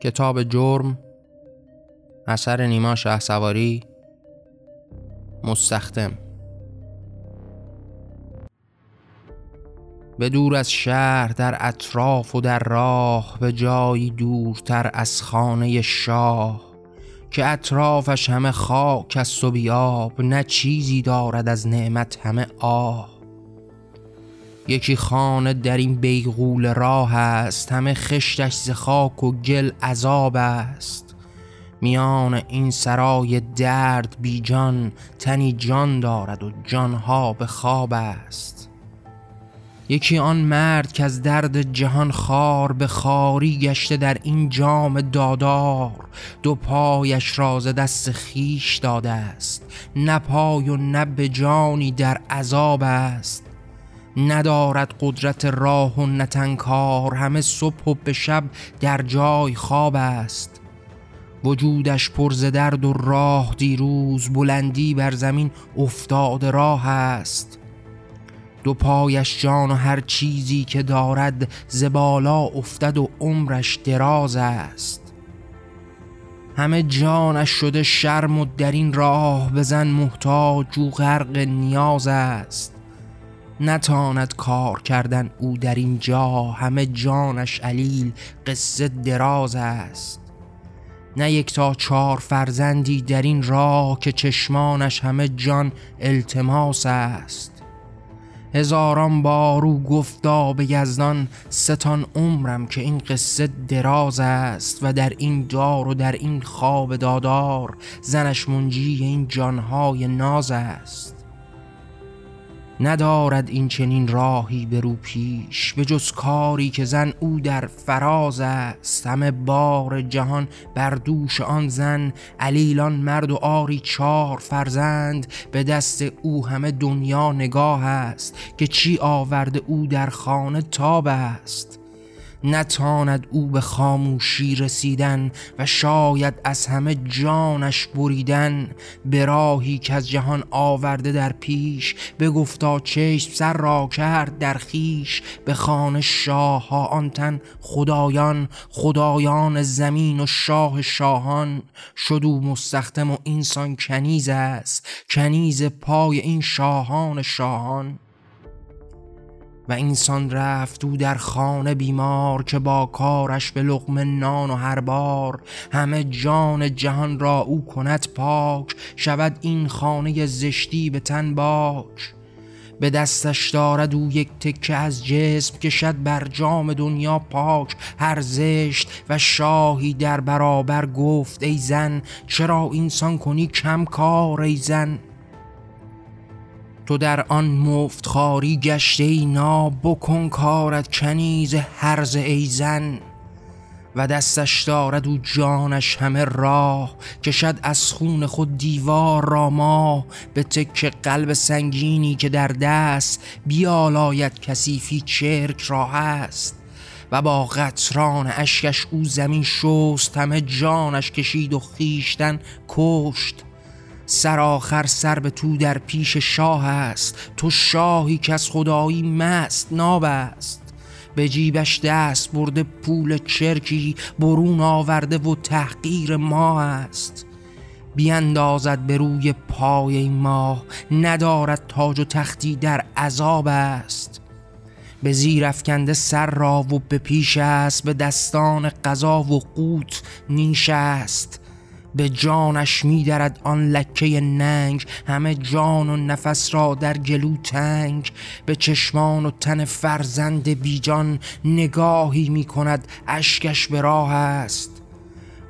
کتاب جرم اثر نیما شه سواری مستخدم. به دور از شهر در اطراف و در راه به جایی دورتر از خانه شاه که اطرافش همه خاک است و نه چیزی دارد از نعمت همه آه. یکی خانه در این بیغول راه است همه خشتش ز خاک و گل عذاب است. میان این سرای درد بی جان تنی جان دارد و جانها به خواب است. یکی آن مرد که از درد جهان خار به خاری گشته در این جام دادار دو پایش راز دست خیش داده است. نه پای و نه به جانی در عذاب است. ندارد قدرت راه و نتنکار. همه صبح و به شب در جای خواب است. وجودش پرز درد و راه دیروز بلندی بر زمین افتاد راه است. دو پایش جان و هر چیزی که دارد زبالا افتد و عمرش دراز است. همه جانش شده شرم و در این راه بزن محتاج و غرق نیاز است. نتاند کار کردن او در این جا. همه جانش علیل قصه دراز است. نه یک تا چهار فرزندی در این راه که چشمانش همه جان التماس است. هزاران بار او گفتا به یزدان ستان عمرم که این قصه دراز است و در این دار و در این خواب دادار زنش منجی این جانهای ناز است. ندارد این چنین راهی به رو پیش به جز کاری که زن او در فراز است. همه بار جهان بر دوش آن زن علیلان مرد و آری چار فرزند. به دست او همه دنیا نگاه است که چی آورده او در خانه تاب است. نتاند او به خاموشی رسیدن و شاید از همه جانش بریدن به راهی که از جهان آورده در پیش به گفتا چشم سر را کرد در خیش به خانه شاه ها آن تن خدایان خدایان زمین و شاه شاهان. شد او مستخدم و اینسان کنیز است کنیز پای این شاهان شاهان. و اینسان رفت او در خانه بیمار که با کارش به لقمه نان و هر بار همه جان جهان را او کند پاک شود این خانه زشتی به تن باک. به دستش دارد او یک تکه از جسم کشد بر جام دنیا پاک. هر زشت و شاهی در برابر گفت ای زن چرا اینسان کنی کم کار ای زن؟ تو در آن مفت خاری گشته ای نا بکن کارت کنیز هرز ای زن. و دستش دارد و جانش همه راه کشد از خون خود دیوار را ما به تک قلب سنگینی که در دست بیالاید کسیفی چرک را هست. و با قطران اشکش او زمین شست همه جانش کشید و خیشتن کشت. سر آخر سر به تو در پیش شاه است. تو شاهی که از خدایی مست ناب است به جیبش دست برده پول چرکی برون آورده و تحقیر ما است. بیاندازد به روی پای ماه ندارد تاج و تختی در عذاب است. به زیر افکنده سر را و به پیش است به دستان قضا و قوت نیش است. به جانش میدرد آن لکه ننگ. همه جان و نفس را در گلو تنگ. به چشمان و تن فرزند بیجان نگاهی می کند اشکش به راه است.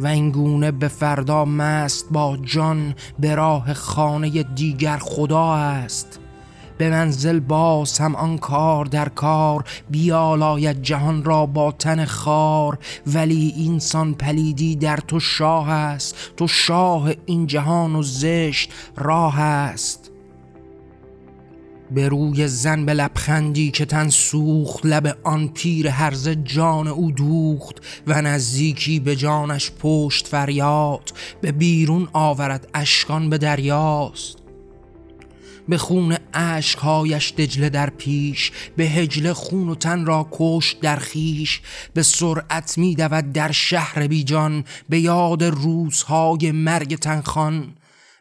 و اینگونه به فردا مست با جان به راه خانه دیگر خدا است. به منزل باز هم آن کار در کار بیالاید جهان را با تن خار. ولی اینسان پلیدی در تو شاه است تو شاه این جهان و زشت راه است. به روی زن به لبخندی که تن سوخت لب آن پیر هرز جان او دوخت. و نزدیکی به جانش پشت فریاد به بیرون آورد اشکان به دریاست. به خون عشقهایش دجله در پیش به هجله خون و تن را کشت در خیش. به سرعت می دود در شهر بیجان به یاد روزهای مرگ تنخان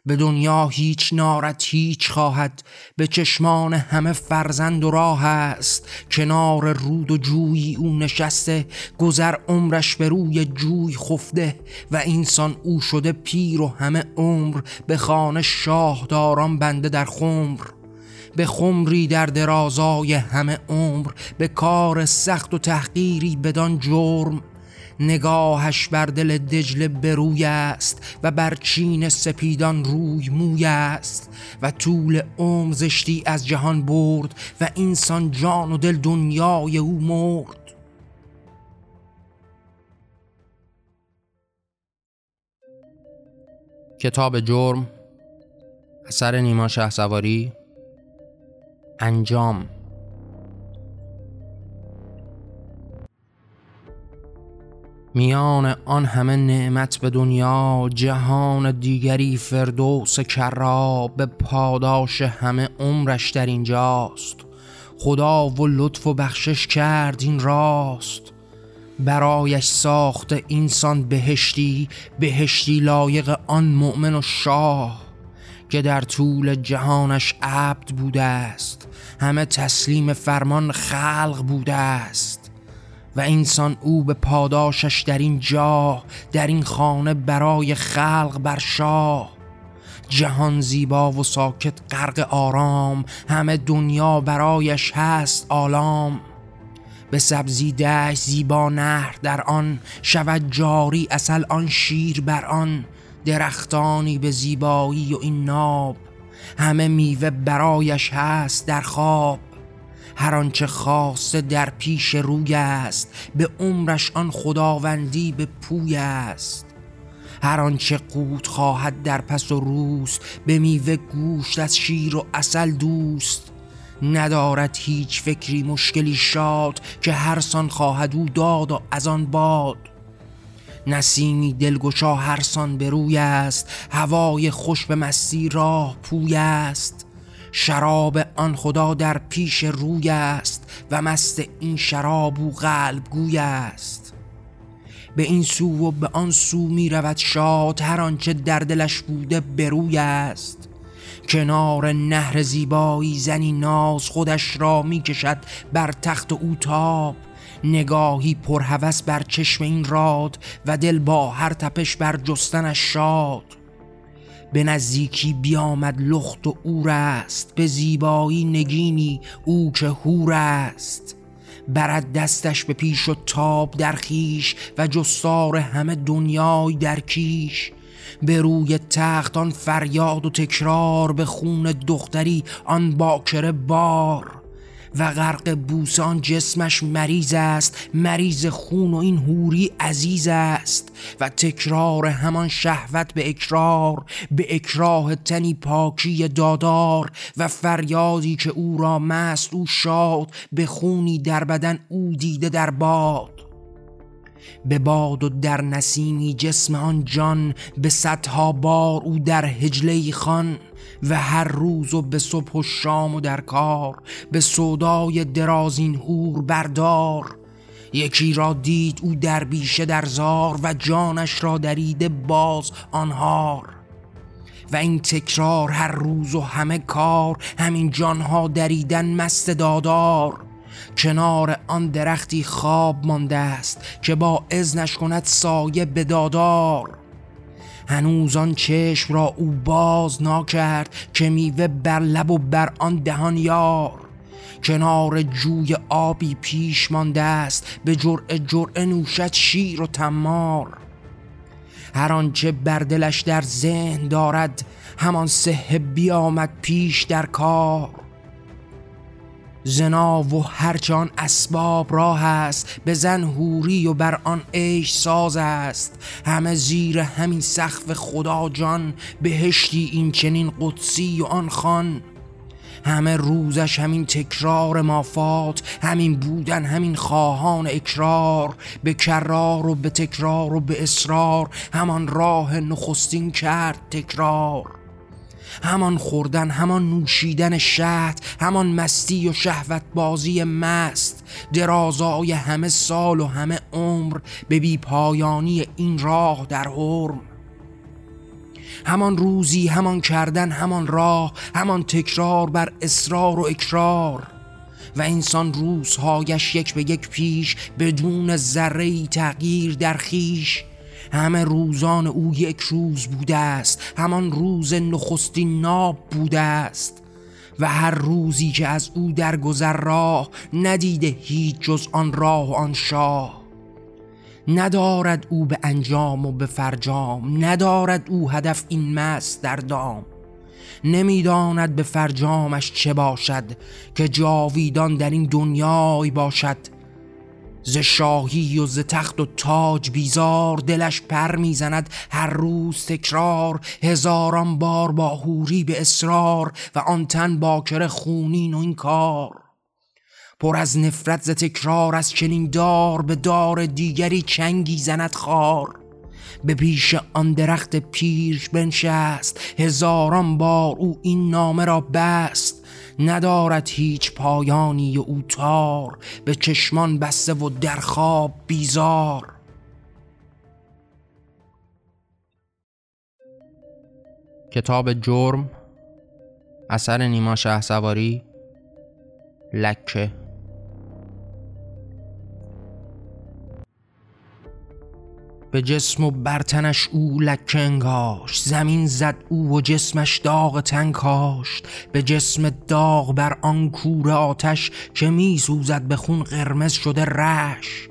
به دنیا هیچ نارت هیچ خواهد به چشمان همه فرزند و راه است. کنار رود و جوی او نشسته گذر عمرش به روی جوی خفته و اینسان او شده پیر و همه عمر به خانه شاهداران بنده در خمر. به خمری در درازای همه عمر به کار سخت و تحقیری بدان جرم. نگاهش بر دل دجله بروی است و بر چین سپیدان روی موی است و طول عمر زشتی از جهان برد و انسان جان و دل دنیای او مرد. کتاب جرم اثر نیما شهسواری انجام. میان آن همه نعمت به دنیا جهان دیگری فردوس کرا به پاداش همه عمرش در اینجاست. خدا و لطف و بخشش کرد این راست. برایش ساخت اینسان بهشتی بهشتی لایق آن مؤمن و شاه که در طول جهانش عبد بوده است. همه تسلیم فرمان خلق بوده است. و انسان او به پاداشش در این جا در این خانه برای خلق بر شاه. جهان زیبا و ساکت غرق آرام همه دنیا برایش هست آلام. به سبزی دشت زیبا نهر در آن شود جاری اصل آن شیر بر آن. درختانی به زیبایی و این ناب همه میوه برایش هست در خواب. هر آنچه خواسته در پیش روی است به عمرش آن خداوندی به پوی است. هر آنچه قوت خواهد در پس و روست به میوه گوشت از شیر و اصل دوست. ندارد هیچ فکری مشکلی شاد که هر سان خواهد او داد و از آن باد. نسیمی دلگشا هر سان به روی است هوای خوش به مستی راه پوی است. شراب آن خدا در پیش روی است و مست این شراب و قلب گوی است. به این سو و به آن سو می رود شاد هر آنچه در دلش بوده بروی است. کنار نهر زیبایی زنی ناز خودش را می کشد بر تخت او تاب. نگاهی پرهوس بر چشم این راد و دل با هر تپش بر جستنش شاد. به نزدیکی بیامد لخت و اور است به زیبایی نگینی او که هور است برد دستش به پیش و تاب در خیش و جستار همه دنیای در کیش. به روی تخت آن فریاد و تکرار به خون دختری آن باکر بار. و غرق بوسان جسمش مریض است مریض خون و این هوری عزیز است. و تکرار همان شهوت به اکرار به اکراه تنی پاکی دادار و فریادی که او را مست او شاد به خونی در بدن او دیده در باد. به باد و در نسیمی جسم آن جان به صدها بار او در هجله خان. و هر روز و به صبح و شام و در کار به صدای درازین هور بردار. یکی را دید او در بیشه در زار و جانش را دریده باز آنهار. و این تکرار هر روز و همه کار همین جانها دریدن مست دادار. کنار آن درختی خواب مانده است که با ازنش کند سایه به دادار. هنوز آن چشم را او باز ناکرد که میوه بر لب و بر آن دهان یار. کنار جوی آبی پیش مانده است به جرعه جرعه نوشد شیر و تمار. هر آنچه بر دلش در ذهن دارد همان سه بیامد پیش در کار. زنا و هرچان اسباب راه است به زن هوری و بر آن عیش ساز است. همه زیر همین سقف خدا جان بهشتی این چنین قدسی و آن خان همه روزش همین تکرار مافات همین بودن همین خواهان اکرار. به کرار و به تکرار و به اصرار همان راه نخستین کرد تکرار. همان خوردن همان نوشیدن شهد همان مستی و شهوت بازی مست. درازای همه سال و همه عمر به بی پایانی این راه در حرم. همان روزی همان کردن همان راه همان تکرار بر اصرار و اکرار. و انسان روزهایش یک به یک پیش بدون ذره تغییر در خیش. همه روزان او یک روز بوده است. همان روز نخستین ناب بوده است. و هر روزی که از او در گذر راه ندیده هیچ جز آن راه و آن شاه. ندارد او به انجام و به فرجام. ندارد او هدف این مست در دام. نمی‌داند به فرجامش چه باشد که جاویدان در این دنیای باشد. ز شاهی و ز تخت و تاج بیزار دلش پر می‌زند هر روز تکرار هزاران بار با هوری به اصرار و آن تن باکر خونین و این کار. پر از نفرت ز تکرار از چنین دار به دار دیگری چنگی زند خار. به پیش آن درخت پیرش بنشست هزاران بار او این نامه را بست. ندارد هیچ پایانی او تار به چشمان بسته و در خواب بیزار. کتاب جرم اثر نیما شه سواری لکه به جسم و برتنش او لکنگاش زمین زد او و جسمش داغ تنکاشت به جسم داغ بر آن کور آتش که می سوزد به خون قرمز شده رش.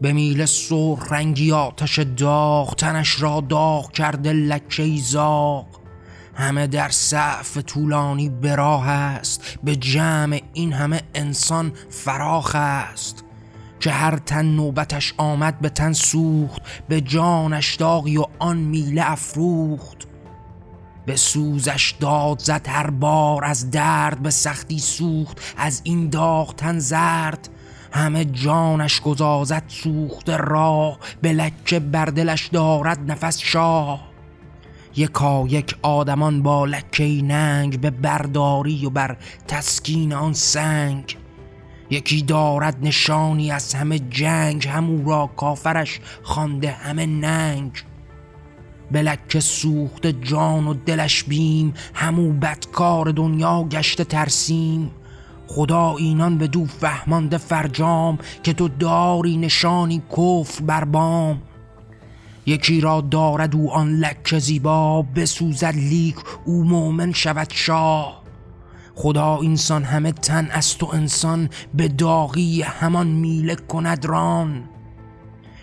به میل سرخ رنگی آتش داغ تنش را داغ کرده لکه زاغ. همه در سقف طولانی براه است. به جمع این همه انسان فراخ است. که هر تن نوبتش آمد به تن سوخت به جانش داغی و آن میله افروخت. به سوزش داد زد هر بار از درد به سختی سوخت از این داغ تن زرد. همه جانش گذازد سوخت راه به لکه بردلش دارد نفس شاه. یکا یک آدمان با لکه ننگ به برداری و بر تسکین آن سنگ. یکی دارد نشانی از همه جنگ همو را کافرش خوانده همه ننگ. بلک سوخت جان و دلش بیم همو بدکار دنیا گشته ترسیم. خدا اینان به دو فهمانده فرجام که تو داری نشانی کفر بر بام. یکی را دارد او آن لکه زیبا بسوزد لیک او مؤمن شود شاه. خدا انسان همه تن است و انسان به داغی همان میله کند ران.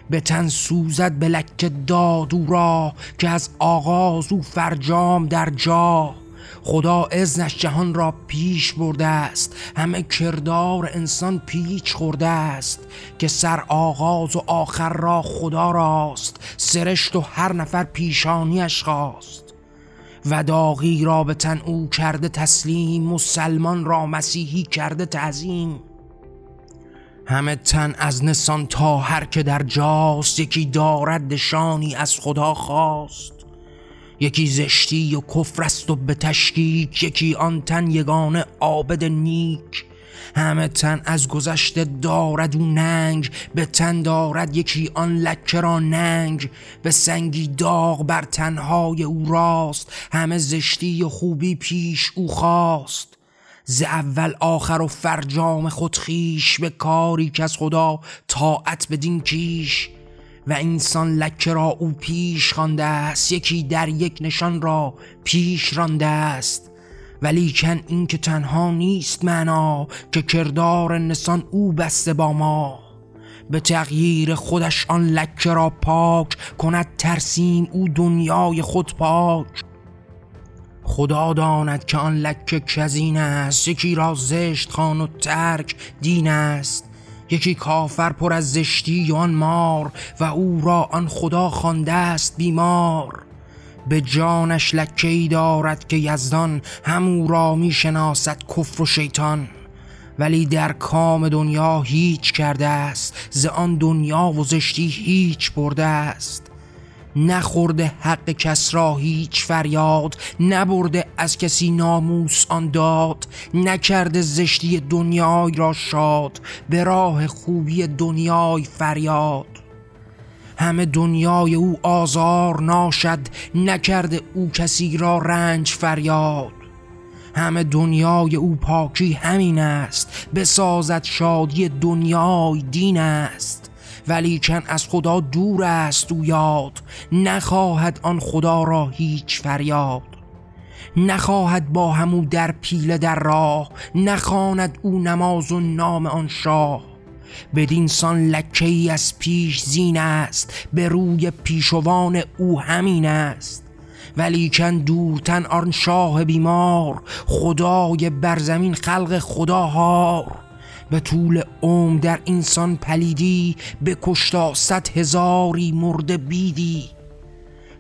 به تن سوزد به لکه داد او را که از آغاز او فرجام در جا. خدا ازنش جهان را پیش برده است همه کردار انسان پیچ خورده است که سر آغاز و آخر را خدا راست سرشت و هر نفر پیشانیش خواست. و داغی را به تن او کرده تسلیم مسلمان را مسیحی کرده تعظیم. همه تن از نسان تا هر که در جاست یکی دارد نشانی از خدا خواست. یکی زشتی و کفر است و به تشکیک یکی آن تن یگانه عابد نیک. همه تن از گذشته دارد و ننگ به تن دارد یکی آن لکه را ننگ. به سنگی داغ بر تنهای او راست همه زشتی و خوبی پیش او خواست. ز اول آخر و فرجام خود خیش به کاری که از خدا طاعت بدین کیش. و انسان لکه را او پیش خوانده است یکی در یک نشان را پیش رانده است. ولیکن این که تنها نیست معنا که کردار نسان او بسته با ما. به تغییر خودش آن لکه را پاک کند ترسیم او دنیای خود پاک. خدا داند که آن لکه کزین است یکی را زشت خان و ترک دین است. یکی کافر پر از زشتی آن مار و او را آن خدا خوانده است بیمار. به جانش لکهی دارد که یزدان همو را می‌شناسد کفر و شیطان. ولی در کام دنیا هیچ کرده است ز آن دنیا و زشتی هیچ برده است. نخورده حق کس را هیچ فریاد نبرده از کسی ناموس آن داد. نکرده زشتی دنیای را شاد به راه خوبی دنیای فریاد. همه دنیای او آزار ناشد نکرده او کسی را رنج فریاد. همه دنیای او پاکی همین است بسازد شادی دنیای دین است. ولیکن از خدا دور است او یاد نخواهد آن خدا را هیچ فریاد. نخواهد با همو در پیله در راه نخواند او نماز و نام آن شاه. بدین سان لکه ای از پیش زین است به روی پیشوان او همین است. ولیکن دورتن آن شاه بیمار خدای برزمین خلق خداهار به طول عمر در انسان پلیدی به کشتا صد هزاری مرده بیدی.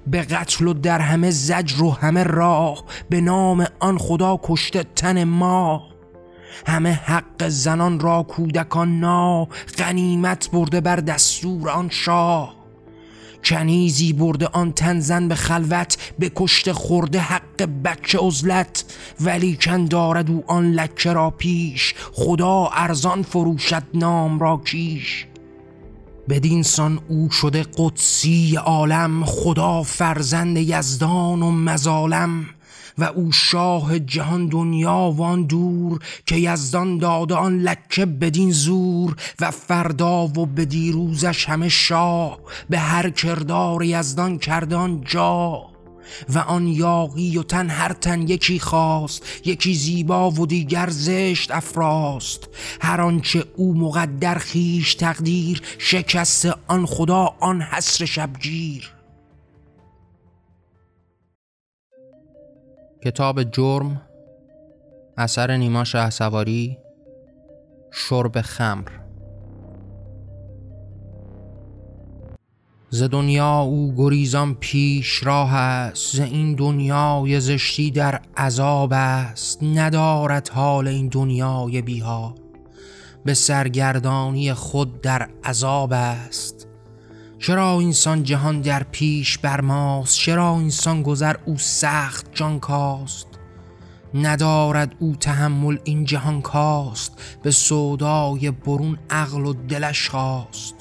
به قتل و در همه زجر و همه راه به نام آن خدا کشته تن ما. همه حق زنان را کودکان نا غنیمت برده بر دستور آن شاه. کنیزی برده آن تنزن به خلوت به کشت خورده حق بچه ازلت ولی کن دارد او آن لکه را پیش خدا ارزان فروشد نام را کیش. بدین سان او شده قدسی عالم خدا فرزند یزدان و مظالم. و او شاه جهان دنیا وان دور که یزدان داده آن لکه بدین زور و فردا و به دیروزش همه شاه به هر کردار یزدان کردان جا و آن یاقی و تن هر تن یکی خواست یکی زیبا و دیگر زشت افراست. هر آنچه او مقدر خیش تقدیر شکست آن خدا آن حسر شبگیر. کتاب جرم اثر نیما شه شرب خمر. ز دنیا او گریزان پیش راه است ز این دنیای زشتی در عذاب است. ندارد حال این دنیای بیها به سرگردانی خود در عذاب است. چرا اینسان جهان در پیش بر ماست؟ چرا اینسان گذر او سخت جان کاست؟ ندارد او تحمل این جهان کاست؟ به سودای برون عقل و دلش خواست.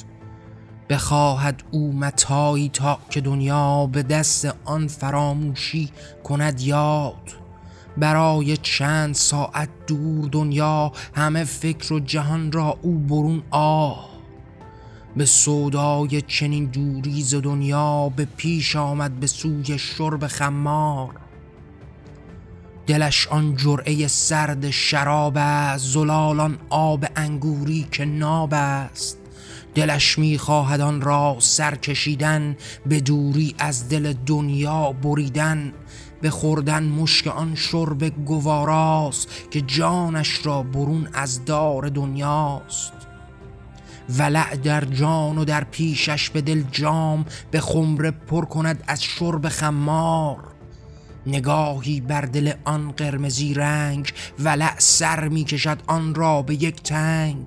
بخواهد او متایی تا که دنیا به دست آن فراموشی کند یاد. برای چند ساعت دور دنیا همه فکر و جهان را او برون آه به سودای چنین دوری ز دنیا به پیش آمد به سوی شرب خمار. دلش آن جرعه سرد شراب است زلالان آب انگوری که ناب است. دلش می‌خواهد آن را سر کشیدن به دوری از دل دنیا بریدن. به خوردن مشک آن شرب گواراست که جانش را برون از دار دنیاست. ولع در جان و در پیشش به دل جام به خمره پر کند از شرب خمار. نگاهی بر دل آن قرمزی رنگ ولع سر می کشد آن را به یک تنگ.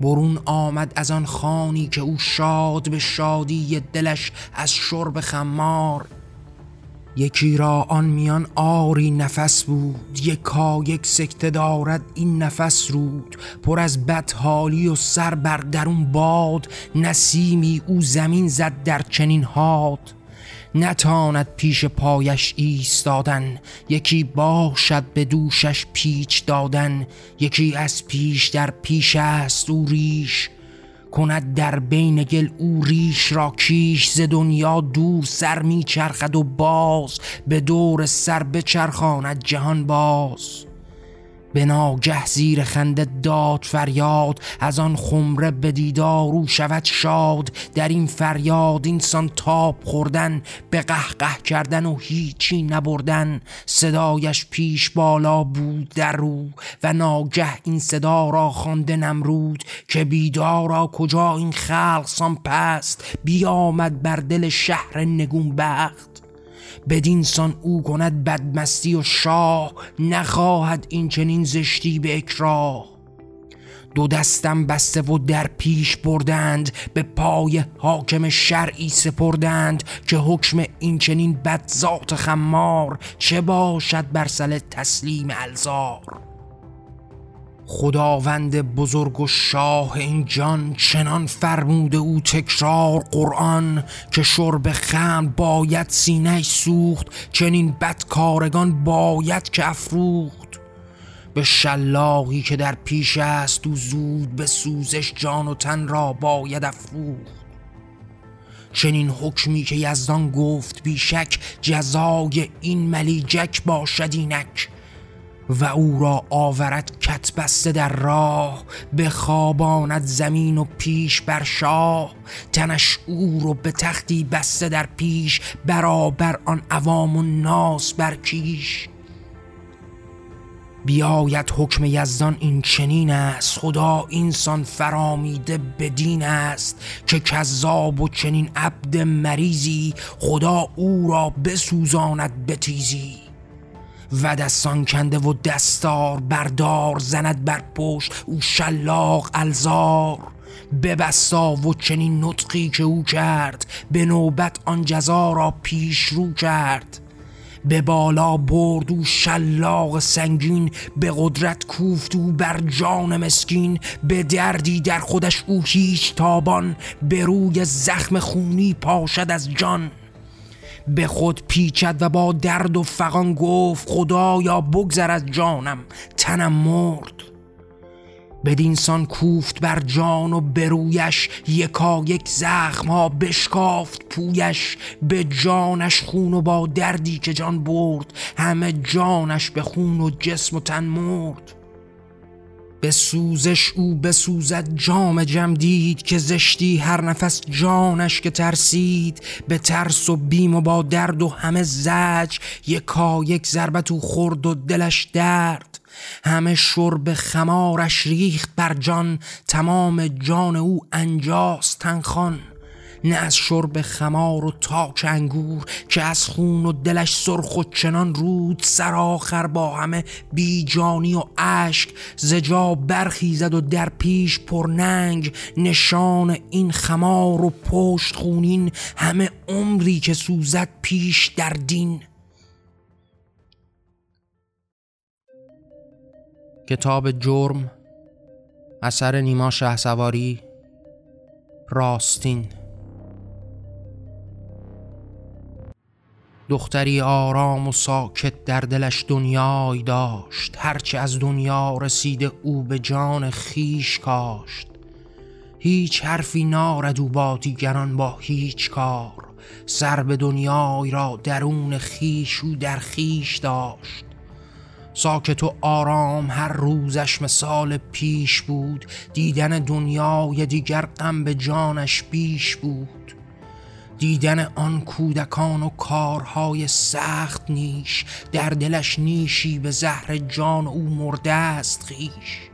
برون آمد از آن خانی که او شاد به شادی دلش از شرب خمار. یکی را آن میان آری نفس بود یکا یک سکته دارد این نفس رود. پر از بدحالی و سر بر درون باد نسیمی او زمین زد در چنین هاد نتاند پیش پایش ایستادن یکی باشد به دوشش پیچ دادن یکی از پیش در پیش است او ریش. کند در بین گل او ریش را کیش ز دنیا دور سر میچرخد و باز به دور سر بچرخاند جهان باز. به ناگه زیر خنده داد فریاد از آن خمره به دیدار او شود شاد. در این فریاد اینسان تاب خوردن به قهقه کردن و هیچی نبردن. صدایش پیش بالا بود در رو و ناگه این صدا را خوانده نمرود که بیدارا کجا این خلق سان پست؟ بیامد بر دل شهر نگون بخت بدینسان او کند بدمستی و شاه نخواهد این چنین زشتی به اکراه. دو دستم بسته و در پیش بردند به پای حاکم شرعی سپردند که حکم این چنین بدذات خمار چه باشد بر سل تسلیم الزار. خداوند بزرگ و شاه این جان چنان فرموده او تکرار قرآن که شرب خم باید سینه سوخت چنین بدکارگان باید که افروخت. به شلاقی که در پیش است و زود به سوزش جان و تن را باید افروخت. چنین حکمی که یزدان گفت بیشک جزای این ملیجک باشد اینک. و او را آورد کت بسته در راه به خواباند زمین و پیش بر شاه. تنش او رو به تختی بسته در پیش برابر آن عوام و ناس بر کیش. بیاید حکم یزدان این چنین است. خدا اینسان فرامیده بدین است که کذاب و چنین عبد مریضی خدا او را بسوزاند بتیزی. و دستان کنده و دستار بردار زند بر پشت او شلاق الزار. ببستا و چنین نطقی که او کرد به نوبت آن جزا را پیش رو کرد. به بالا برد و شلاق سنگین به قدرت کوفت او بر جان مسکین. به دردی در خودش او هیچ تابان به روی زخم خونی پاشد از جان. به خود پیچد و با درد و فقان گفت خدایا بگذر از جانم تنم مرد. بدینسان کوفت بر جان و برویش یکا یک زخم ها بشکافت پویش به جانش خون و با دردی که جان برد همه جانش به خون و جسم و تن مرد. به سوزش او بسوزد جام جم دید که زشتی هر نفس جانش که ترسید. به ترس و بیم و با درد و همه زج یکا یک ضربت او خورد و دلش درد. همه شرب خمارش ریخت بر جان تمام جان او انجاست تنخان نه از شرب خمار و تاک انگور که از خون و دلش سرخ و چنان رود سرآخر با همه بیجانی و اشک زجا برخیزد و در پیش پرننگ نشان این خمار و پشت خونین همه عمری که سوزد پیش در دین. کتاب جرم اثر نیما شهسواری راستین. دختری آرام و ساکت در دلش دنیای داشت. هرچه از دنیا رسیده او به جان خیش کاشت. هیچ حرفی نارد او با دیگران با هیچ کار. سر به دنیای را درون خیش او در خیش داشت. ساکت و آرام هر روزش مثال پیش بود. دیدن دنیای دیگر غم به جانش بیش بود. دیدن آن کودکان و کارهای سخت نیش در دلش نیشی به زهر جان او مرده است خیش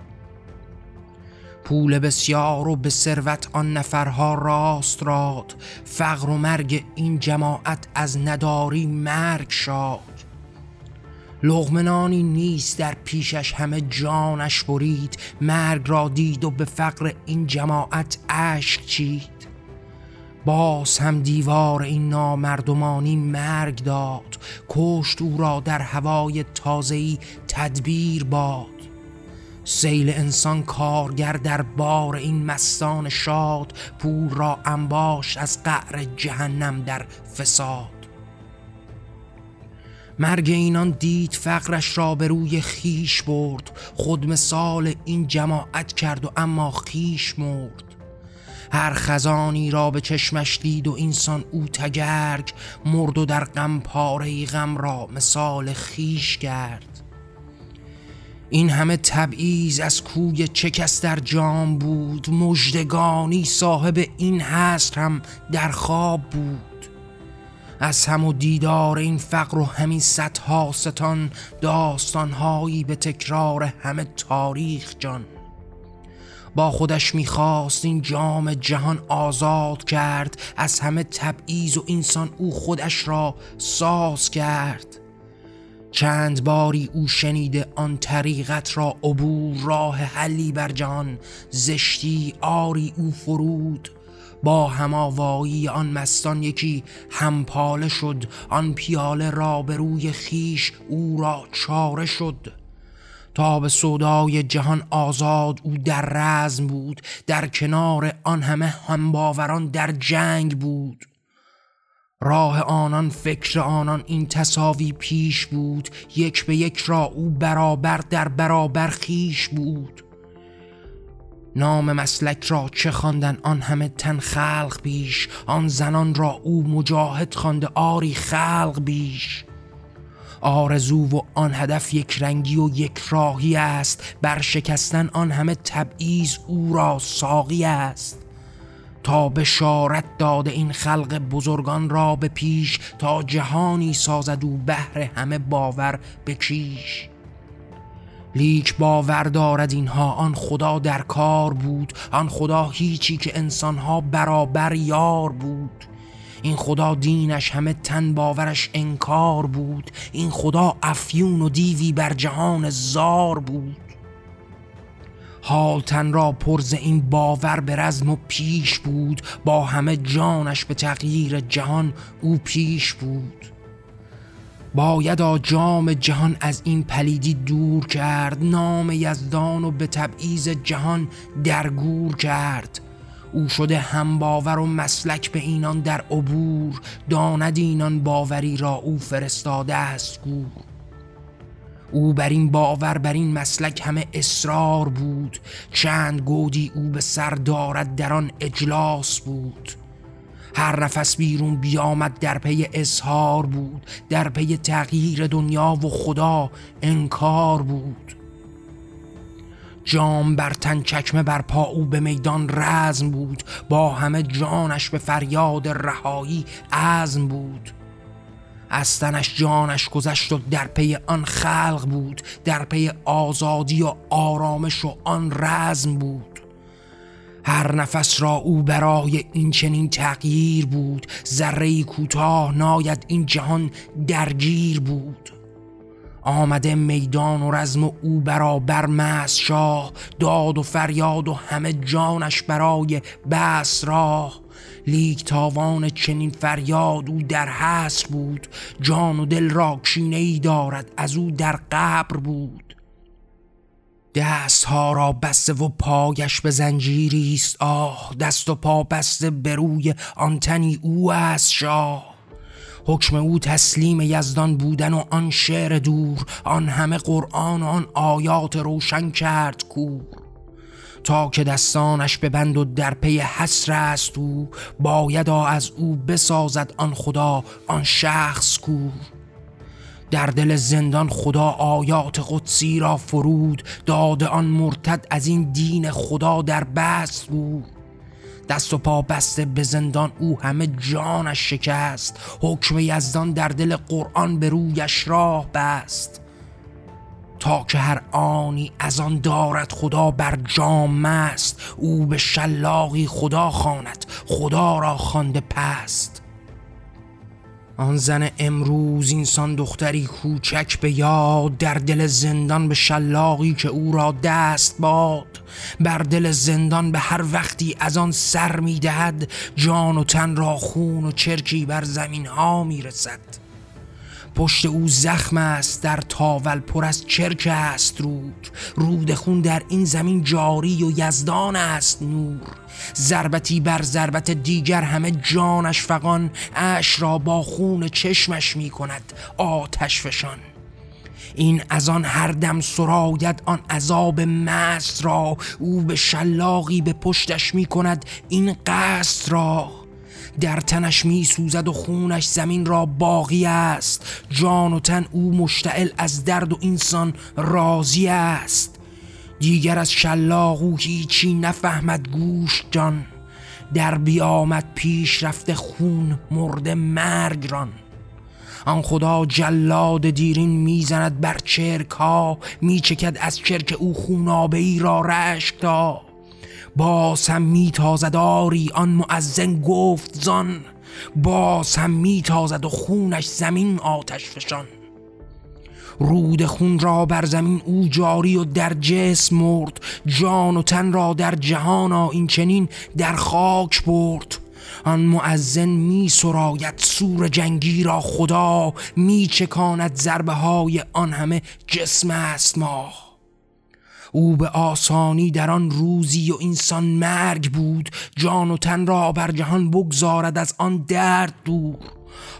پول بسیار و به ثروت آن نفرها راست راد فقر و مرگ این جماعت از نداری مرگ شاد. لغمنانی نیست در پیشش همه جانش برید مرگ را دید و به فقر این جماعت اشک چید. باز هم دیوار این نامردمانی مرگ داد. کشت او را در هوای تازهی تدبیر باد. سیل انسان کارگر در بار این مستان شاد. پول را انباش از قعر جهنم در فساد. مرگ اینان دید فقرش را به روی خیش برد. خود مثال این جماعت کرد و اما خیش مرد. هر خزانی را به چشمش دید و اینسان او تگرگ مرد و در غم پاره غم را مثال خیش کرد این همه تبعیض از کوی چه کس در جام بود؟ مجدگانی صاحب این هست هم در خواب بود. از هم و دیدار این فقر و همین صدها ستان داستانهایی به تکرار همه تاریخ جان. با خودش می‌خواست این جام جهان آزاد کرد از همه تبعیض و انسان او خودش را ساز کرد. چند باری او شنیده آن طریقت را عبور راه حلی بر جهان زشتی آری او فرود. با هماوایی آن مستان یکی همپاله شد آن پیاله را به روی خیش او را چاره شد. تا به صدای جهان آزاد او در رزم بود در کنار آن همه همباوران در جنگ بود. راه آنان فکر آنان این تصاوی پیش بود یک به یک را او برابر در برابر خیش بود. نام مسلک را چه خواندن؟ آن همه تن خلق بیش آن زنان را او مجاهد خوانده آری خلق بیش. آرزو و آن هدف یک رنگی و یک راهی است. بر شکستن آن همه تبعیض او را ساقی است. تا بشارت داده این خلق بزرگان را به پیش تا جهانی سازد او بهر همه باور بکیش لیک باور دارد اینها آن خدا در کار بود آن خدا هیچی که انسانها برابر یار بود. این خدا دینش همه تن باورش انکار بود. این خدا افیون و دیوی بر جهان زار بود. حال تن را پرز این باور به رزم و پیش بود. با همه جانش به تغییر جهان او پیش بود. باید جام جهان از این پلیدی دور کرد. نام یزدان و به تبعیض جهان درگور کرد. او شده هم باور و مسلک به اینان در عبور داند اینان باوری را او فرستاده است گور او بر این باور بر این مسلک همه اصرار بود. چند گودی او به سر دارد در آن اجلاس بود. هر نفس بیرون بیامد در پی اظهار بود. در پی تغییر دنیا و خدا انکار بود. جام بر تن چکمه بر پا او به میدان رزم بود. با همه جانش به فریاد رهایی عزم بود. از تنش جانش گذشت و در پی آن خلق بود. در پی آزادی و آرامش و آن رزم بود. هر نفس را او برای این چنین تغییر بود. ذره کوتاه ناید این جهان درگیر بود. آمده میدان و رزم او برابر مس شاه داد و فریاد و همه جانش برای بس راه. لیک تاوان چنین فریاد او در حسر بود. جان و دل را ای دارد از او در قبر بود. دست ها را بسته و پایش به زنجیری است. آه دست و پا بسته به روی آن تنی او است شاه. حکم او تسلیم یزدان بودن و آن شعر دور آن همه قرآن و آن آیات روشن کرد کور. تا که دستانش ببند و در پی حسر است او بایدا از او بسازد آن خدا آن شخص کور. در دل زندان خدا آیات قدسی را فرود داد آن مرتد از این دین خدا در بست بود. دست و پا بسته به زندان او همه جانش شکست. حکم یزدان در دل قرآن به رویش راه بست. تا که هر آنی از آن دارد خدا بر جام مست او به شلاقی خدا خواند خدا را خوانده پست. آن زن امروز اینسان دختری کوچک به یاد در دل زندان به شلاقی که او را دست باد. بر دل زندان به هر وقتی از آن سر می‌دهد جان و تن را خون و چرکی بر زمین ها می‌رسد. پشت او زخم است در تاول پر از چرک است رود. رود خون در این زمین جاری و یزدان است نور. ضربتی بر ضربت دیگر همه جانش فقان اش را با خون چشمش می کند آتش فشان این از آن هر دم سراید آن عذاب مست را او به شلاقی به پشتش می کند این قصد را. در تنش می سوزد و خونش زمین را باقی است. جان و تن او مشتعل از درد و انسان راضی است. دیگر از شلاق او هیچی نفهمد گوش جان. در بیامد پیش رفته خون مرد مرگ ران. آن خدا جلاد دیرین می‌زند بر چرک ها میچکد از چرک او خونابه ای را رشک تا باز هم میتازد آری آن معزن گفت زان باز هم میتازد و خونش زمین آتش فشان. رود خون را بر زمین او جاری و در جسم مرد جان و تن را در جهان این چنین در خاک برد. آن معزن می سراید سور جنگی را خدا می چکاند ضربه های آن همه جسم است ما. او به آسانی در آن روزی و اینسان مرگ بود جان و تن را بر جهان بگذارد از آن درد دور.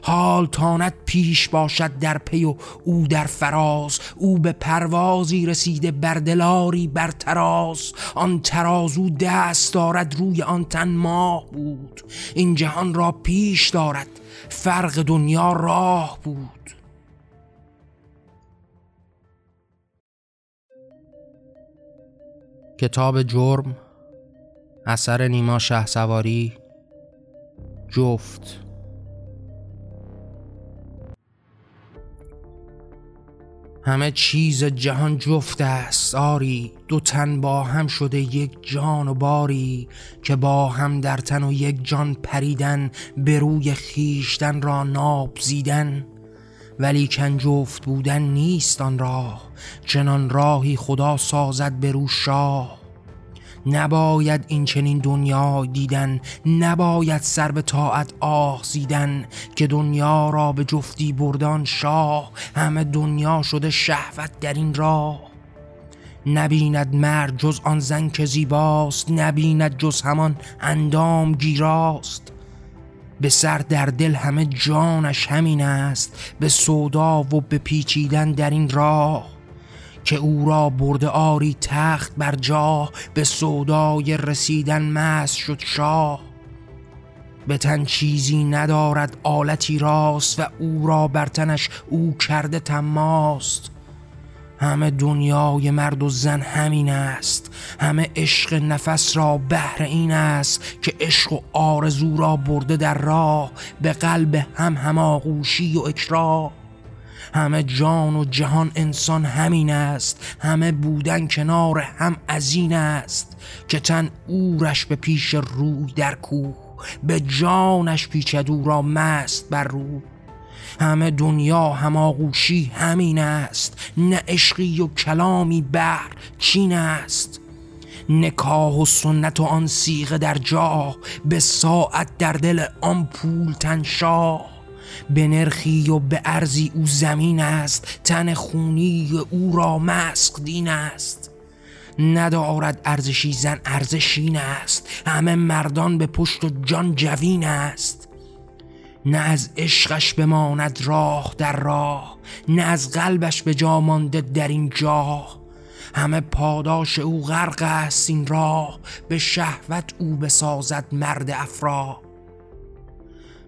حال تانت پیش باشد در پی و او در فراز. او به پروازی رسیده بر دلاری بر تراز. آن ترازو دست دارد روی آن تن ماه بود. این جهان را پیش دارد فرق دنیا راه بود. کتاب جرم اثر نیما شه سواری جفت. همه چیز جهان جفت است آری دو تن با هم شده یک جان و باری که با هم در تن و یک جان پریدن به روی خیشتن را ناب زیدن ولی کن جفت بودن نیست آن راه چنان راهی خدا سازد به رو شاه. نباید این چنین دنیا دیدن نباید سر به طاعت آه زیدن که دنیا را به جفتی بردان شاه. همه دنیا شده شهوت در این راه. نبیند مرد جز آن زن که زیباست نبیند جز همان اندام گیراست. به سر در دل همه جانش همین است به سودا و به پیچیدن در این راه. که او را برده آری تخت بر جا به سودای رسیدن مست شد شاه. به تن چیزی ندارد آلتی راست و او را بر تنش او کرده تماست. همه دنیای مرد و زن همین است. همه عشق نفس را بهر این است که عشق و آرزو را برده در راه به قلب هم هماغوشی و اکراه. همه جان و جهان انسان همین است همه بودن کنار هم از این است که تن اورش به پیش روی در کوه به جانش پیچد او را مست بر رو همه دنیا هماغوشی همین است نه عشقی و کلامی بر چین است. نکاه و سنت و آن سیغه در جا به ساعت در دل آن پول تنشاه به نرخی و به ارزی او زمین است تن خونی او را مسق دین است. ندارد ارزشی زن ارزشین است همه مردان به پشت و جان جوین است. نه از عشقش بماند راه در راه نه از قلبش به جا مانده در این جا همه پاداش او غرق است این راه به شهوت او بسازد مرد افرا.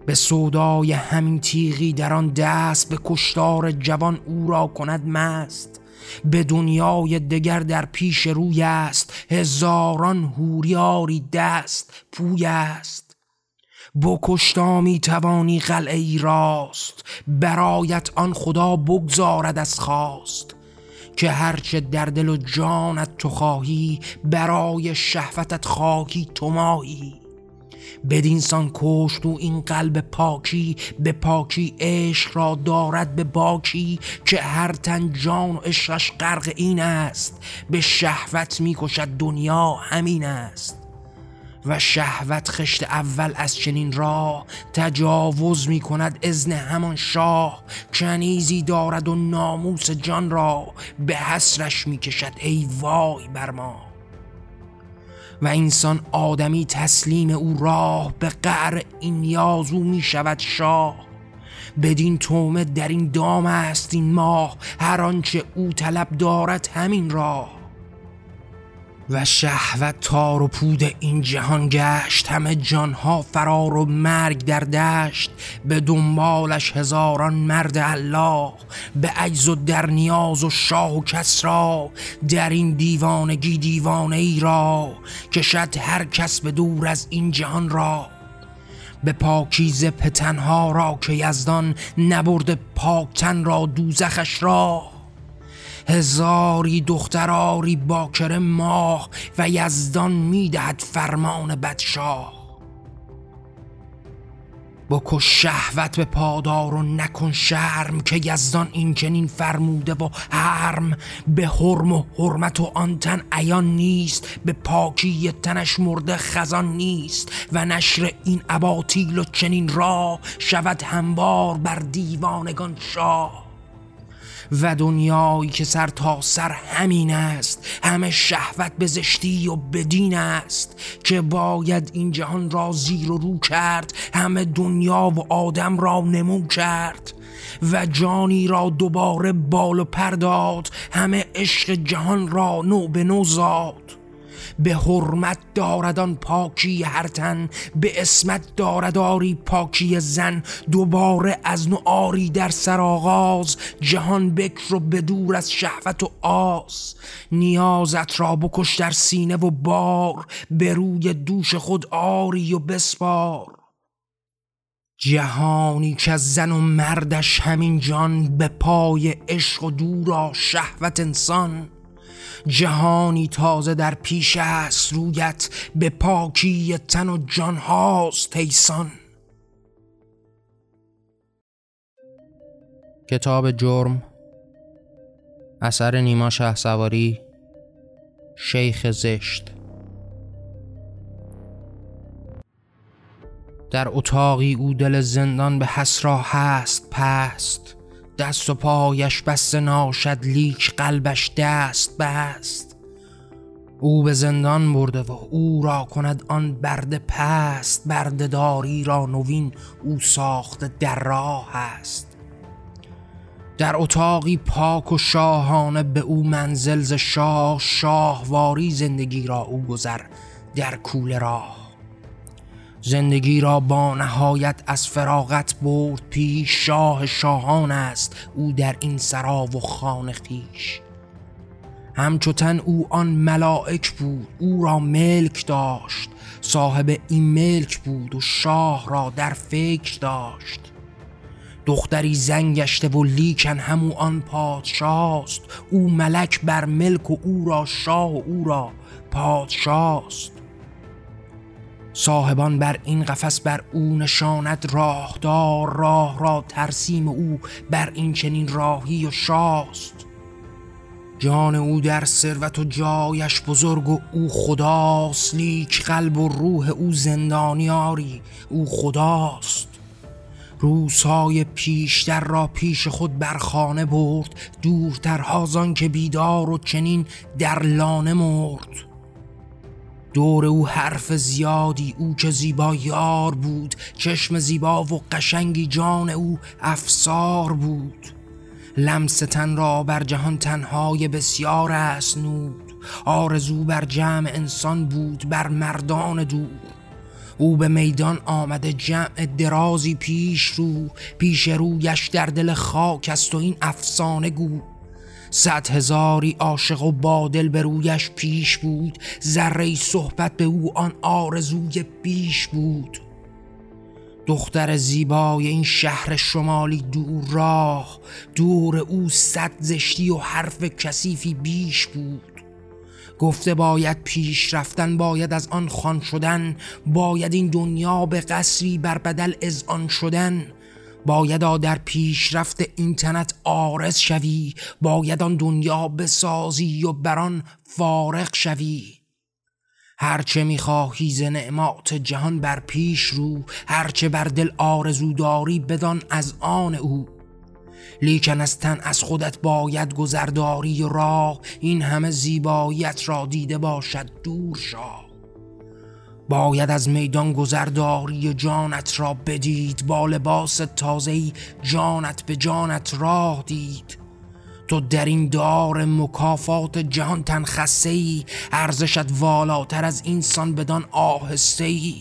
به سودای همین تیغی در آن دست به کشتار جوان او را کند مست. به دنیای دگر در پیش روی است هزاران هوریاری دست پوی است. بکشتا می توانی قلعه ای راست برایت آن خدا بگذارد از خواست. که هرچه در دل و جانت تو خواهی برای شهوتت خاکی تو ماهی. بدینسان کشت و این قلب پاکی به پاکی عشق را دارد به باکی که هر تن جان و عشقش غرق این است. به شهوت می‌کشد دنیا همین است. و شهوت خشت اول از چنین راه تجاوز می کند ازن همان شاه. کنیزی دارد و ناموس جان را به حسرش می کشد ای وای بر ما. و انسان آدمی تسلیم او راه به قعر این نیازو می شود شاه. بدین تومه در این دام است این ماه هر آنچه او طلب دارد همین راه. و شهوت تار و پود این جهان گشت. همه جانها فرار و مرگ در دشت. به دنبالش هزاران مرد الله. به عجز و در نیاز و شاه و کسرا. در این دیوانگی دیوانه ای را. کشد هر کس به دور از این جهان را. به پاکیز پتنها را که یزدان نبرده پاکتن را دوزخش را. هزاری دختراری باکر ماه و یزدان می‌دهد فرمان بدشاه. بکش شهوت به پادار و نکن شرم که یزدان این چنین فرموده و حرم. به حرم و حرمت و آن تن عیان نیست به پاکی تنش مرده خزان نیست. و نشر این اباطیل و چنین را شود هموار بر دیوانگان شاه. و دنیایی که سر تا سر همین است. همه شهوت به زشتی و بدین است که باید این جهان را زیر و رو کرد همه دنیا و آدم را نمو کرد و جانی را دوباره بال و پرداد همه عشق جهان را نو به نو زاد. به حرمت داردان پاکی هر تن به اسمت دارداری پاکی زن. دوباره از نو آری در سرآغاز جهان بکر و بدور از شهوت و آس نیازت را بکش در سینه و بار به روی دوش خود آری و بسپار. جهانی که زن و مردش همین جان به پای عشق و دورا شهوت انسان. جهانی تازه در پیش است رویت به پاکی تن و جان هاست تیسان کتاب جرم اثر نیما شه سواری شیخ زشت. در اتاقی او دل زندان به حسرا هست پست. دست و پایش بسته ناشد لیک قلبش دست بست. او به زندان برده و او را کند آن برد پست. بردهداری را نوین او ساخته در راه است. در اتاقی پاک و شاهانه به او منزل ز شاه شاهواری زندگی را او گذر در کول راه. زندگی را با نهایت از فراغت برد پیش. شاه شاهان است او در این سرا و خانه خیش همچوتن او آن ملائک بود او را ملک داشت. صاحب این ملک بود و شاه را در فکر داشت. دختری زنگشته و لیکن همو آن پادشاست. او ملک بر ملک و او را شاه و او را پادشاست. صاحبان بر این قفس بر او نشاند راهدار راه را ترسیم او بر این چنین راهی و شاست. جان او در ثروت و جایش بزرگ و او خداست لیک قلب و روح او زندانیاری او خداست. روزهای پیشتر را پیش خود بر خانه برد دورتر هازان که بیدار و چنین در لانه مرد. دور او حرف زیادی او که زیبا یار بود چشم زیبا و قشنگی جان او افسار بود. لمس تن را بر جهان تنهای بسیار اسنود آرزو بر جمع انسان بود بر مردان دور او به میدان آمده جمع درازی پیش رو. پیش رویش در دل خاک است و این افسانه گو. صد هزاری عاشق و بادل به رویش پیش بود ذره صحبت به او آن آرزوی بیش بود. دختر زیبای این شهر شمالی دور راه دور او صد زشتی و حرف کثیفی بیش بود. گفته باید پیش رفتن باید از آن خان شدن باید این دنیا به قصری بر بدل از آن شدن. باید در پیشرفت اینترنت آرز شوی باید آن دنیا بسازی و بران فارغ شوی. هرچه می‌خواهی ز نعمات جهان بر پیش رو هرچه بر دل آرزو داری بدان از آن او. لیکن از تن از خودت باید گذرداری راه این همه زیباییت را دیده باشد دور شاه. باید از میدان گذرداری جانت را بدید با لباس تازهی جانت به جانت راه دید. تو در این دار مکافات جهان تنخسته ای ارزشت والاتر از اینسان بدان آهسته ای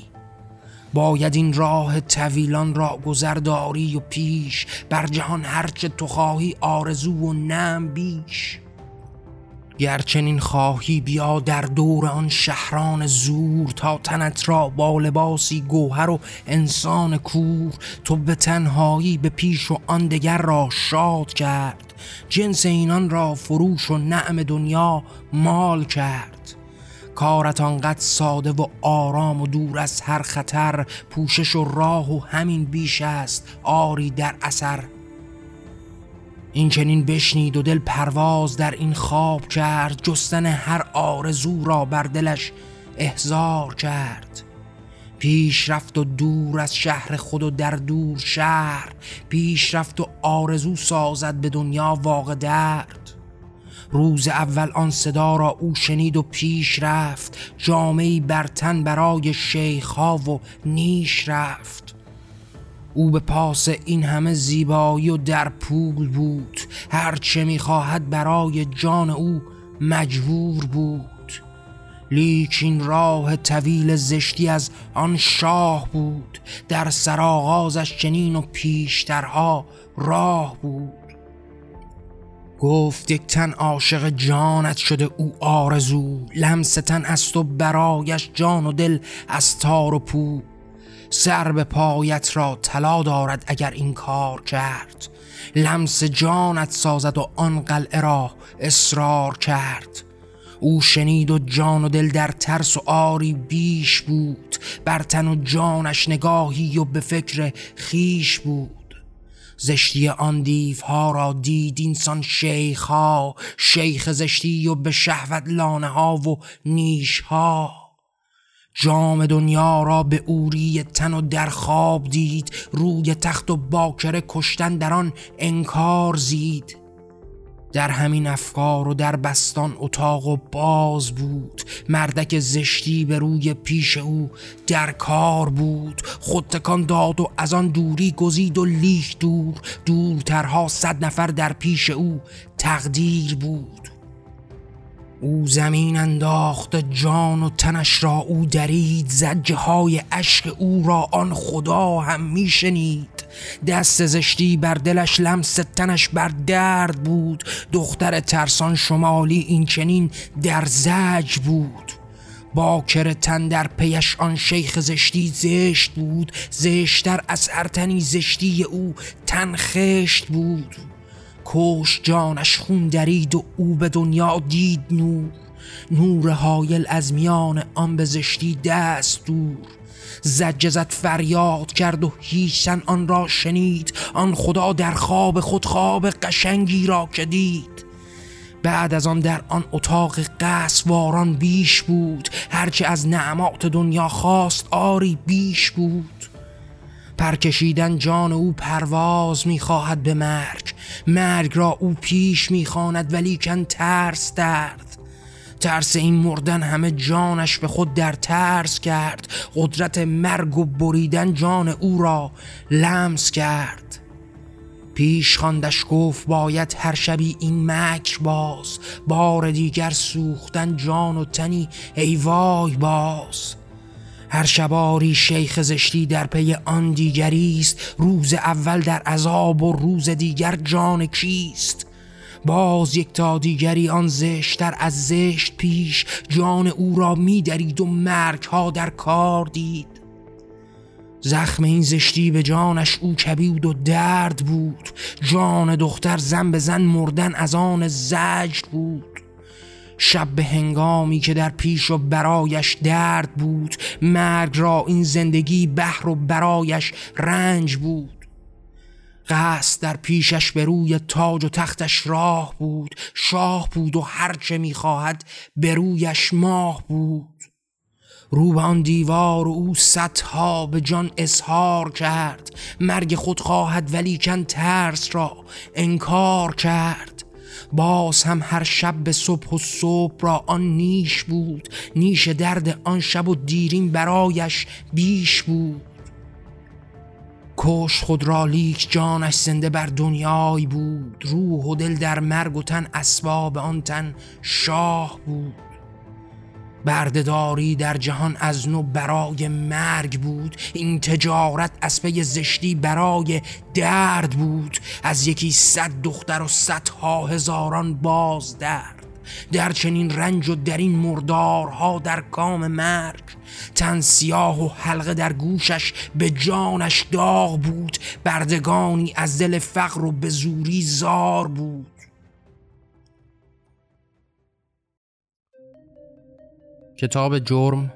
باید این راه طویلان را گذرداری و پیش بر جهان هرچه تو خواهی آرزو و نم بیش. گرچنین خواهی بیا در دور آن شهران زور تا تنت را با لباسی گوهر و انسان کور. تو به تنهایی به پیش و آن دگر را شاد کرد. جنس اینان را فروش و نعم دنیا مال کرد. کارت آنقدر ساده و آرام و دور از هر خطر پوشش و راه و همین بیش است آری در اثر این چنین بشنید و دل پرواز در این خواب کرد جستن هر آرزو را بر دلش احزار کرد. پیش رفت و دور از شهر خود و در دور شهر پیش رفت و آرزو سازد به دنیا واقع درد. روز اول آن صدا را او شنید و پیش رفت جامعی بر تن برای شیخها و نیش رفت. او به پاس این همه زیبایی و در پول بود. هرچه می‌خواهد برای جان او مجبور بود. لیک این راه طویل زشتی از آن شاه بود. در سرآغازش چنین و پیشترها راه بود. گفت یک تن عاشق جانت شده او آرزو. لمس تن است برایش جان و دل از تار و پو سر به پایت را طلا دارد اگر این کار کرد. لمس جانت سازد و آن قلعه را اصرار کرد. او شنید و جان و دل در ترس و آری بیش بود. بر تن و جانش نگاهی و به فکر خیش بود. زشتی آن دیوها را دید اینسان شیخ ها شیخ زشتی و به شهوت لانه ها و نیش ها جام دنیا را به اوری تن و در خواب دید روی تخت و باکره کشتن در آن انکار زید. در همین افکار و در بستان اتاق و باز بود. مردک زشتی به روی پیش او در کار بود. خود تکان داد و از آن دوری گزید و لیک دور. دورترها صد نفر در پیش او تقدیر بود. او زمین انداخت جان و تنش را او درید زجه های عشق او را آن خدا هم میشنید. دست زشتی بر دلش لمس تنش بر درد بود. دختر ترسان شمالی این چنین در زج بود. باکر تن در پیش آن شیخ زشتی زشت بود. زشتر از هر تنی زشتی او تن خشت بود. کش جانش خون درید و او به دنیا دید نور. نور حایل از میان آن به زشتی دست دور. زجزت فریاد کرد و هیچن آن را شنید. آن خدا در خواب خود خواب قشنگی را که دید. بعد از آن در آن اتاق واران بیش بود. هرچه از نعمات دنیا خواست آری بیش بود. پرکشیدن جان او پرواز می‌خواهد به مرگ. مرگ را او پیش می‌خواند ولی کن ترس درد. ترس این مردن همه جانش به خود در ترس کرد. قدرت مرگ و بریدن جان او را لمس کرد. پیش خواندش گفت باید هر شبی این مکر باز. بار دیگر سوختن جان و تنی ای وای باز. هر شباری شیخ زشتی در پی آن دیگری است. روز اول در عذاب و روز دیگر جان کیست؟ باز یک تا دیگری آن زشتر از زشت پیش جان او را میدرید و مرگ ها در کار دید. زخم این زشتی به جانش او کبید و درد بود. جان دختر زن به زن مردن از آن زجر بود. شب به هنگامی که در پیش و برایش درد بود مرگ را این زندگی بحر و برایش رنج بود. قصد در پیشش به روی تاج و تختش راه بود شاه بود و هرچه می‌خواهد به رویش ماه بود. رو به آن دیوار او صدها به جان اظهار کرد مرگ خود خواهد ولی کن ترس را انکار کرد. باز هم هر شب به صبح و صبح را آن نیش بود. نیش درد آن شب و دیرین برایش بیش بود. کش خود را لیک جانش زنده بر دنیای بود. روح و دل در مرگ و تن اسباب آن تن شاه بود. بردهداری در جهان از نو برای مرگ بود. این تجارت از پی زشتی برای درد بود. از یکی صد دختر و صدها هزاران باز درد. در چنین رنج و در این مردارها در کام مرگ. تن سیاه و حلقه در گوشش به جانش داغ بود. بردگانی از دل فقر و به زوری زار بود. کتاب جرم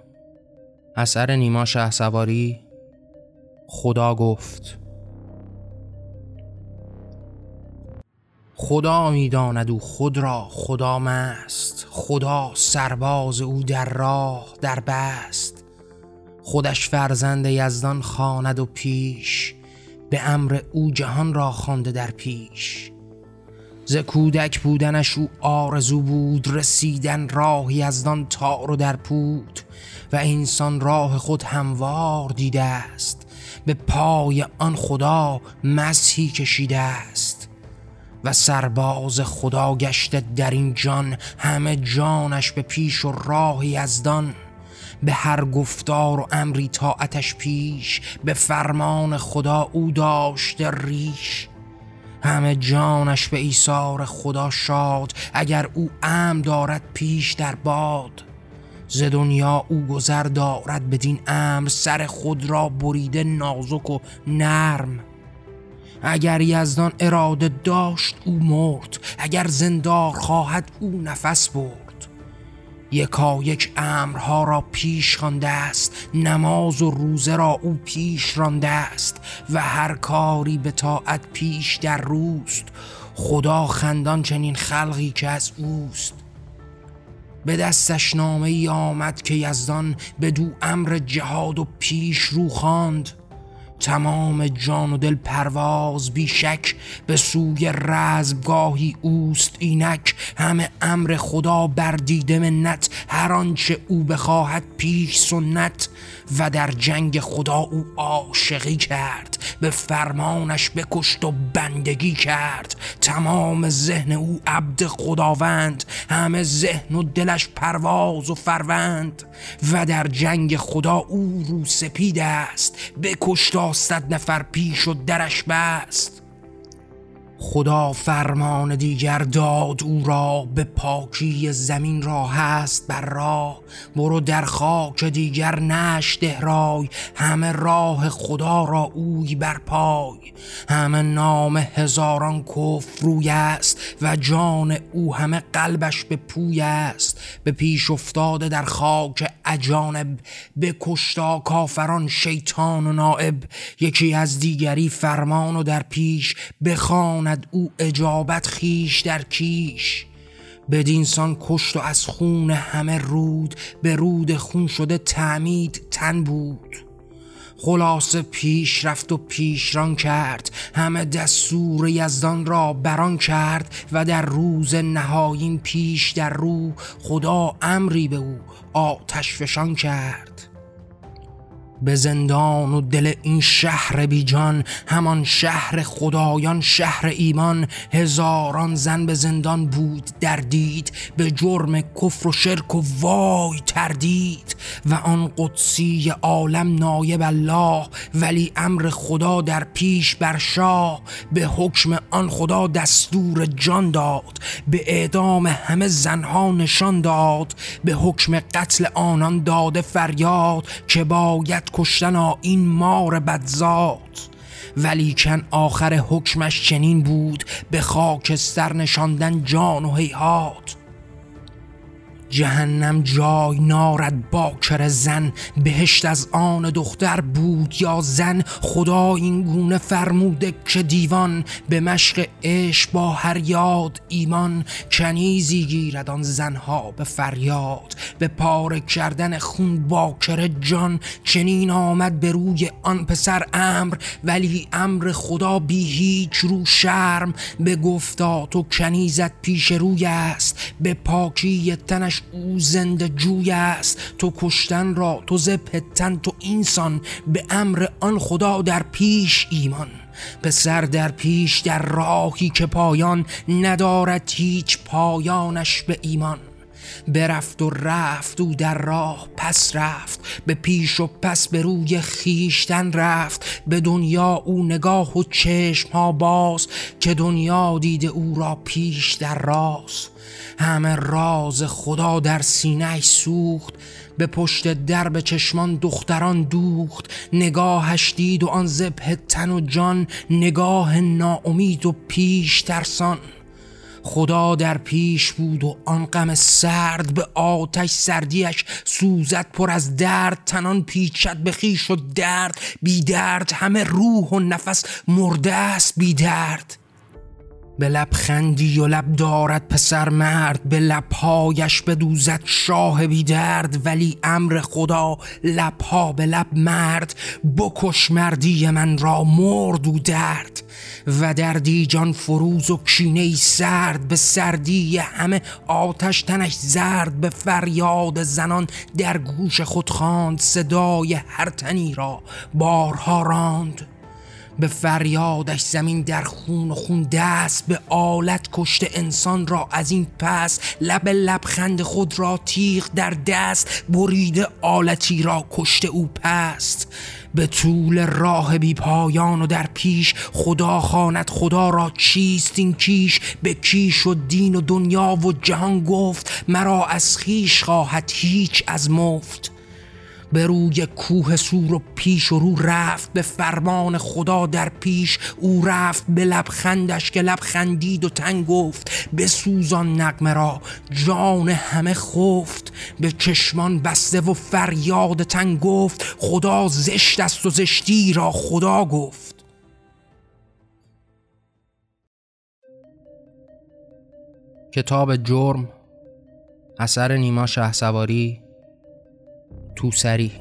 اثر نیما شه سواری خدا گفت. خدا می‌داند او خود را خدا مست خدا سرباز او در راه در بست. خودش فرزند یزدان خواند و پیش به امر او جهان را خوانده در پیش. ز کودک بودنش او آرزو بود رسیدن راه یزدان تار و در پود و انسان راه خود هموار دیده است. به پای آن خدا مسیحی کشیده است و سرباز خدا گشته در این جان همه جانش به پیش و راه یزدان به هر گفتار و امری طاعتش پیش به فرمان خدا او داشته ریش. همه جانش به ایثار خدا شاد اگر او ام دارد پیش در باد. ز دنیا او گذر دارد بدین امر سر خود را بریده نازک و نرم. اگر یزدان اراده داشت او مرد. اگر زندار خواهد او نفس برد. یکا یک امرها را پیش خوانده است نماز و روزه را او پیش رانده است و هر کاری به طاعت پیش در روست. خدا خندان چنین خلقی که از اوست. به دستش نامه ای آمد که یزدان به دو امر جهاد و پیش رو خواند. تمام جان و دل پرواز بیشک به سوی رزمگاهی اوست اینک. همه امر خدا بر دیده منت هر آنچه او بخواهد پیش سنت. و در جنگ خدا او عاشقی کرد به فرمانش بکشت و بندگی کرد. تمام ذهن او عبد خداوند همه ذهن و دلش پرواز و فروند. و در جنگ خدا او رو سپید است بکشت صد نفر پیش و درش بست. خدا فرمان دیگر داد او را به پاکی زمین را هست بر راه. برو در خاک دیگر نش رای همه راه خدا را اوی بر پای. همه نام هزاران کفر روی است و جان او همه قلبش به پوی است. به پیش افتاده در خاک اجانب به کشتا کافران شیطان و نائب. یکی از دیگری فرمان و در پیش بخوان او اجابت خیش در کیش. بدینسان کشت و از خون همه رود به رود خون شده تعمید تن بود. خلاص پیش رفت و پیشران کرد همه دستور یزدان را بران کرد و در روز نهایین پیش در رو خدا امری به او آتش فشان کرد. به زندان و دل این شهر بیجان همان شهر خدایان شهر ایمان. هزاران زن به زندان بود در دید به جرم کفر و شرک و وای تردید و آن قدسی عالم نایب الله ولی امر خدا در پیش بر شاه. به حکم آن خدا دستور جان داد به اعدام همه زنها نشان داد. به حکم قتل آنان داده فریاد که باید کشتن این مار بدزاد ولیکن آخر حکمش چنین بود به خاکستر نشاندن جان و هیهات. جهنم جای نارد باکر زن بهشت از آن دختر بود یا زن. خدا این گونه فرموده که دیوان به مشق عشق با هر یاد ایمان. کنیزی گیرد آن زنها به فریاد به پاره کردن خون باکر جان. چنین آمد به روی آن پسر امر ولی امر خدا بی هیچ رو شرم. به گفتا تو کنیزت پیش روی است به پاکی تنش او زنده جوی است. تو کشتن را تو زپتن تو اینسان به امر آن خدا در پیش ایمان. سر در پیش در راهی که پایان ندارد هیچ پایانش به ایمان. برفت و رفت او در راه پس رفت به پیش و پس به روی خیشتن رفت. به دنیا او نگاه و چشم ها باز که دنیا دیده او را پیش در راست همه راز خدا در سینه سوخت به پشت درب چشمان دختران دوخت. نگاهش دید و آن زبه تن و جان نگاه ناامید و پیش ترسان. خدا در پیش بود و آن غم سرد به آتش سردیش سوزد پر از درد تنان پیچد به خویش و درد. بی درد همه روح و نفس مرده است بی درد. به لب خندی و لب دارد پسر مرد به لبهایش بدوزد شاه بی درد. ولی امر خدا لبها به لب مرد بکش مردی من را مرد و درد. و دردی جان فروز و کینه سرد به سردی همه آتش تنش زرد به فریاد زنان در گوش خود خواند صدای هر تنی را بارها راند. به فریادش زمین در خون و خون دست به آلت کشته انسان را از این پس. لب لبخند خود را تیغ در دست بریده آلتی را کشته او پست. به طول راه بی پایان و در پیش خدا خواند. خدا را چیست این کیش؟ به کیش و دین و دنیا و جهان گفت مرا از خیش خواهد هیچ از مفت. به روی کوه سور و پیش و رو رفت به فرمان خدا در پیش. او رفت به لبخندش که لبخندید و تنگ گفت به سوزان نقمه را. جان همه خفت به چشمان بسته و فریاد تنگ گفت خدا زشت است و زشتی را خدا گفت. کتاب جرم اثر نیما شه سواری توسری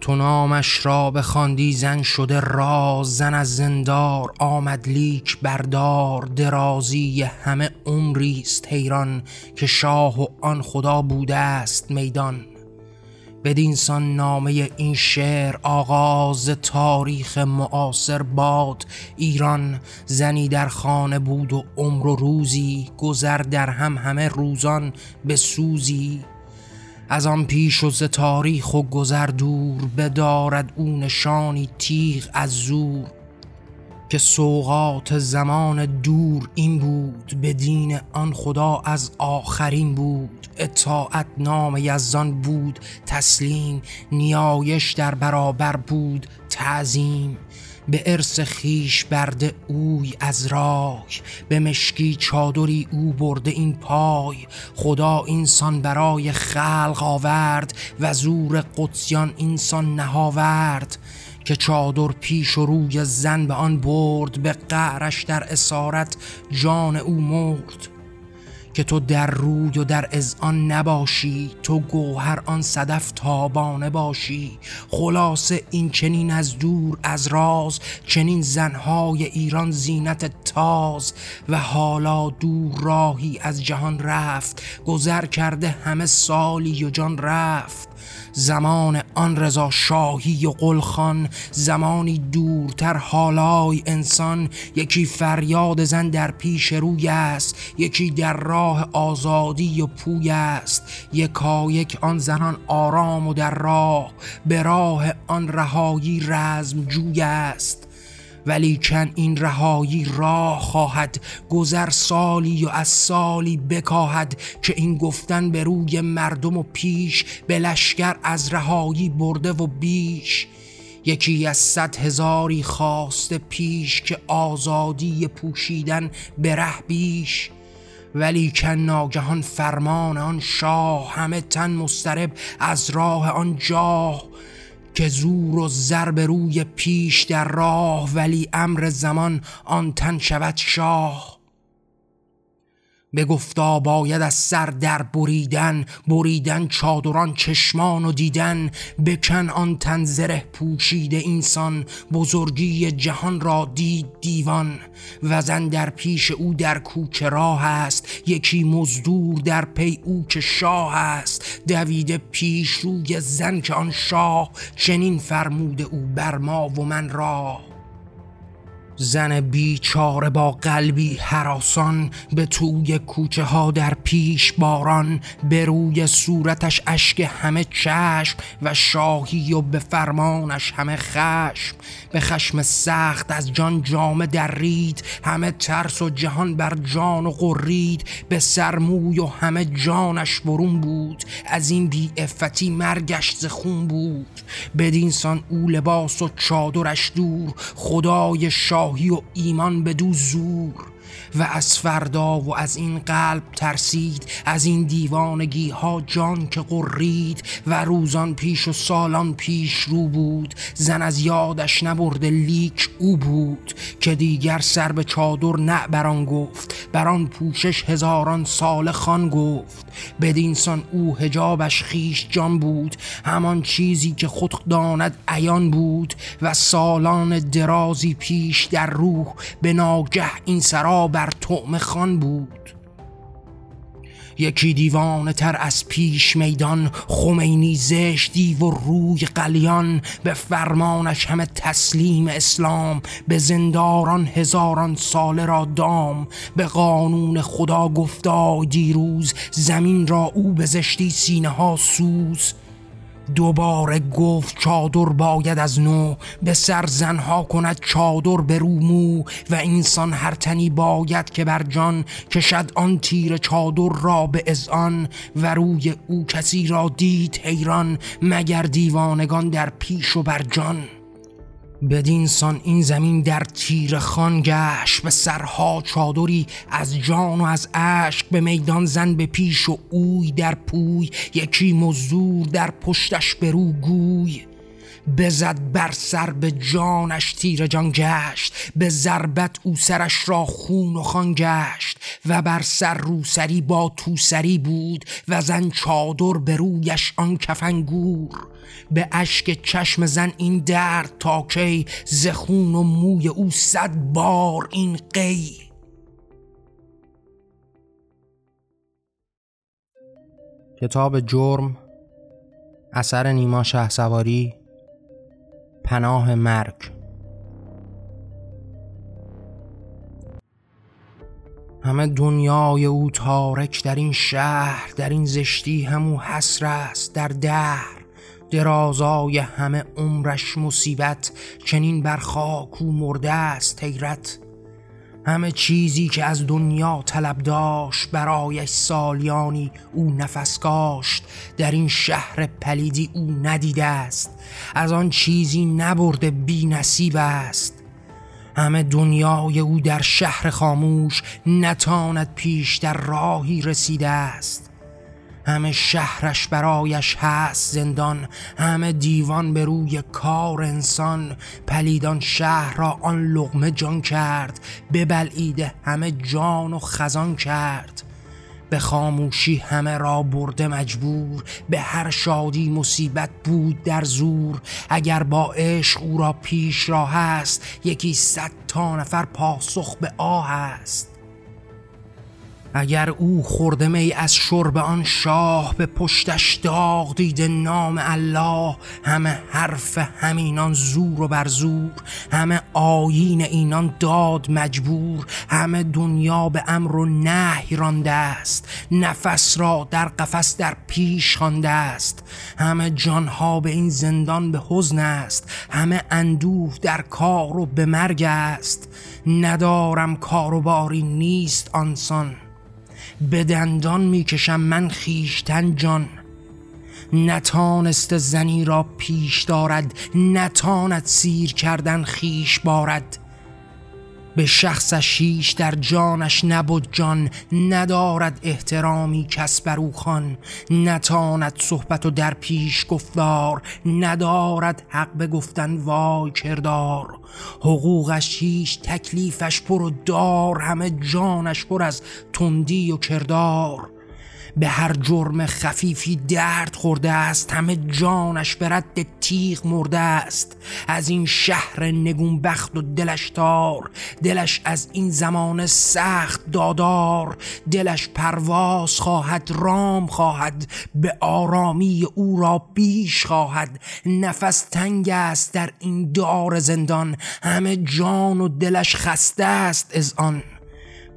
تو نامش را بخواندی زن شده راز زن از زندار آمد لیک بردار درازی همه عمریست حیران که شاه و آن خدا بوده است میدان. بدینسان نامه این شعر آغاز تاریخ معاصر باد. ایران زنی در خانه بود و عمر و روزی گذر در هم همه روزان به سوزی. از آن پیش و ز تاریخ و گذر دور بدارد او نشانی تیغ از زور. که سوقات زمان دور این بود به دین آن خدا از آخرین بود. اطاعت نام یزدان بود تسلیم نیایش در برابر بود تعظیم. به ارث خیش برده اوی از رای به مشکی چادری او برده این پای. خدا اینسان برای خلق آورد و زور قدسیان اینسان نهاورد. که چادر پیش و روی زن به آن برد به قعرش در اسارت جان او مرد. که تو در روی و در آن نباشی تو گوهر آن صدف تابانه باشی. خلاص این چنین از دور از راز چنین زنهای ایران زینت تاز. و حالا دور راهی از جهان رفت گذر کرده همه سالی و جان رفت. زمان آن رضا شاهی و قلخان زمانی دورتر حالای انسان. یکی فریاد زن در پیش روی است یکی در راه آزادی و پوی است. یکا یک آن زنان آرام و در راه به راه آن رهایی رزم جوی است. ولی چند این رهایی راه خواهد گذر سالی و از سالی بکاهد که این گفتن به روی مردم و پیش به لشکر از رهایی برده و بیش. یکی از صد هزاری خواست پیش که آزادی پوشیدن به ره بیش. ولی کن ناگهان فرمان آن شاه همه تن مسترب از راه آن جاه. که زور و ضرب روی پیش در راه ولی امر زمان آن تن شود شاه. گفتا باید از سر در بریدن بریدن چادران چشمان و دیدن. بکن آن تنزره پوشیده اینسان بزرگی جهان را دید دیوان. وزن در پیش او در کوچه راه است یکی مزدور در پی او که شاه است. دویده پیش روی زن که آن شاه چنین فرموده او بر ما و من راه. زن بیچاره با قلبی حراسان به توی کوچه ها در پیش باران به روی صورتش اشک همه چشم و شاهی و به فرمانش همه خشم. به خشم سخت از جان جامه در رید همه ترس و جهان بر جان و قرید به سرموی و همه جانش برون بود از این بی افتی مرگش زخون بود. بدینسان او لباس و چادرش دور خدای شاه خواهی و ایمان بدو زور. و از فردا و از این قلب ترسید از این دیوانگی ها جان که قرید و روزان پیش و سالان پیش رو بود. زن از یادش نبرده لیک او بود که دیگر سر به چادر نه بران گفت بران پوشش هزاران سال خان گفت. بدینسان او هجابش خیش جان بود. همان چیزی که خود داند عیان بود و سالان درازی پیش در روح به ناگه این سرا بر طعم خان بود. یکی دیوانه تر از پیش میدان خمینی زشت دیو و روی قلیان به فرمانش همه تسلیم اسلام به زنداران هزاران سال را دام به قانون خدا گفتا دیروز زمین را او به زشتی سینه ها سوز. دوباره گفت چادر باید از نو به سر زنها کند چادر به رومو و انسان هر تنی باید که بر جان کشد آن تیر چادر را به ازان و روی او کسی را دید حیران مگر دیوانگان در پیش و بر جان. بدینسان این زمین در تیر خان گشت به سرها چادری از جان و از عشق به میدان زن به پیش و اوی در پوی یکی مزدور در پشتش برو گوی. بزد بر سر به جانش تیر جان گشت به ضربت او سرش را خون و خان گشت و بر سر روسری با توسری بود و زن چادر به رویش آن کفنگور. به اشک چشم زن این درد تا کی زخون و موی او صد بار این قی. کتاب جرم اثر نیما شه سواری پناه مرگ. همه دنیای او تارک در این شهر در این زشتی همو حسر است در دهر. درازای همه عمرش مصیبت چنین بر خاک او مرده است حیرت. همه چیزی که از دنیا طلب داشت برایش سالیانی او نفس کاشت. در این شهر پلیدی او ندیده است. از آن چیزی نبرده بی نصیب است. همه دنیای او در شهر خاموش نتاند پیش در راهی رسیده است. همه شهرش برایش هست زندان همه دیوان به روی کار انسان. پلیدان شهر را آن لغمه جان کرد ببلعیده همه جان و خزان کرد. به خاموشی همه را برده مجبور به هر شادی مصیبت بود در زور. اگر با عشق او را پیش را هست یکی صد تا نفر پاسخ به آه است. اگر او خورده می از شرب آن شاه به پشتش داغ دیده نام الله همه حرف همینان زور و بر زور همه آیین اینان داد مجبور همه دنیا به امر و نهی رانده است نفس را در قفس در پیش خوانده است همه جانها به این زندان به حزن است همه اندوه در کار و به مرگ است ندارم کار و باری نیست آنسان. به دندان می‌کشم من خیشتن جان. نتانست زنی را پیش دارد نتاند سیر کردن خیش بارد. به شخصش هیچ در جانش نبود جان ندارد احترامی کس بر او خان نتاند صحبت و در پیش گفتار ندارد حق به گفتن وای کردار. حقوقش هیچ تکلیفش پر و دار همه جانش پر از تندی و کردار. به هر جرم خفیفی درد خورده است همه جانش به رد تیغ مرده است. از این شهر نگون بخت و دلش تار دلش از این زمان سخت دادار. دلش پرواز خواهد رام خواهد به آرامی او را بیش خواهد. نفس تنگ است در این دار زندان همه جان و دلش خسته است از آن.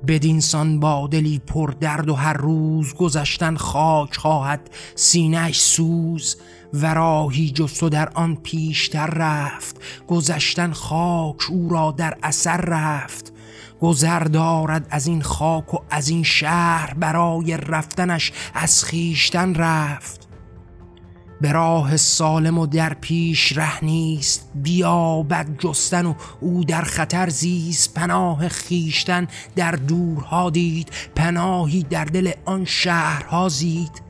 بدینسان با دلی پر درد و هر روز گذشتن خاک خواهد سینهش سوز. و راهی جست و در آن پیشتر رفت گذشتن خاک او را در اثر رفت. گذر دارد از این خاک و از این شهر برای رفتنش از خیشتن رفت. به راه سالم و در پیش ره نیست. بیا بد جستن و او در خطر زیست. پناه خیشتن در دورها دید. پناهی در دل آن شهرها زید.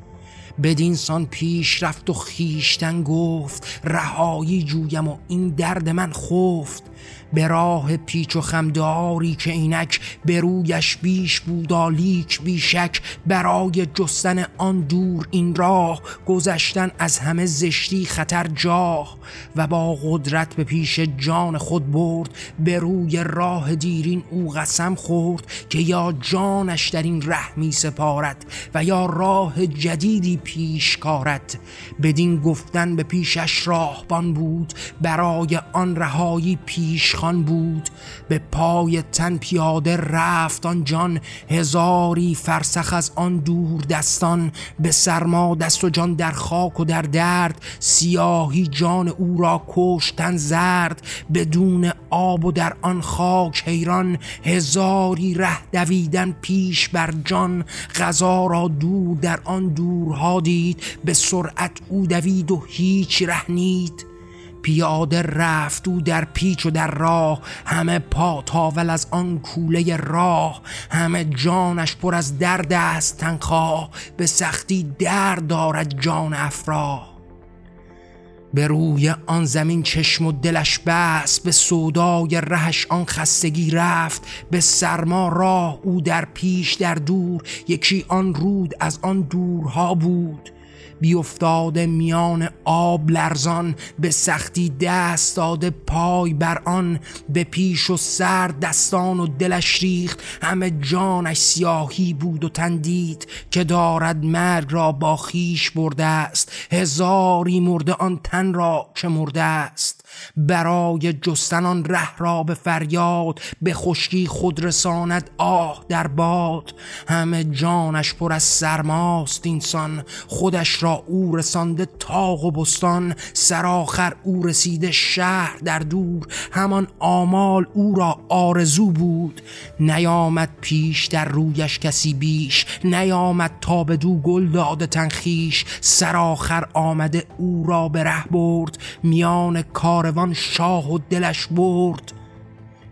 بدینسان پیش رفت و خیشتن گفت رهایی جویم و این درد من خفت. به راه پیچ و خمداری که اینک به رویش بیش بود لیک بیشک. برای جستن آن دور این راه گذشتن از همه زشتی خطر جاه. و با قدرت به پیش جان خود برد به روی راه دیرین او قسم خورد که یا جانش در این ره می سپارد و یا راه جدیدی پیش کارد. بدین گفتن به پیشش راهبان بود برای آن رهایی پیش خان بود به پای تن پیاده رفت آن جان. هزاری فرسخ از آن دور دستان به سرما دست و جان در خاک و در درد. سیاهی جان او را کشتن زرد بدون آب و در آن خاک حیران. هزاری ره دویدن پیش بر جان غذا را دور در آن دورها دید. به سرعت او دوید و هیچ ره نید. پیاده رفت او در پیچ و در راه. همه پا تاول از آن کوله راه. همه جانش پر از درد است تنخواه. به سختی درد دارد جان افراه. به روی آن زمین چشم و دلش بس به سودای رهش آن خستگی رفت. به سرما راه او در پیش در دور. یکی آن رود از آن دورها بود. بیافتاده میان آب لرزان به سختی دست داده پای بر آن به پیش و سر دستان و دلش ریخت. همه جانش سیاهی بود و تندید که دارد مرگ را با خیش برده است. هزاری مرده آن تن را که مرده است. برای جستن آن ره را به فریاد به خشکی خود رساند آه در باد. همه جانش پر از سرماست اینسان خودش را او رسانده تاق و بستان سرآخر او رسیده شهر در دور. همان آمال او را آرزو بود. نیامد پیش در رویش کسی بیش نیامد تا به دو گل داده تنخیش سرآخر آمده او را به ره برد. میان کار کاروان شاه و دلش برد.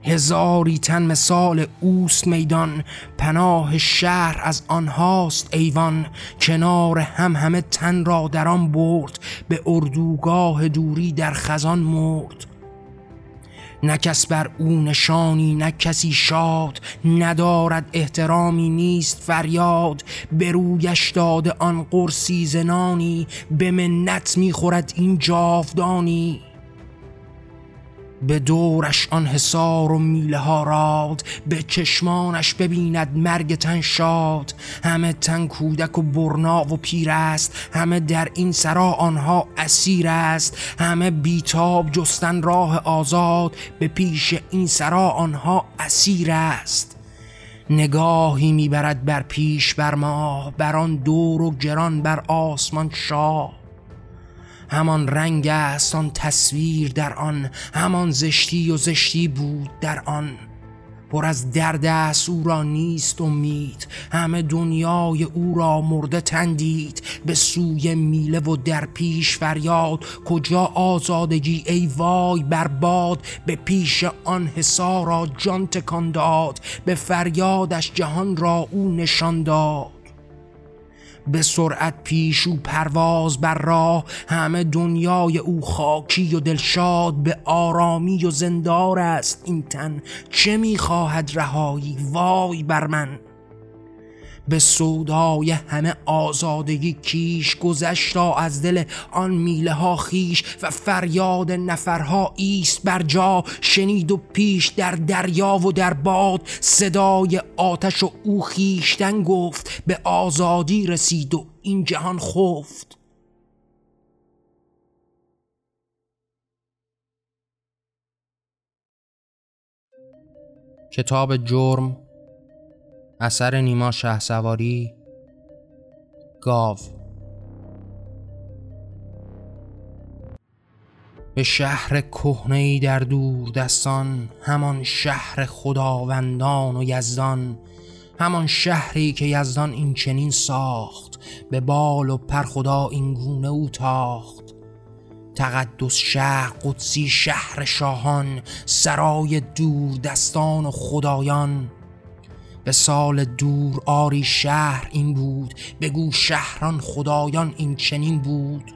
هزاری تن مثال اوست میدان پناه شهر از آنهاست ایوان. کنار هم همه تن را در آن برد به اردوگاه دوری در خزان مرد. نه کس بر او نشانی نه شاد. ندارد احترامی نیست فریاد. به رویش داده آن قرصی زنانی. به منت می‌خورد این جاودانی. به دورش آن حسار و میله ها راد به چشمانش ببیند مرگ تن شاد. همه تن کودک و برنا و پیر است همه در این سرا آنها اسیر است. همه بیتاب جستن راه آزاد به پیش این سرا آنها اسیر است. نگاهی می‌برد بر پیش بر ما بر آن دور و گران بر آسمان شاه همان رنگ است آن تصویر در آن همان زشتی و زشتی بود در آن. پر از درد است او را نیست امید همه دنیای او را مرده تندید. به سوی میله و در پیش فریاد کجا آزادگی ای وای برباد به پیش آن حسارا جان تکان داد به فریادش جهان را او نشان داد. به سرعت پیش او پرواز بر راه. همه دنیای او خاکی و دلشاد به آرامی و زندار است. این تن چه می‌خواهد رهایی؟ وای بر من! به سودای همه آزادگی کیش گذشتا از دل آن میله ها خیش و فریاد نفرها ایست بر جا. شنید و پیش در دریا و در باد صدای آتش و او خیشتن گفت به آزادی رسید و این جهان خفت. کتاب جرم اثر نیما شه سواری گاو. به شهر کهنه در دور دستان همان شهر خداوندان و یزدان همان شهری که یزدان این چنین ساخت به بال و پر خدا این گونه او تاخت. تقدس شهر قدسی شهر شاهان سرای دور دستان و خدایان به سال دور آری شهر این بود بگو شهران خدایان این چنین بود.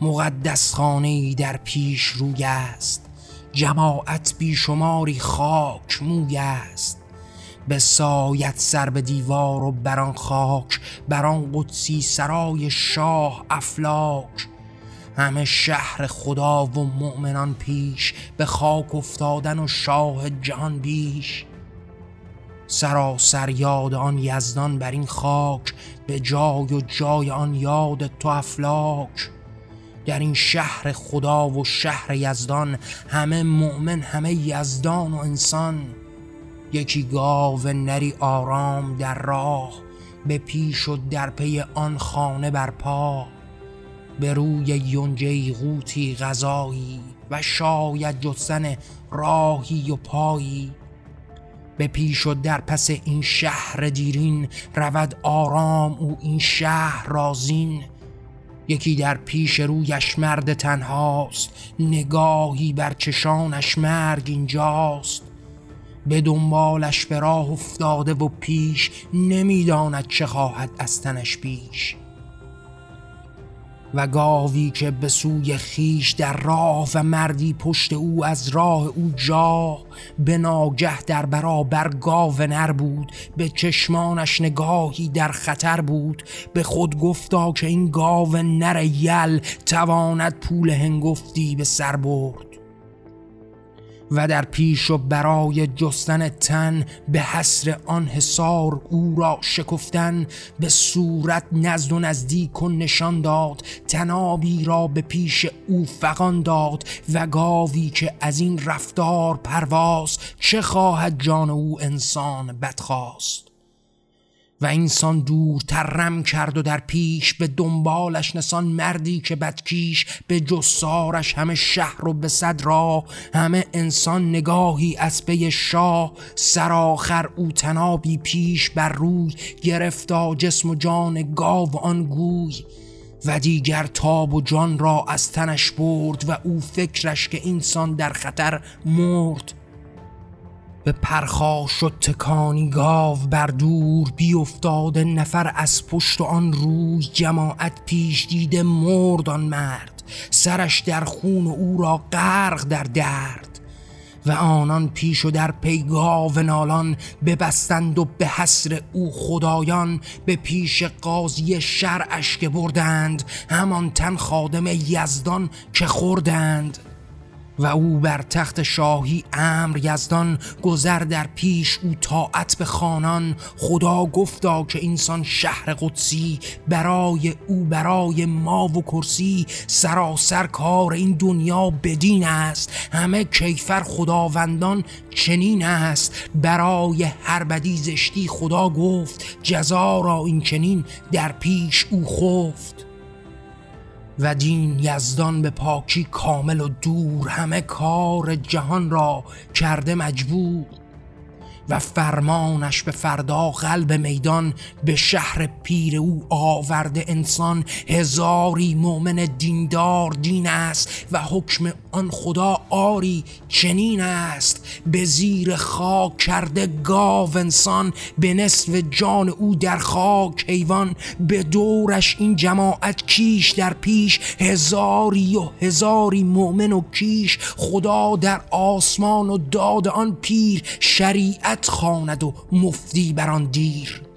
مقدس خانه در پیش روی است جماعت بیشماری خاک موی است. به سایت سر به دیوار و بران خاک بران قدسی سرای شاه افلاک. همه شهر خدا و مؤمنان پیش به خاک افتادن و شاه جهان بیش. سراسر یاد آن یزدان بر این خاک به جای و جای آن یاد تو افلاک. در این شهر خدا و شهر یزدان همه مؤمن همه یزدان و انسان. یکی گاو نری آرام در راه به پیش و در پی آن خانه برپا. به روی یونجه غوتی غذایی و شاید جستن راهی و پایی. به پیش و در پس این شهر دیرین رود آرام او این شهر رازین. یکی در پیش رویش مرد تنهاست نگاهی بر چشانش مرگ اینجاست. به دنبالش به راه افتاده و پیش نمی‌داند چه خواهد از تنش بیش. و گاوی که به سوی خیش در راه و مردی پشت او از راه او جا به ناگه در برابر گاو نر بود به چشمانش نگاهی در خطر بود به خود گفتا که این گاو نر یل تواند پول هنگفتی به سر برد. و در پیش و برای جستن تن به حسر آن حصار او را شکفتن به صورت نزد و نزدیک و نشان داد تنابی را به پیش او فقان داد و گاوی که از این رفتار پرواز چه خواهد جان او انسان بدخواست؟ و اینسان دور ترم کرد و در پیش به دنبالش نسان مردی که بدکیش به جسارش همه شهر و به صد راه همه انسان نگاهی از پی شاه سراخر او تنابی پیش بر روی گرفتا جسم و جان گاو آن گوی و دیگر تاب و جان را از تنش برد و او فکرش که انسان در خطر مرد به پرخاش و تکانی گاو بر دور بی افتاده نفر از پشت آن روی جماعت پیش دیده مرد آن مرد. سرش در خون او را غرق در درد. و آنان پیش و در پیگاو نالان ببستند و به حسر او خدایان به پیش قاضی شرعش که بردند همان تن خادم یزدان که خوردند. و او بر تخت شاهی امر یزدان گذر در پیش او طاعت به خانان. خدا گفتا که اینسان شهر قدسی برای او برای ما و کرسی. سراسر کار این دنیا بدین است. همه کیفر خداوندان چنین است. برای هر بدی زشتی خدا گفت جزا را این چنین در پیش او خفت. و دین یزدان به پاکی کامل و دور همه کار جهان را کرده مجبور. و فرمانش به فردا قلب میدان به شهر پیر او آورده انسان. هزاری مؤمن دیندار دین است و حکم آن خدا آری چنین است. به زیر خاک کرده گاو انسان به نصف جان او در خاک حیوان. به دورش این جماعت کیش در پیش هزاری و هزاری مؤمن و کیش. خدا در آسمان و داد آن پیر شریعت خواند و مفتی بر دیر.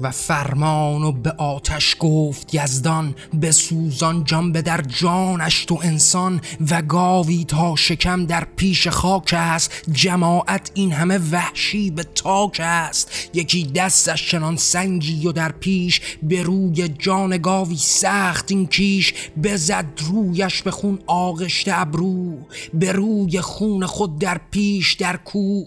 و فرمان و به آتش گفت یزدان به سوزان جان به در جانش تو انسان و گاوی تا شکم در پیش خاک است. جماعت این همه وحشی به تاک است. یکی دستش چنان سنگی و در پیش به روی جان گاوی سخت این کیش. بزد رویش به خون آغشته ابرو. به روی خون خود در پیش در کوه.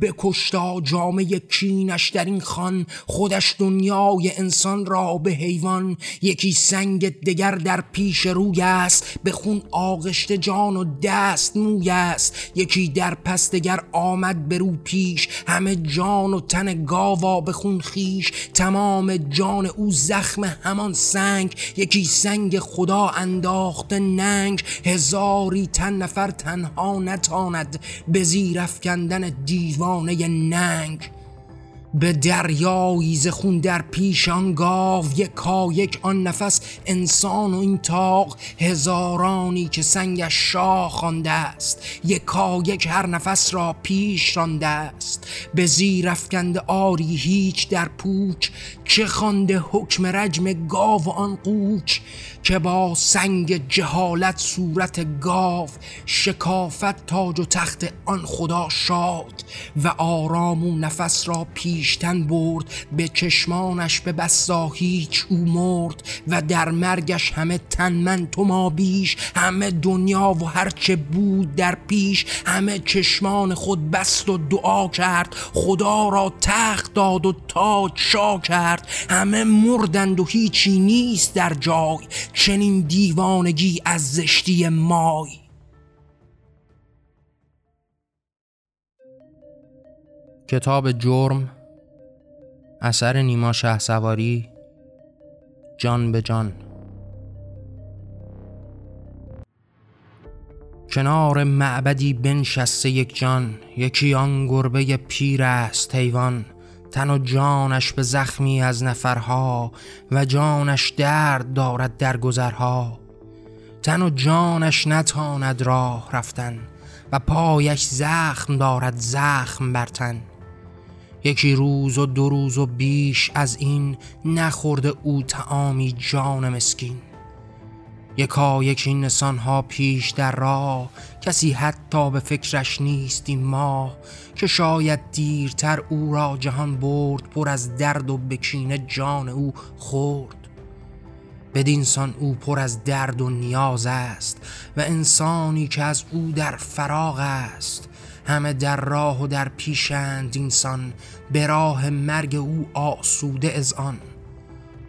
بکشتا جامعه کینش در این خان. خودش دو دنیای انسان را به حیوان یکی سنگ دگر در پیش روی است به خون آغشته جان و دست موی است یکی در پس دگر آمد به رو پیش همه جان و تن گاوا به خون خیش تمام جان او زخم همان سنگ یکی سنگ خدا انداخته ننگ هزاری تن نفر تنها نتاند به زیر افکندن دیوانه ننگ. به دریایی ز خون در پیش آن گاو یکا یک آن نفس انسان و این تاق هزارانی که سنگش شاه خوانده است. یکا یک هر نفس را پیش رانده است. به زیر افکنده آری هیچ در پوچ چه خوانده حکم رجم گاو آن قوچ که با سنگ جهالت صورت گاو شکافت تاج و تخت آن خدا شاد. و آرام و نفس را پیشتن برد به چشمانش به بسا هیچ او مرد و در مرگش همه تن من تو ما بیش. همه دنیا و هرچه بود در پیش. همه چشمان خود بست و دعا کرد. خدا را تخت داد و تاج شا کرد. همه مردند و هیچی نیست در جای. چنین دیوانگی از زشتی مای. کتاب جرم اثر نیما شه سواری جان به جان. کنار معبدی بنشسته یک جان یکی آن گربه پیر است حیوان. تن و جانش به زخمی از نفرها و جانش درد دارد در گذرها. تن و جانش نتاند راه رفتن و پایش زخم دارد زخم بر تن. یکی روز و دو روز و بیش از این نخورده او تعامی جان مسکین. یکا یکی نسان ها پیش در راه کسی حتی به فکرش نیست این ماه که شاید دیرتر او را جهان برد پر از درد و بکینه جان او خورد. بدینسان او پر از درد و نیاز است و انسانی که از او در فراغ است. همه در راه و در پیشند اینسان به راه مرگ او آسوده از آن.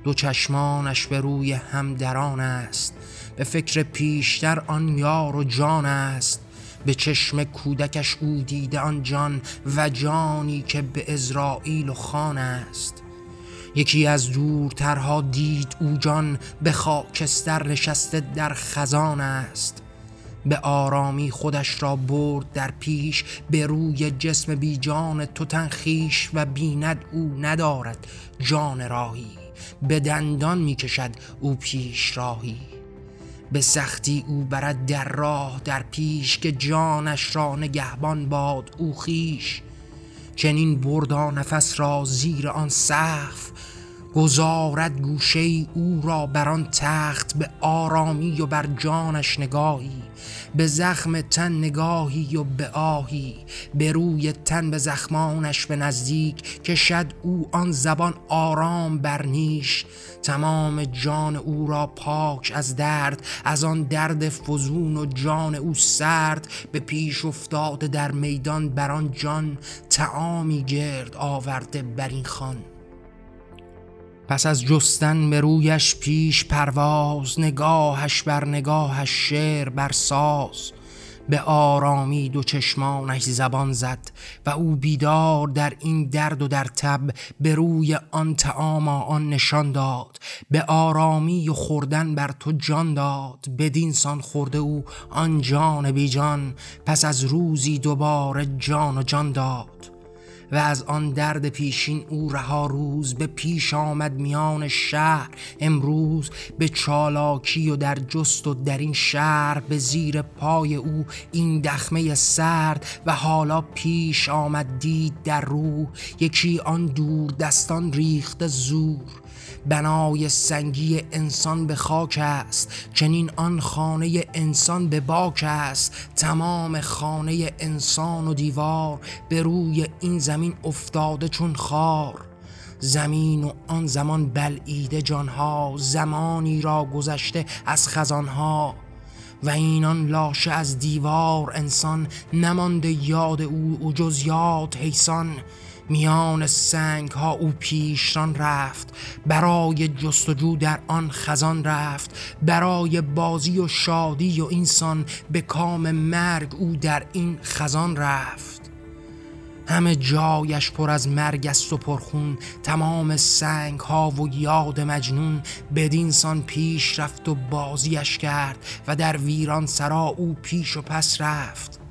دو چشمانش به روی هم دران است به فکر پیشتر آن یار و جان است. به چشم کودکش او دیده آن جان و جانی که به ازرائیل و خان است. یکی از دورترها دید او جان به خاکستر نشسته در خزان است. به آرامی خودش را برد در پیش به روی جسم بی جان تو تنخیش و بیند او ندارد جان راهی. به دندان می‌کشد او پیش راهی. به سختی او برد در راه در پیش که جانش را نگهبان باد او خیش چنین بردا نفس را زیر آن سقف گذارد گوشه او را بر آن تخت به آرامی و بر جانش نگاهی به زخم تن نگاهی و به آهی به روی تن به زخمانش به نزدیک کشد او آن زبان آرام بر نیش. تمام جان او را پاک از درد از آن درد فزون و جان او سرد. به پیش افتاده در میدان بر آن جان تعامی گرد آورده بر این خان. پس از جستن به رویش پیش پرواز نگاهش بر نگاهش شعر بر ساز به آرامی دو چشمانش زبان زد و او بیدار در این درد و در تب به روی آن تعام آن نشان داد. به آرامی و خوردن بر تو جان داد. بدینسان خورده او آن جان بی جان. پس از روزی دوباره جان و جان داد. و از آن درد پیشین او رها روز به پیش آمد میان شهر. امروز به چالاکی و در جست و در این شهر به زیر پای او این دخمه سرد و حالا پیش آمد دید در روح. یکی آن دور دستان ریخت زور. بنای سنگی انسان به خاک است. چنین آن خانه انسان به باک است. تمام خانه انسان و دیوار به روی این زمین افتاده چون خار. زمین و آن زمان بلعیده جانها زمانی را گذشته از خزانها. و اینان لاشه از دیوار انسان نمانده یاد او و جز یاد حیسان میان سنگ ها او پیشران رفت. برای جستجو در آن خزان رفت. برای بازی و شادی و اینسان به کام مرگ او در این خزان رفت. همه جایش پر از مرگ است و پرخون تمام سنگ ها و یاد مجنون بدینسان پیش رفت و بازیش کرد و در ویران سرا او پیش و پس رفت.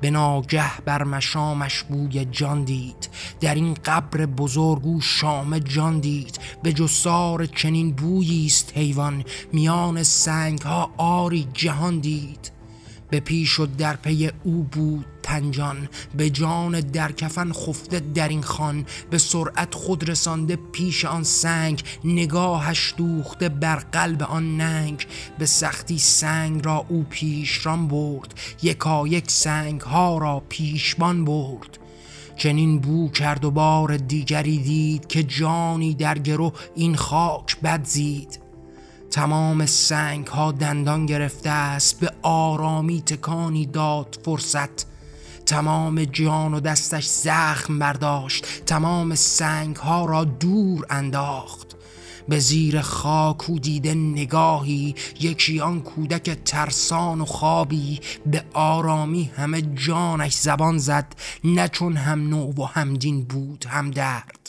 به ناگه بر مشامش بوی جان دید. در این قبر بزرگ او شام جان دید. به جسار چنین بویی است حیوان. میان سنگ ها آری جهان دید. به پیش و در پی او بود. تنجان به جان در کفن خفته در این خان به سرعت خود رسانده پیش آن سنگ نگاهش دوخته بر قلب آن ننگ. به سختی سنگ را او پیشران برد یکا یک سنگ ها را پیشبان برد. چنین بو کرد و بار دیگری دید که جانی در گرو این خاک بد زید. تمام سنگ ها دندان گرفته است به آرامی تکانی داد فرصت. تمام جان و دستش زخم برداشت تمام سنگ ها را دور انداخت. به زیر خاک و دیده نگاهی یکی آن کودک ترسان و خوابی به آرامی همه جانش زبان زد. نه چون هم نو و هم دین بود هم درد.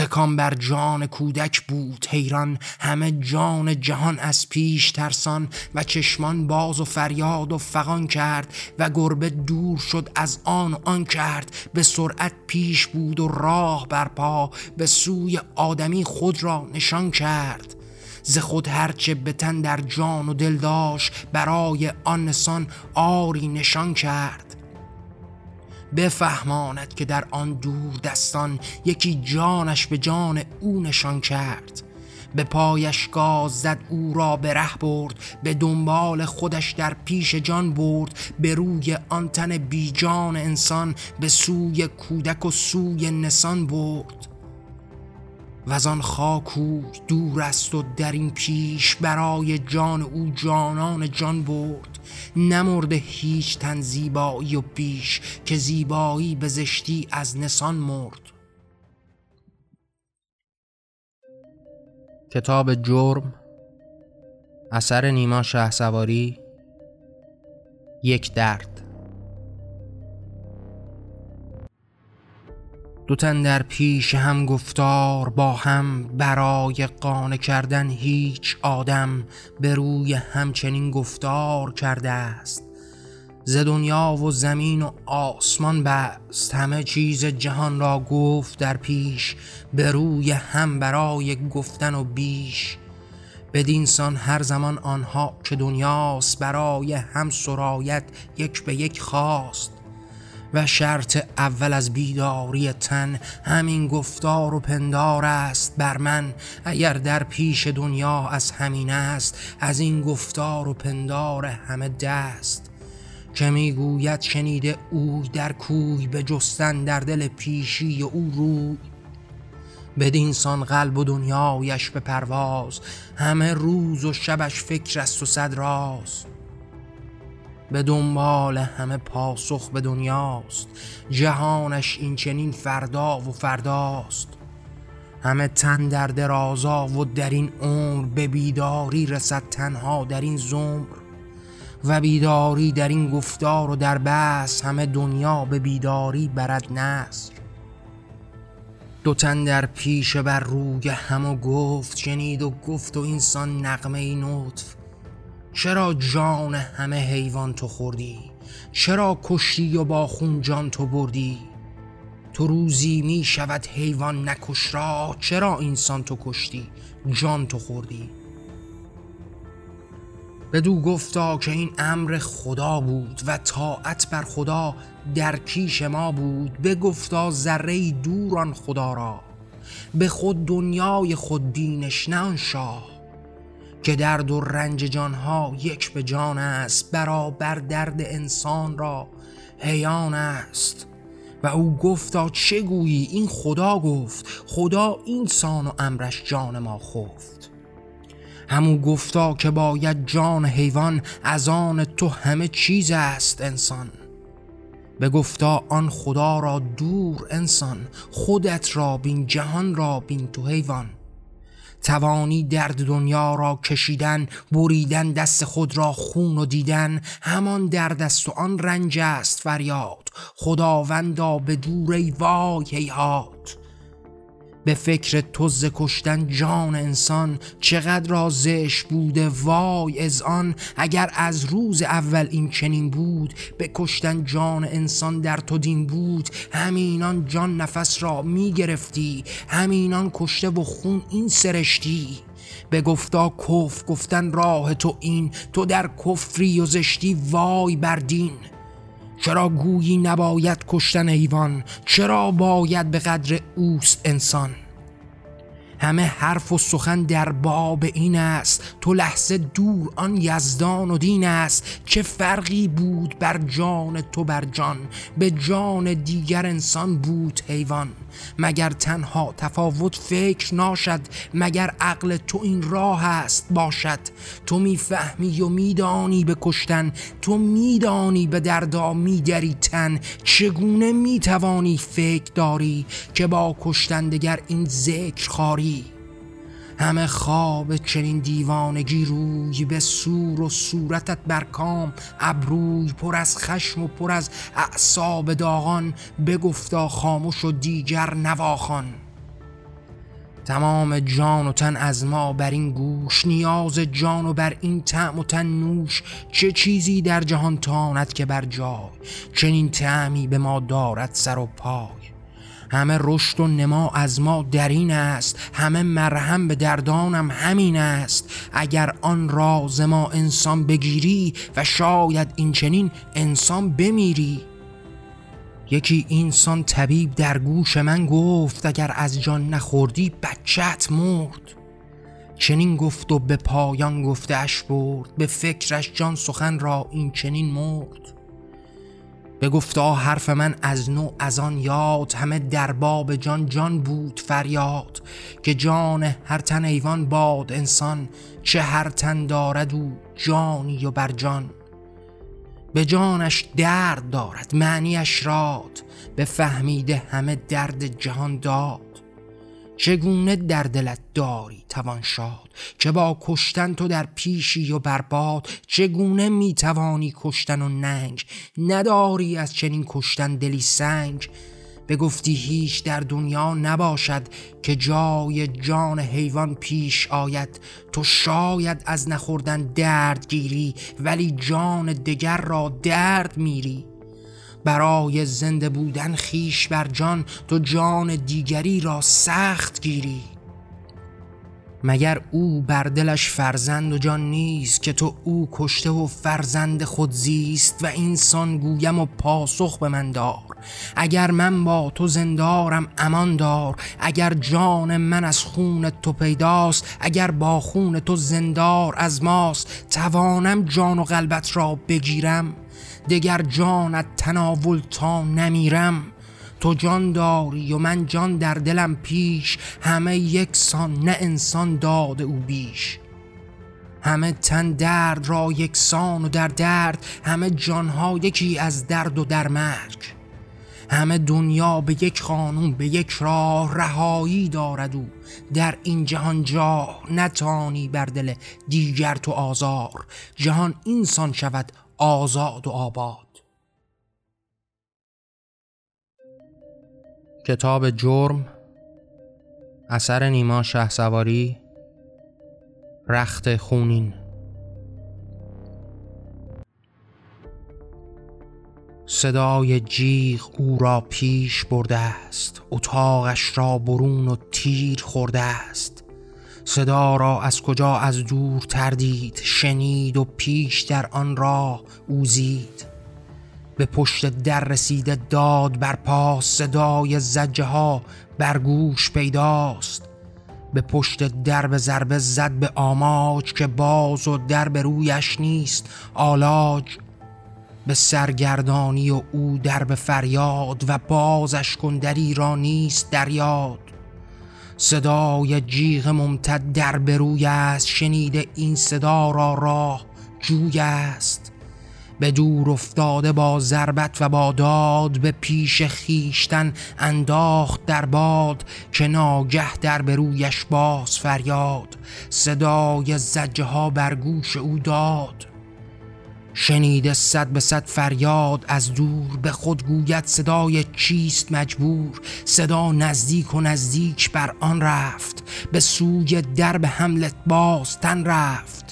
تکان بر جان کودک بود. حیران همه جان جهان از پیش ترسان و چشمان باز و فریاد و فغان کرد و گربه دور شد از آن و آن کرد. به سرعت پیش بود و راه برپا به سوی آدمی خود را نشان کرد. ز خود هرچه به تن در جان و دل داشت برای آن نسان آری نشان کرد. بفهماند که در آن دور دستان یکی جانش به جان او نشان کرد. به پایش گاز زد او را به ره برد به دنبال خودش در پیش جان برد. به روی آن تن بیجان انسان به سوی کودک و سوی نسان برد. و آن خاکو دور است و در این پیش برای جان او جانان جان برد. نمرده هیچ تن زیبایی و بیش که زیبایی به زشتی از نسان مرد. کتاب جرم اثر نیما شه سواری یک درد. دو تن در پیش هم گفتار با هم برای قانه کردن هیچ آدم به روی همچنین گفتار کرده است. ز دنیا و زمین و آسمان بست همه چیز جهان را گفت در پیش به روی هم برای گفتن و بیش. بدینسان هر زمان آنها که دنیاست برای هم سرایت یک به یک خواست. و شرط اول از بیداری تن همین گفتار و پندار است بر من. اگر در پیش دنیا از همین است از این گفتار و پندار همه دست. که می‌گوید شنیده اوی در کوی به جستن در دل پیشی او روی. بدینسان قلب و دنیایش به پرواز همه روز و شبش فکر است و صد راز. به دنبال همه پاسخ به دنیاست. جهانش این چنین فردا و فرداست. همه تن در درازا و در این عمر به بیداری رسد تنها در این زمر. و بیداری در این گفتار و در بس همه دنیا به بیداری برد نصر دو تن در پیش بر روی هم و گفت شنید و گفت و اینسان نقمه ای نطف چرا جان همه حیوان تو خوردی؟ چرا کشتی و با خون جان تو بردی؟ تو روزی می شود حیوان نکش را چرا انسان تو کشتی جان تو خوردی؟ بدو گفتا که این امر خدا بود و طاعت بر خدا در کیش ما بود بگفتا ذره دوران خدا را. به خود دنیای خود بینش نه شاه. که درد و رنج جانها یک به جان است برابر درد انسان را هیان است. و او گفتا چه گویی؟ این خدا گفت خدا اینسان و امرش جان ما خفت. همو گفتا که باید جان حیوان از آن تو همه چیز است انسان. به گفتا آن خدا را دور انسان خودت را بین جهان را بین تو حیوان. توانی درد دنیا را کشیدن بریدن دست خود را خون و دیدن همان درد است و آن رنج است فریاد. خداوندا به دور ای وای هیهات به فکر توز کشتن جان انسان چقدر رازش بوده وای از آن. اگر از روز اول این چنین بود به کشتن جان انسان در تو دین بود. همینان جان نفس را می گرفتی همینان کشته و خون این سرشتی. به گفتا کف گفتن راه تو این. تو در کفری و زشتی وای بر دین. چرا گویی نباید کشتن حیوان؟ چرا باید به قدر اوست انسان؟ همه حرف و سخن در باب این است. تو لحظه دور آن یزدان و دین است. چه فرقی بود بر جان تو بر جان؟ به جان دیگر انسان بود حیوان. مگر تنها تفاوت فکر ناشد مگر عقل تو این راه است باشد؟ تو می‌فهمی و میدانی به کشتن تو میدانی به دردا میدری تن. چگونه می‌توانی فکر داری که با کشتن دگر این ذکر خاری؟ همه خواب چنین دیوانگی روی به سور و صورتت بر کام ابروی پر از خشم و پر از اعصاب داغان بگفتا خاموش و دیگر نواخان تمام جان و تن از ما بر این گوش نیاز جان و بر این تعم و تن نوش چه چیزی در جهان تاند که بر جای؟ چنین تعمی به ما دارد سر و پای. همه رشد و نما از ما در این است. همه مرهم به دردانم همین است. اگر آن راز ما انسان بگیری و شاید این چنین انسان بمیری. یکی اینسان طبیب در گوش من گفت اگر از جان نخوردی بچت مرد. چنین گفت و به پایان گفتش برد. به فکرش جان سخن را این چنین مرد. به گفتا حرف من از نو از آن یاد همه در باب جان جان بود فریاد که جان هر تن ایوان باد انسان چه هر تن دارد او جانی و بر جان. به جانش درد دارد معنیش راد به فهمیده همه درد جهان داد. چگونه در دلت داری توان شاد که با کشتن تو در پیشی و برباد؟ چگونه می‌توانی کشتن و ننگ؟ نداری از چنین کشتن دلی سنگ؟ به گفتی هیچ در دنیا نباشد که جای جان حیوان پیش آید. تو شاید از نخوردن درد گیری ولی جان دگر را درد میری. برای زنده بودن خیش بر جان تو جان دیگری را سخت گیری. مگر او بر دلش فرزند و جان نیست که تو او کشته و فرزند خود زیست و اینسان گویم و پاسخ به من دار؟ اگر من با تو زندارم امان دار. اگر جان من از خون تو پیداست اگر با خون تو زندار از ماست. توانم جان و قلبت را بگیرم. دگر جانت تناول تا نمیرم. تو جان داری و من جان در دلم پیش. همه یکسان نه انسان داده او بیش. همه تن درد را یکسان و در درد. همه جانها یکی از درد و در مرگ. همه دنیا به یک قانون به یک راه رهایی دارد او. در این جهان جا نتانی بر دل دیگر تو آزار. جهان اینسان شود آزاد و آباد. کتاب جرم اثر نیما شه سواری رخت خونین. صدای جیغ او را پیش برده است اتاقش را برون و تیر خورده است. صدا را از کجا از دور تردید شنید و پیش در آن راه اوزید. به پشت در رسیده داد بر پاس صدای زجه ها بر گوش پیداست. به پشت درب ضربه زد به آماج که باز و درب رویش نیست آلاج. به سرگردانی و او درب فریاد و بازش کندری را نیست در یاد صدای جیغ ممتد در بروی است. شنیده این صدا را راه جوی است. به دور افتاده با ضربت و با داد به پیش خیشتن انداخت در باد که ناگه در به رویش باز فریاد. صدای زجه ها بر گوش او داد. شنیده صد به صد فریاد از دور به خود گوید صدای چیست مجبور؟ صدا نزدیک و نزدیک بر آن رفت به سوی درب حملت باز تن رفت.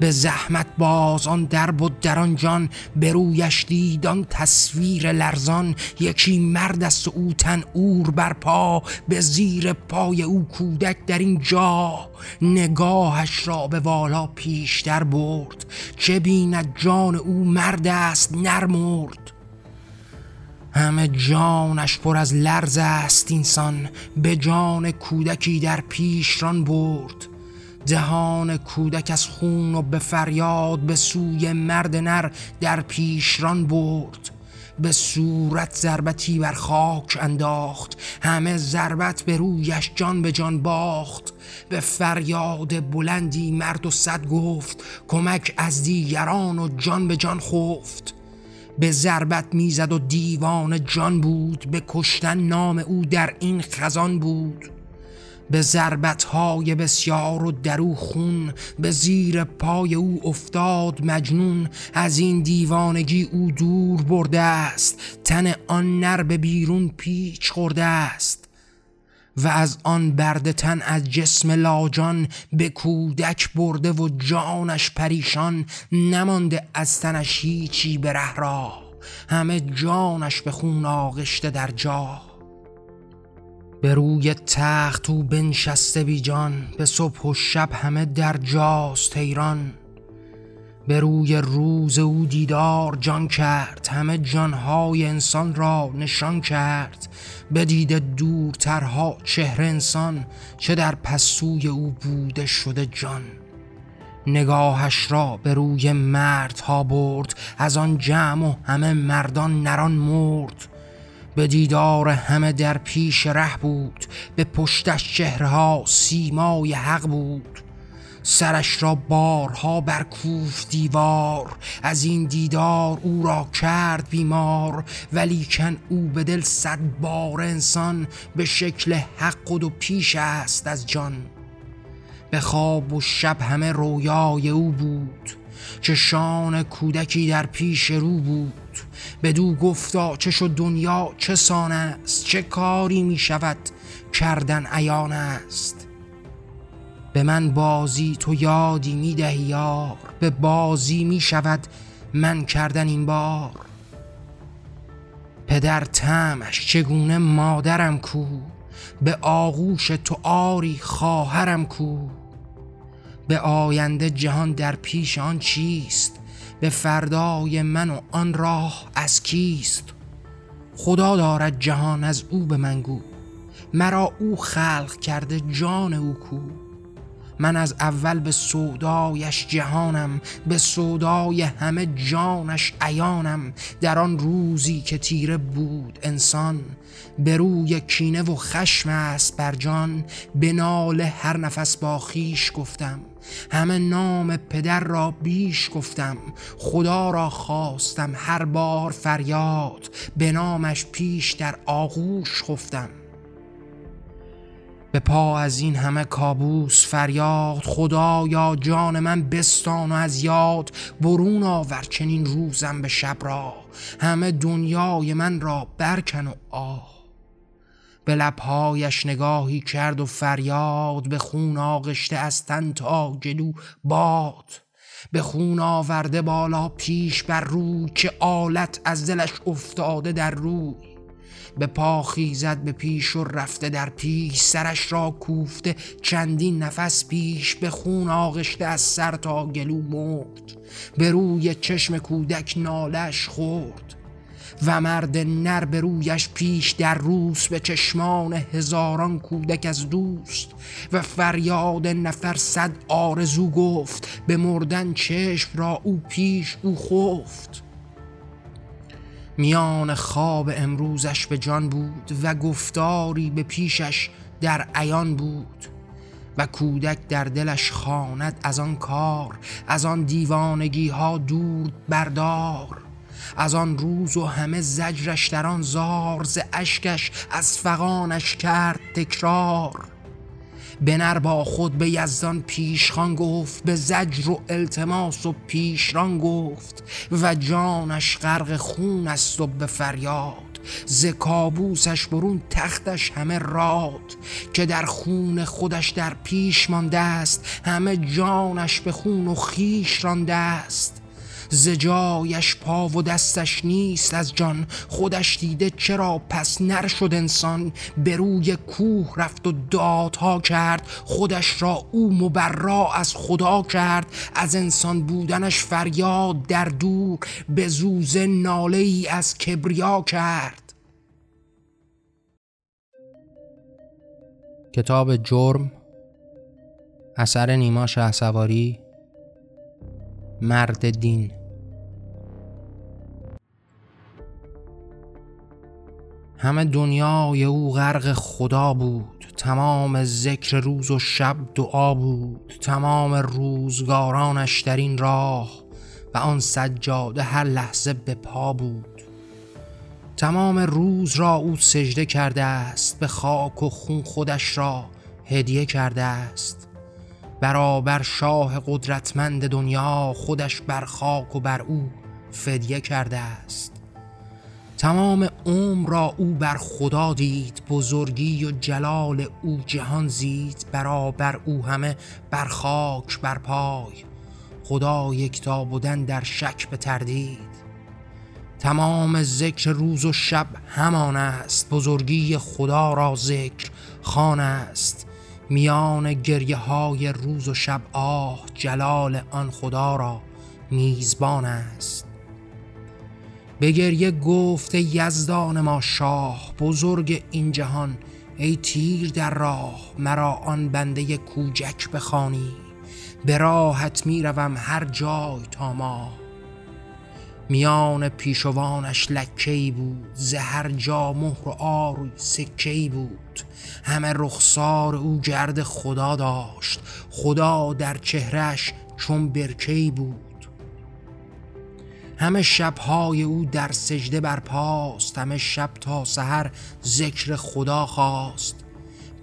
به زحمت باز آن درب و در آن جان به رویش دید آن تصویر لرزان. یکی مرد است او تن اور بر پا به زیر پای او کودک در این جا. نگاهش را به والا پیشتر برد. چه بیند جان او مرد است نرمرد همه جانش پر از لرز است اینسان به جان کودکی در پیشران برد. دهان کودک از خون و به فریاد به سوی مرد نر در پیشران برد. به صورت ضربتی بر خاک انداخت. همه ضربت به رویش جان به جان باخت. به فریاد بلندی مرد و صد گفت. کمک از دیگران و جان به جان خفت. به ضربت می‌زد و دیوان جان بود. به کشتن نام او در این خزان بود. به ضربت های بسیار و درو خون به زیر پای او افتاد مجنون. از این دیوانگی او دور برده است. تن آن نر به بیرون پیچ خورده است. و از آن برده تن از جسم لاجان به کودک برده و جانش پریشان نمانده از تنش هیچی به ره را. همه جانش به خون آغشته در جا. به روی تخت او بنشسته بی جان به صبح و شب همه در جاست حیران. به روی روز او دیدار جان کرد همه جانهای انسان را نشان کرد. به دید دورترها چهره انسان چه در پسوی او بوده شده جان. نگاهش را به روی مردها برد از آن جمع و همه مردان نران مرد. به دیدار همه در پیش ره بود به پشتش چهرها سیمای حق بود. سرش را بارها بر کوف دیوار از این دیدار او را کرد بیمار ولیکن او به دل صد بار انسان به شکل حق و پیش است از جان. به خواب و شب همه رویای او بود چشان کودکی در پیش رو بود. بدو گفتا چه شد دنیا چه سان است چه کاری می شود کردن عیان است. به من بازی تو یادی می دهی یار به بازی می شود من کردن این بار. پدر تمش چگونه مادرم کو؟ به آغوش تو آری خواهرم کو؟ به آینده جهان در پیش آن چیست؟ به فردای من و آن راه از کیست؟ خدا دارد جهان از او به من گو مرا او خلق کرده جان او کو؟ من از اول به سودایش جهانم به سودای همه جانش عیانم. در آن روزی که تیره بود انسان به روی کینه و خشم است بر جان. به نال هر نفس با خیش گفتم همه نام پدر را بیش گفتم. خدا را خواستم هر بار فریاد به نامش پیش در آغوش خفتم. به پا از این همه کابوس فریاد خدا یا جان من بستان و از یاد برون آور چنین روزم به شب را. همه دنیای من را برکن و آه. به لبهایش نگاهی کرد و فریاد به خون آغشته از تن تا گلو باد. به خون آورده بالا پیش بر روی که آلت از دلش افتاده در روی. به پا خیزد به پیش و رفته در پیش سرش را کوفته چندین نفس پیش به خون آغشته از سر تا گلو مرد. به روی چشم کودک نالش خورد. و مرد نر به رویش پیش در روس به چشمان هزاران کودک از دوست. و فریاد نفر صد آرزو گفت به مردن چشم را او پیش او خفت. میان خواب امروزش به جان بود و گفتاری به پیشش در عیان بود و کودک در دلش خواند از آن کار از آن دیوانگی ها دور بردار از آن روز و همه زجرش در آن زار ز اشکش از فقانش کرد تکرار. بنر با خود به یزدان پیشخان گفت به زجر و التماس و پیشران گفت و جانش غرق خون است و به فریاد. ز کابوسش برون تختش همه راد که در خون خودش در پیش مانده است همه جانش به خون و خیش رانده است. ز جایش پا و دستش نیست از جان. خودش دیده چرا پس نر شد انسان؟ به روی کوه رفت و دادها کرد. خودش را او مبرا از خدا کرد. از انسان بودنش فریاد در دور. به زوز ناله ای از کبریا کرد. کتاب جرم اثر نیما شهسواری مرد دین. همه دنیای او غرق خدا بود. تمام ذکر روز و شب دعا بود. تمام روزگارانش در این راه و آن سجاده هر لحظه به پا بود. تمام روز را او سجده کرده است. به خاک و خون خودش را هدیه کرده است. برابر شاه قدرتمند دنیا خودش بر خاک و بر او فدیه کرده است. تمام عمر را او بر خدا دید بزرگی و جلال او جهان زید برابر او همه بر خاک بر پای. خدا یکتا بودن در شک به تردید تمام ذکر روز و شب همان است بزرگی خدا را ذکر خان است. میان گریه های روز و شب آه جلال آن خدا را میزبان است. به گریه گفته یزدان ما شاه بزرگ این جهان ای تیر در راه مرا آن بنده کوجک بخوانی به راحت می‌روم هر جای تا ما. میان پیشوانش لکی بود زهر جا مهر و آروی سکی بود. همه رخسار او گرد خدا داشت خدا در چهرش چون برکی بود. همه شبهای او در سجده برپاست همه شب تا سحر ذکر خدا خواست.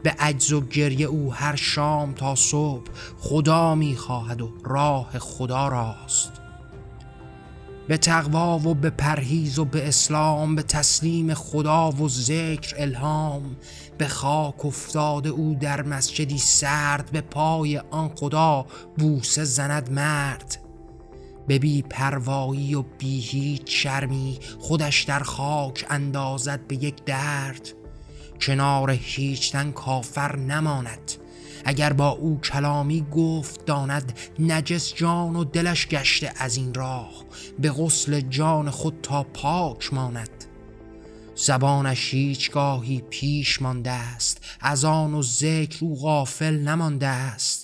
به عجز و گریه او هر شام تا صبح خدا می‌خواهد و راه خدا راست. به تقوا و به پرهیز و به اسلام به تسلیم خدا و ذکر الهام. به خاک افتاده او در مسجدی سرد به پای آن خدا بوسه زند مرد. به بی پروایی و بی هیچ شرمی خودش در خاک اندازد به یک درد. کنار هیچتن کافر نماند. اگر با او کلامی گفت داند نجس جان و دلش گشته از این راه. به غسل جان خود تا پاک ماند. زبانش هیچگاهی پیش مانده است. از آن و ذکر او غافل نمانده است.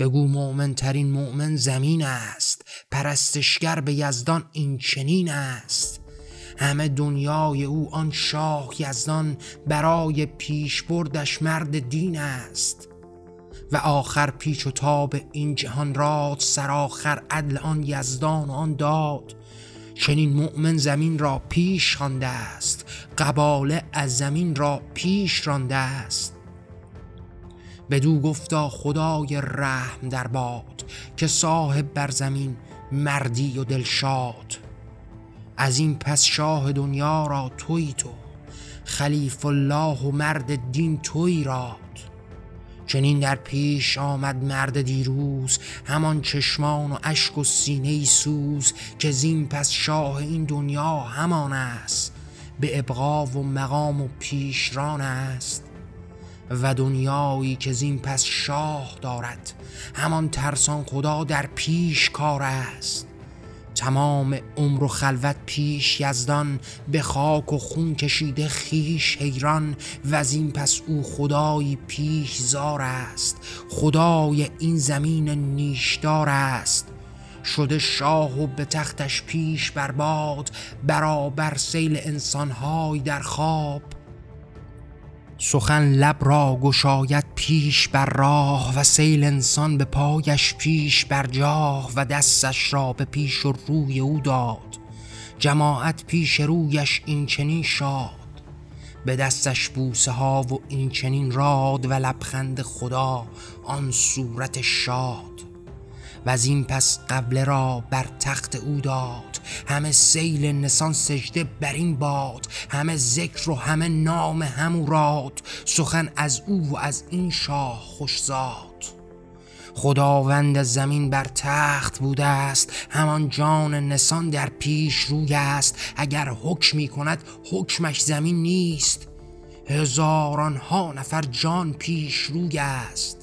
بگو مؤمن ترین مؤمن زمین است پرستشگر به یزدان این چنین است. همه دنیای او آن شاه یزدان برای پیش بردش مرد دین است. و آخر پیچ و تاب این جهان راد سرآخر عدل آن یزدان و آن داد. چنین مؤمن زمین را پیش خوانده است قباله از زمین را پیش رانده است. بدو گفتا خدای رحم در باد که صاحب بر زمین مردی و دلشاد. از این پس شاه دنیا را توی تو خلیف الله و مرد دین توی راد. چنین در پیش آمد مرد دیروز همان چشمان و اشک و سینه سوز که زین پس شاه این دنیا همان است. به ابقا و مقام و پیشران است. و دنیایی که زین پس شاه دارد. همان ترسان خدا در پیش کار است. تمام عمر و خلوت پیش یزدان به خاک و خون کشیده خیش حیران. و از پس او خدایی پیش زار است. خدای این زمین نیشدار است. شده شاه و به تختش پیش برباد. برابر سیل انسانهای در خواب. سخن لب را گشاید پیش بر راه و سیل انسان به پایش پیش بر جاه و دستش را به پیش و روی او داد. جماعت پیش رویش این چنین شاد. به دستش بوسه ها و این چنین راد و لبخند خدا آن صورت شاد. و از این پس قبله را بر تخت او داد. همه سیل نسان سجده بر این باد. همه ذکر و همه نام همو راد. سخن از او و از این شاه خوشزاد خداوند زمین بر تخت بوده است. همان جان نسان در پیش روی است. اگر حکم می کند حکمش زمین نیست. هزاران ها نفر جان پیش روی است.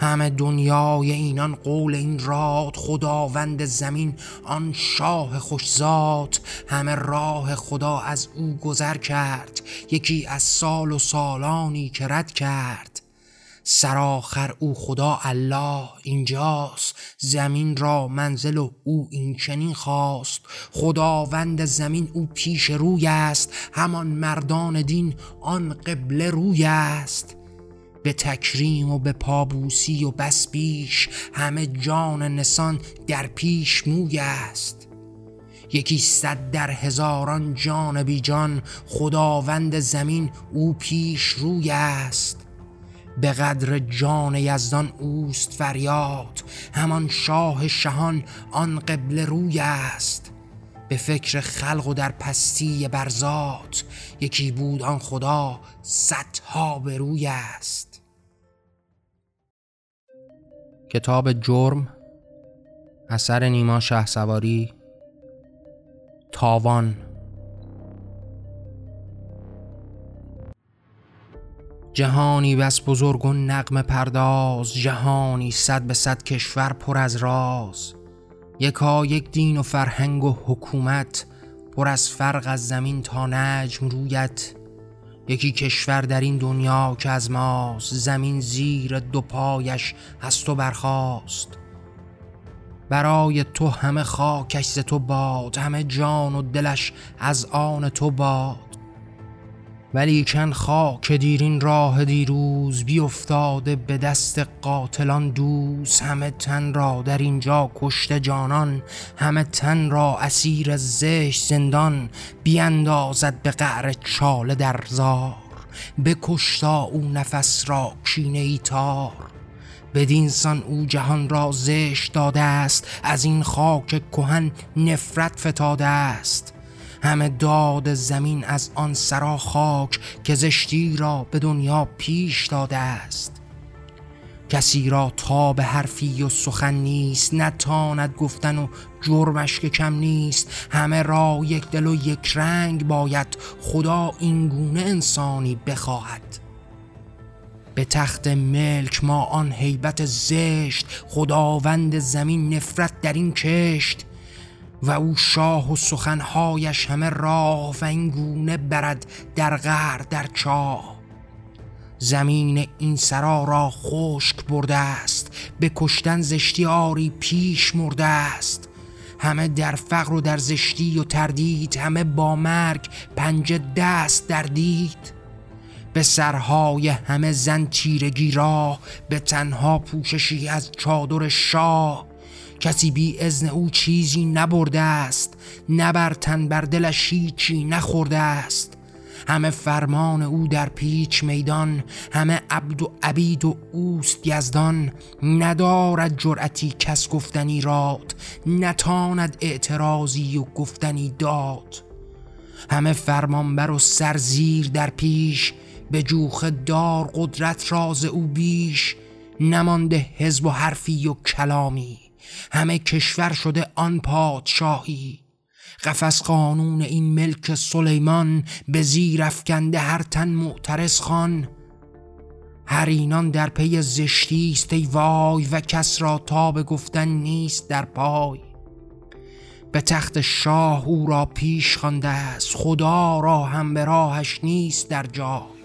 همه دنیای اینان قول این راد خداوند زمین آن شاه خوشزاد. همه راه خدا از او گذر کرد یکی از سال و سالانی که رد کرد. سرآخر او خدا الله اینجاست زمین را منزل و او این چنین خواست. خداوند زمین او پیش روی است همان مردان دین آن قبله روی است. به تکریم و به پابوسی و بس بیش همه جان نسان در پیش موی است. یکی صد در هزاران جان بی جان خداوند زمین او پیش روی است. به قدر جان یزدان اوست فریاد همان شاه شهان آن قبل روی است. به فکر خلق و در پستی برزاد یکی بود آن خدا صدها به روی است. کتاب جرم اثر نیما شه سواری تاوان. جهانی بس بزرگ و نقم پرداز جهانی صد به صد کشور پر از راز. یکا یک دین و فرهنگ و حکومت پر از فرق از زمین تا نجم رویت. یکی کشور در این دنیا که از ماست زمین زیر دو پایش از تو برخواست برای تو همه خاکش ز تو باد همه جان و دلش از آن تو باد. ولی چند خاک دیرین راه دیروز بیافتاده به دست قاتلان دوز همه تن را در اینجا کشته جانان همه تن را اسیر زشت زندان. بیاندازد به قعر چاله در زار. بکشتا او نفس را کینه ای تار. بدین سان او جهان را زشت داده است. از این خاک کهن نفرت فتاده است. همه داد زمین از آن سرا خاک که زشتی را به دنیا پیش داده است. کسی را تا به حرفی و سخن نیست نتاند گفتن و جرمش که کم نیست. همه را یک دل و یک رنگ باید خدا اینگونه انسانی بخواهد. به تخت ملک ما آن حیبت زشت خداوند زمین نفرت در این کشت. و او شاه و سخنهایش همه راه و این گونه برد در غر در چاه. زمین این سرا را خشک برده است به کشتن زشتی آری پیش مرده است. همه در فقر و در زشتی و تردید همه با مرگ پنج دست در دید. به سرهای همه زن تیرگی را به تنها پوششی از چادر شاه. کسی بی ازن او چیزی نبرده است نبر تن بر دلش هیچی نخورده است. همه فرمان او در پیچ میدان همه عبد و عبید و اوست یزدان. ندارد جرأتی کس گفتنی راد نتاند اعتراضی و گفتنی داد. همه فرمانبر و سرزیر در پیش به جوخ دار قدرت راز او بیش. نمانده حزب و حرفی و کلامی. همه کشور شده آن پادشاهی. قفس قانون این ملک سلیمان به زیر افکنده هر تن معترض خان هر اینان در پی زشتی است ای وای و کس را تا به گفتن نیست در پای. به تخت شاه او را پیش خوانده است خدا را هم به راهش نیست در جای.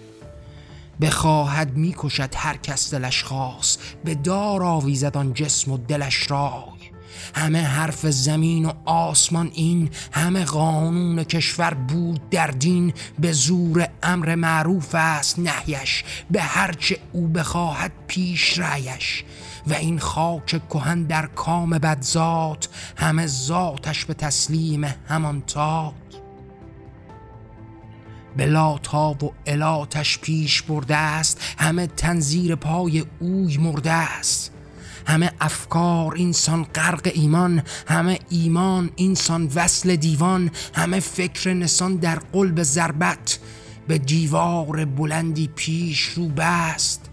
بخواهد می‌کشد هر کس دلش خواست به دار آویزد آن جسم و دلش رای. همه حرف زمین و آسمان این همه قانون کشور بود در دین. به زور امر معروف است نهیش به هرچه او بخواهد پیش رایش. و این خاک کهن در کام بدزاد همه ذاتش به تسلیم همان تاد به لاتا و الاتش پیش برده است. همه تنظیر پای اوی مرده است. همه افکار اینسان غرق ایمان. همه ایمان اینسان وصل دیوان. همه فکر نسان در قلب ضربت. به دیوار بلندی پیش رو بست.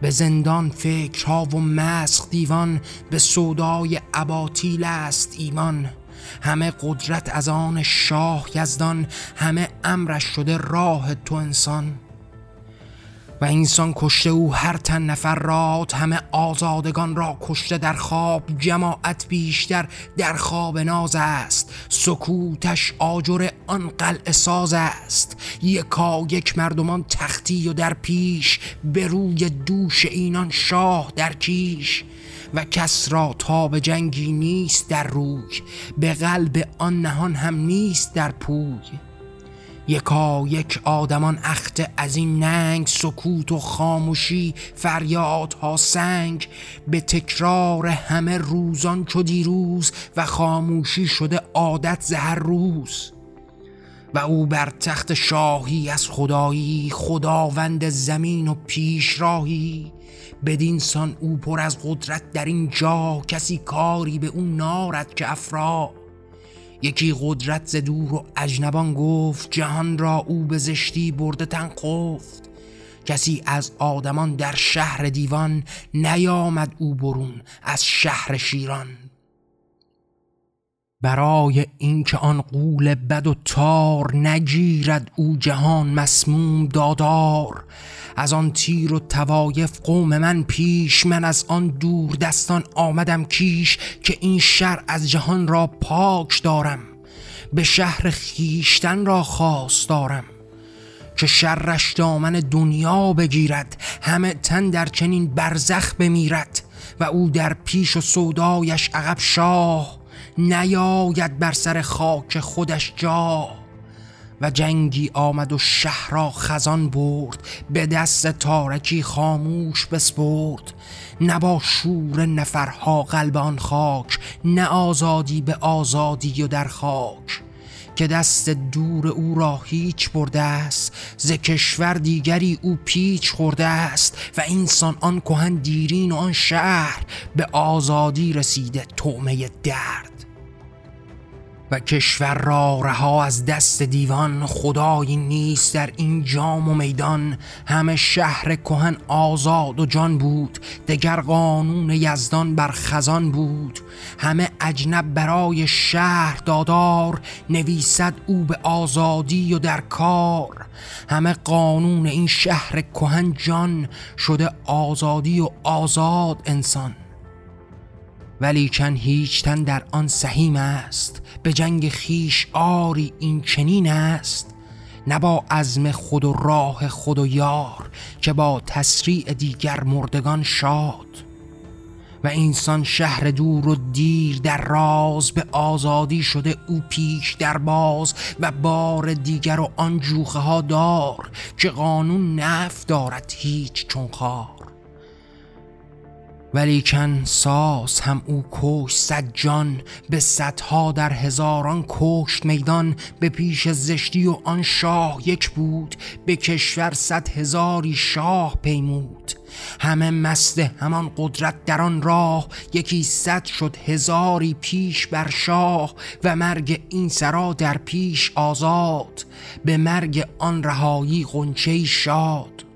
به زندان فکرها و مسخ دیوان. به سودای اباطیل است ایمان. همه قدرت از آن شاه یزدان همه امرش شده راه تو انسان. و انسان کشته او هر تن نفرات همه آزادگان را کشته در خواب جماعت بیشتر در خواب ناز است. سکوتش آجر آن قلع ساز است. یکا یک مردمان تختی و در پیش به روی دوش اینان شاه در کیش. و کس را تاب جنگی نیست در روی به قلب آن نهان هم نیست در پوی. یکا یک آدمان اخته از این ننگ سکوت و خاموشی فریادها سنگ. به تکرار همه روزان چو دیروز و خاموشی شده عادت زهر روز. و او بر تخت شاهی از خدایی خداوند زمین و پیشراهی بدین سان او پر از قدرت در این جا کسی کاری به اون نارد که افرا. یکی قدرت ز دور و اجنبان گفت جهان را او به زشتی برده تن قفت کسی از آدمان در شهر دیوان نیامد او برون از شهر شیران. برای اینکه آن قول بد و تار نگیرد او جهان مسموم دادار. از آن تیر و توایف قوم من پیش من از آن دور دستان آمدم کیش که این شر از جهان را پاک دارم به شهر خیشتن را خواست دارم. که شرش دامن دنیا بگیرد همه تن در چنین برزخ بمیرد و او در پیش و سودایش عقب شاه. نیاید بر سر خاک خودش جا و جنگی آمد و شهر را خزان برد به دست تارکی خاموش بسپرد. نه با شور نفرها قلب آن خاک نه آزادی به آزادی و در خاک. که دست دور او را هیچ برده است ز کشور دیگری او پیچ خورده است. و اینسان آن کهن دیرین و آن شهر به آزادی رسیده تومه درد. و کشور را رها از دست دیوان خدایی نیست در این جام و میدان. همه شهر کهن آزاد و جان بود دگر قانون یزدان بر خزان بود. همه اجنب برای شهر دادار نویسد او به آزادی و در کار. همه قانون این شهر کهن جان شده آزادی و آزاد انسان. ولیکن هیچ تن در آن سهیم است. به جنگ خیش آری این چنین است نه با عزم خود و راه خود و یار که با تسریع دیگر مردگان شاد. و اینسان شهر دور و دیر در راز به آزادی شده او پیش در باز و بار دیگر و آن جوخه ها دار که قانون نف دارد هیچ چون خار. ولیکن ساس هم او کش صد جان به صدها در هزاران کشت میدان. به پیش زشتی و آن شاه یک بود به کشور صد هزاری شاه پیمود. همه مست همان قدرت در آن راه یکی صد شد هزاری پیش بر شاه. و مرگ این سرا در پیش آزاد به مرگ آن رهایی غنچه شاد.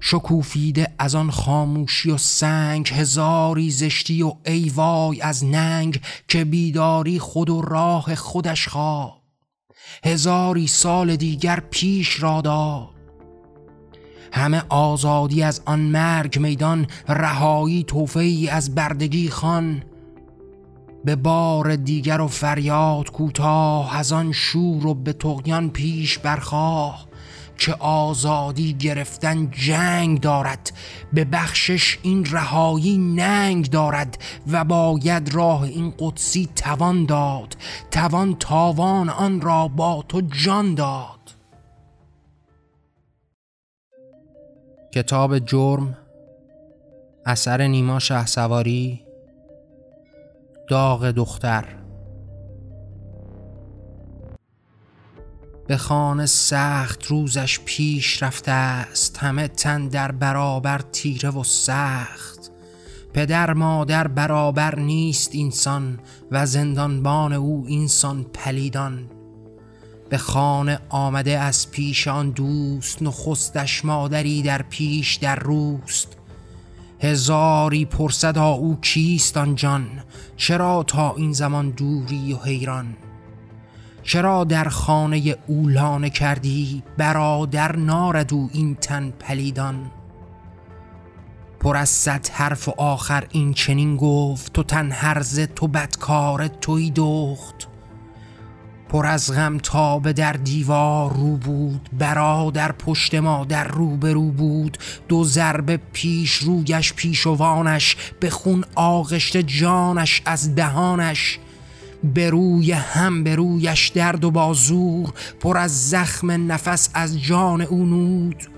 شکوفیده از آن خاموشی و سنگ هزاری زشتی و ای وای از ننگ که بیداری خود و راه خودش خواه هزاری سال دیگر پیش را داد همه آزادی از آن مرگ میدان رهایی توفه از بردگی خان به بار دیگر و فریاد کوتاه از آن شور و به تغیان پیش برخواه. که آزادی گرفتن جنگ دارد به بخشش این رهایی ننگ دارد و باید راه این قدسی توان داد توان تاوان آن را با تو جان داد. کتاب جرم اثر نیما شهسواری داغ دختر. به خانه سخت روزش پیش رفته است. همه تن در برابر تیره و سخت. پدر مادر برابر نیست اینسان و زندانبان او اینسان پلیدان. به خانه آمده از پیش آن دوست نخستش مادری در پیش در روست. هزاری پرسد او کیست آن جان؟ چرا تا این زمان دوری و حیران؟ چرا در خانه او لانه کردی؟ برادر نارد او این تن پلیدان. پر از صد حرف و آخر این چنین گفت تو تن هرزه تو بدکار توی دخت. پر از غم تابه در دیوار رو بود برادر پشت ما در رو رو بود. دو ضربه پیش رویش پیشوانش به خون آغشت جانش از دهانش. به روی هم به رویش درد و بازور پر از زخم نفس از جان او نود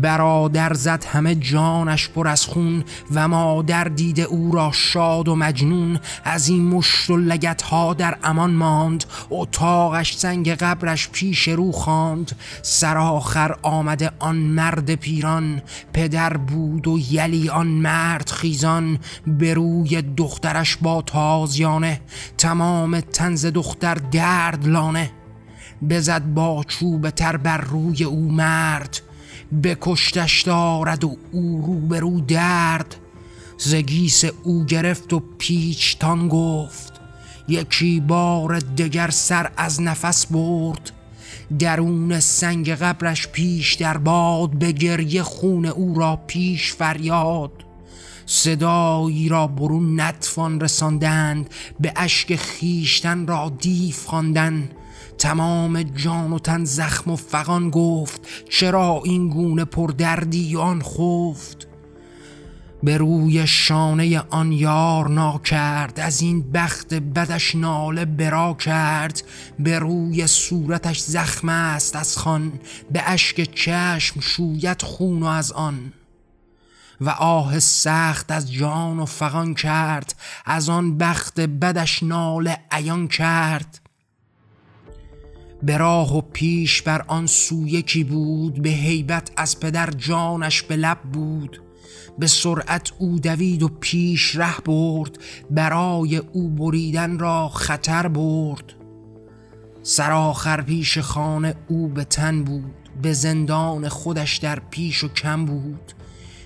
برادر زد همه جانش پر از خون و مادر دیده او را شاد و مجنون. از این مشت و لگت ها در امان ماند. اتاقش سنگ قبرش پیش رو خواند. سرآخر آمده آن مرد پیران. پدر بود و یلی آن مرد خیزان. به روی دخترش با تازیانه. تمام تنز دختر درد لانه. بزد با چوب تر بر روی او مرد. بکشتش دارد و او رو به رو درد زگیس او گرفت و پیچتان گفت یکی بار دگر سر از نفس برد. درون سنگ قبرش پیش در باد به گریه خون او را پیش فریاد. صدایی را برون نتفان رساندند به اشک خیشتن را دیف خواندن تمام جان و تن زخم و فقان گفت چرا این گونه پردردی آن خفت؟ به روی شانه آن یار نا کرد از این بخت بدش ناله برا کرد. به روی صورتش زخم است از خان به اشک چشم شویت خون و از آن. و آه سخت از جان و فغان کرد از آن بخت بدش ناله عیان کرد. به راه و پیش بر آن سو یکی بود به هیبت از پدر جانش به لب بود. به سرعت او دوید و پیش ره برد برای او بریدن را خطر برد. سرآخر پیش خانه او به تن بود به زندان خودش در پیش و کم بود.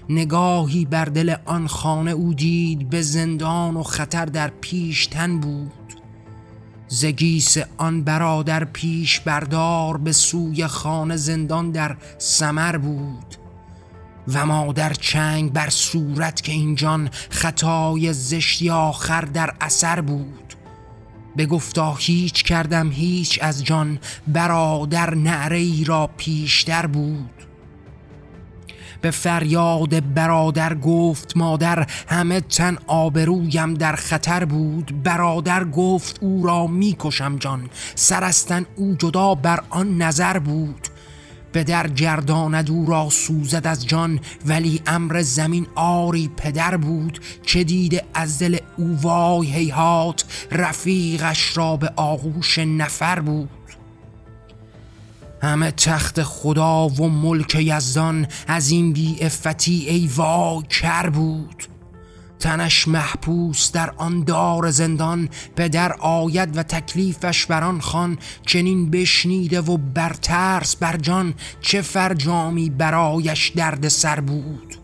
نگاهی بر دل آن خانه او دید به زندان و خطر در پیش تن بود. زگیس آن برادر پیش بردار به سوی خانه زندان در سمر بود و مادر چنگ بر صورت که این جان خطای زشتی آخر در اثر بود گفتا هیچ کردم هیچ از جان برادر نعره ای را پیشتر بود به فریاد برادر گفت مادر همه تن آبرویم در خطر بود. برادر گفت او را می‌کشم جان. سرستن او جدا بر آن نظر بود. به در گرداند او را سوزد از جان ولی امر زمین آری پدر بود. که دیده از دل او؟ وای هیهات رفیقش را به آغوش نفر بود. همه تخت خدا و ملک یزدان از این بی افتی ای وای کر بود. تنش محپوس در آن دار زندان پدر آید و تکلیفش بر آن خان چنین بشنیده و بر ترس بر جان چه فرجامی برایش درد سر بود.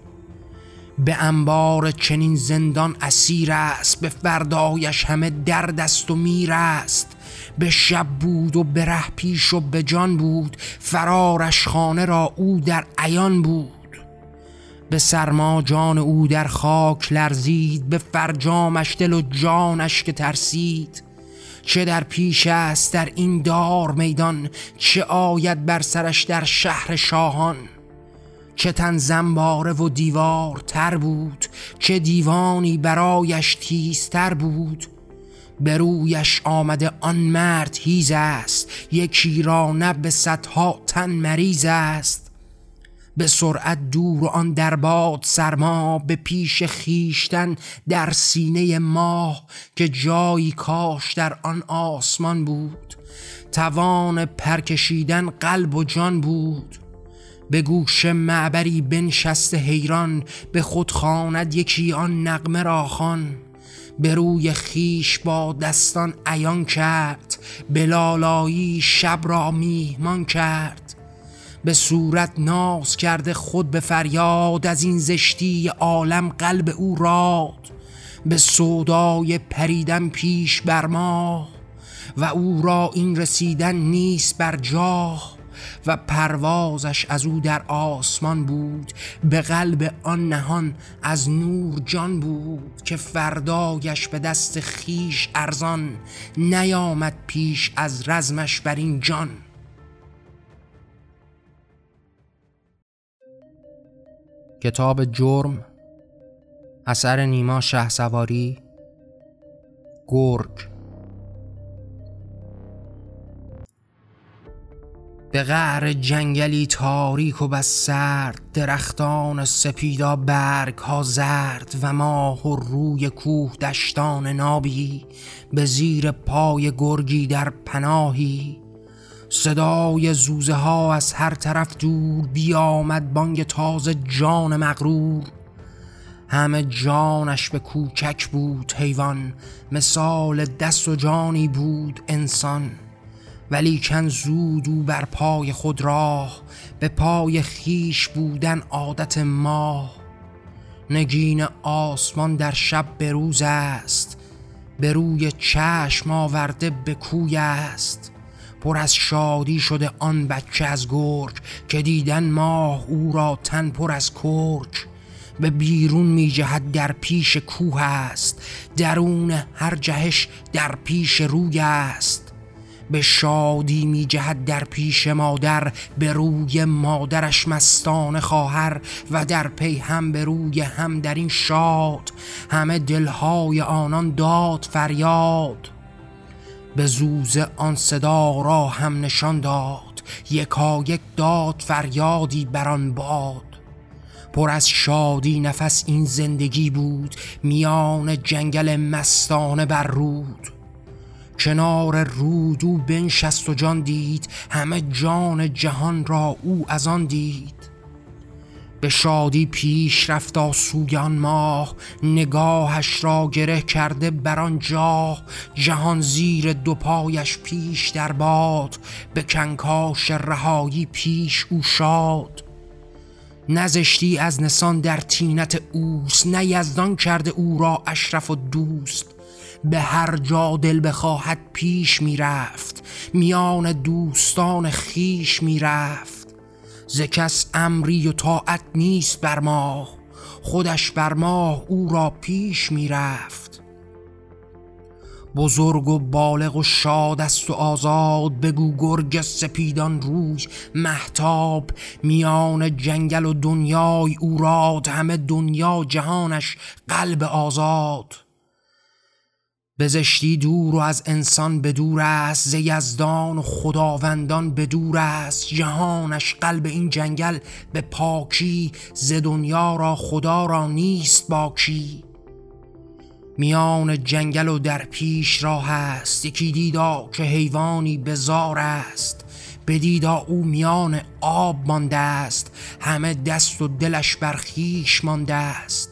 به انبار چنین زندان اسیر است به فردایش همه درد است و میر است. به شب بود و به ره پیش و به جان بود فرارش خانه را او در عیان بود. به سرما جان او در خاک لرزید به فرجامش دل و جانش که ترسید. چه در پیش است در این دار میدان چه آید بر سرش در شهر شاهان. چه تن زنباره و دیوار تر بود چه دیوانی برایش تیزتر بود. به رویش آمده آن مرد هیز است. یکی را نه به صدها تن مریض است. به سرعت دور آن درباد سرما به پیش خیشتن در سینه ماه که جایی کاش در آن آسمان بود. توان پرکشیدن قلب و جان بود. به گوش معبری بنشسته حیران به خود خواند یکی آن نقمه را خان به روی خیش با دستان عیان کرد بلالایی شب را میهمان کرد. به صورت ناز کرده خود به فریاد از این زشتی عالم قلب او راد. به سودای پریدن پیش بر ما و او را این رسیدن نیست بر جاه و پروازش از او در آسمان بود به قلب آن نهان از نور جان بود که فردایش به دست خیش ارزان نیامد پیش از رزمش بر این جان. کتاب جرم اثر نیما شه سواری گرگ. به غر جنگلی تاریک و بس سرد درختان سپیدا برگ ها زرد و ماه و روی کوه دشتان نابی به زیر پای گرگی در پناهی. صدای زوزه ها از هر طرف دور بیامد بانگ تازه جان مغرور. همه جانش به کوچک بود حیوان مثال دست و جانی بود انسان. ولی کن زود او بر پای خود راه به پای خیش بودن عادت ماه. نگین آسمان در شب به روز است به روی چشم آورده به کوی است. پر از شادی شده آن بچه از گرگ که دیدن ماه او را تن پر از کرک. به بیرون می جهد در پیش کوه است درون هر جهش در پیش روی است. به شادی می جهد در پیش مادر به روی مادرش مستان خواهر و در پی هم به روی هم در این شاد. همه دلهای آنان داد فریاد. به زوز آن صدا را هم نشان داد. یکا یک داد فریادی بر آن باد. پر از شادی نفس این زندگی بود. میان جنگل مستانه بر رود. کنار رود او بنشست و جان دید همه جان جهان را او از آن دید. به شادی پیش رفت سوی آن ماه نگاهش را گره کرده بر آن جاه. جهان زیر دو پایش پیش در باد به کنکاش رهایی پیش او شاد. نزشتی از نسان در تینت اوست نه یزدان کرده او را اشرف و دوست. به هر جا دل بخواهد پیش می‌رفت میان دوستان خیش می‌رفت. ز کس امری و طاعت نیست بر ماه خودش بر ماه او را پیش می‌رفت. بزرگ و بالغ و شاد است و آزاد بگو گرگ سپیدان روی. محتاب میان جنگل و دنیای او راد همه دنیا جهانش قلب آزاد. به زشتی دور و از انسان به دور است ز یزدان و خداوندان به دور است. جهانش قلب این جنگل به پاکی ز دنیا را خدا را نیست باکی. میان جنگل و در پیش راه است یکی دیدا که حیوانی بزار است. به دیدا او میان آب مانده است همه دست و دلش بر خیش مانده است.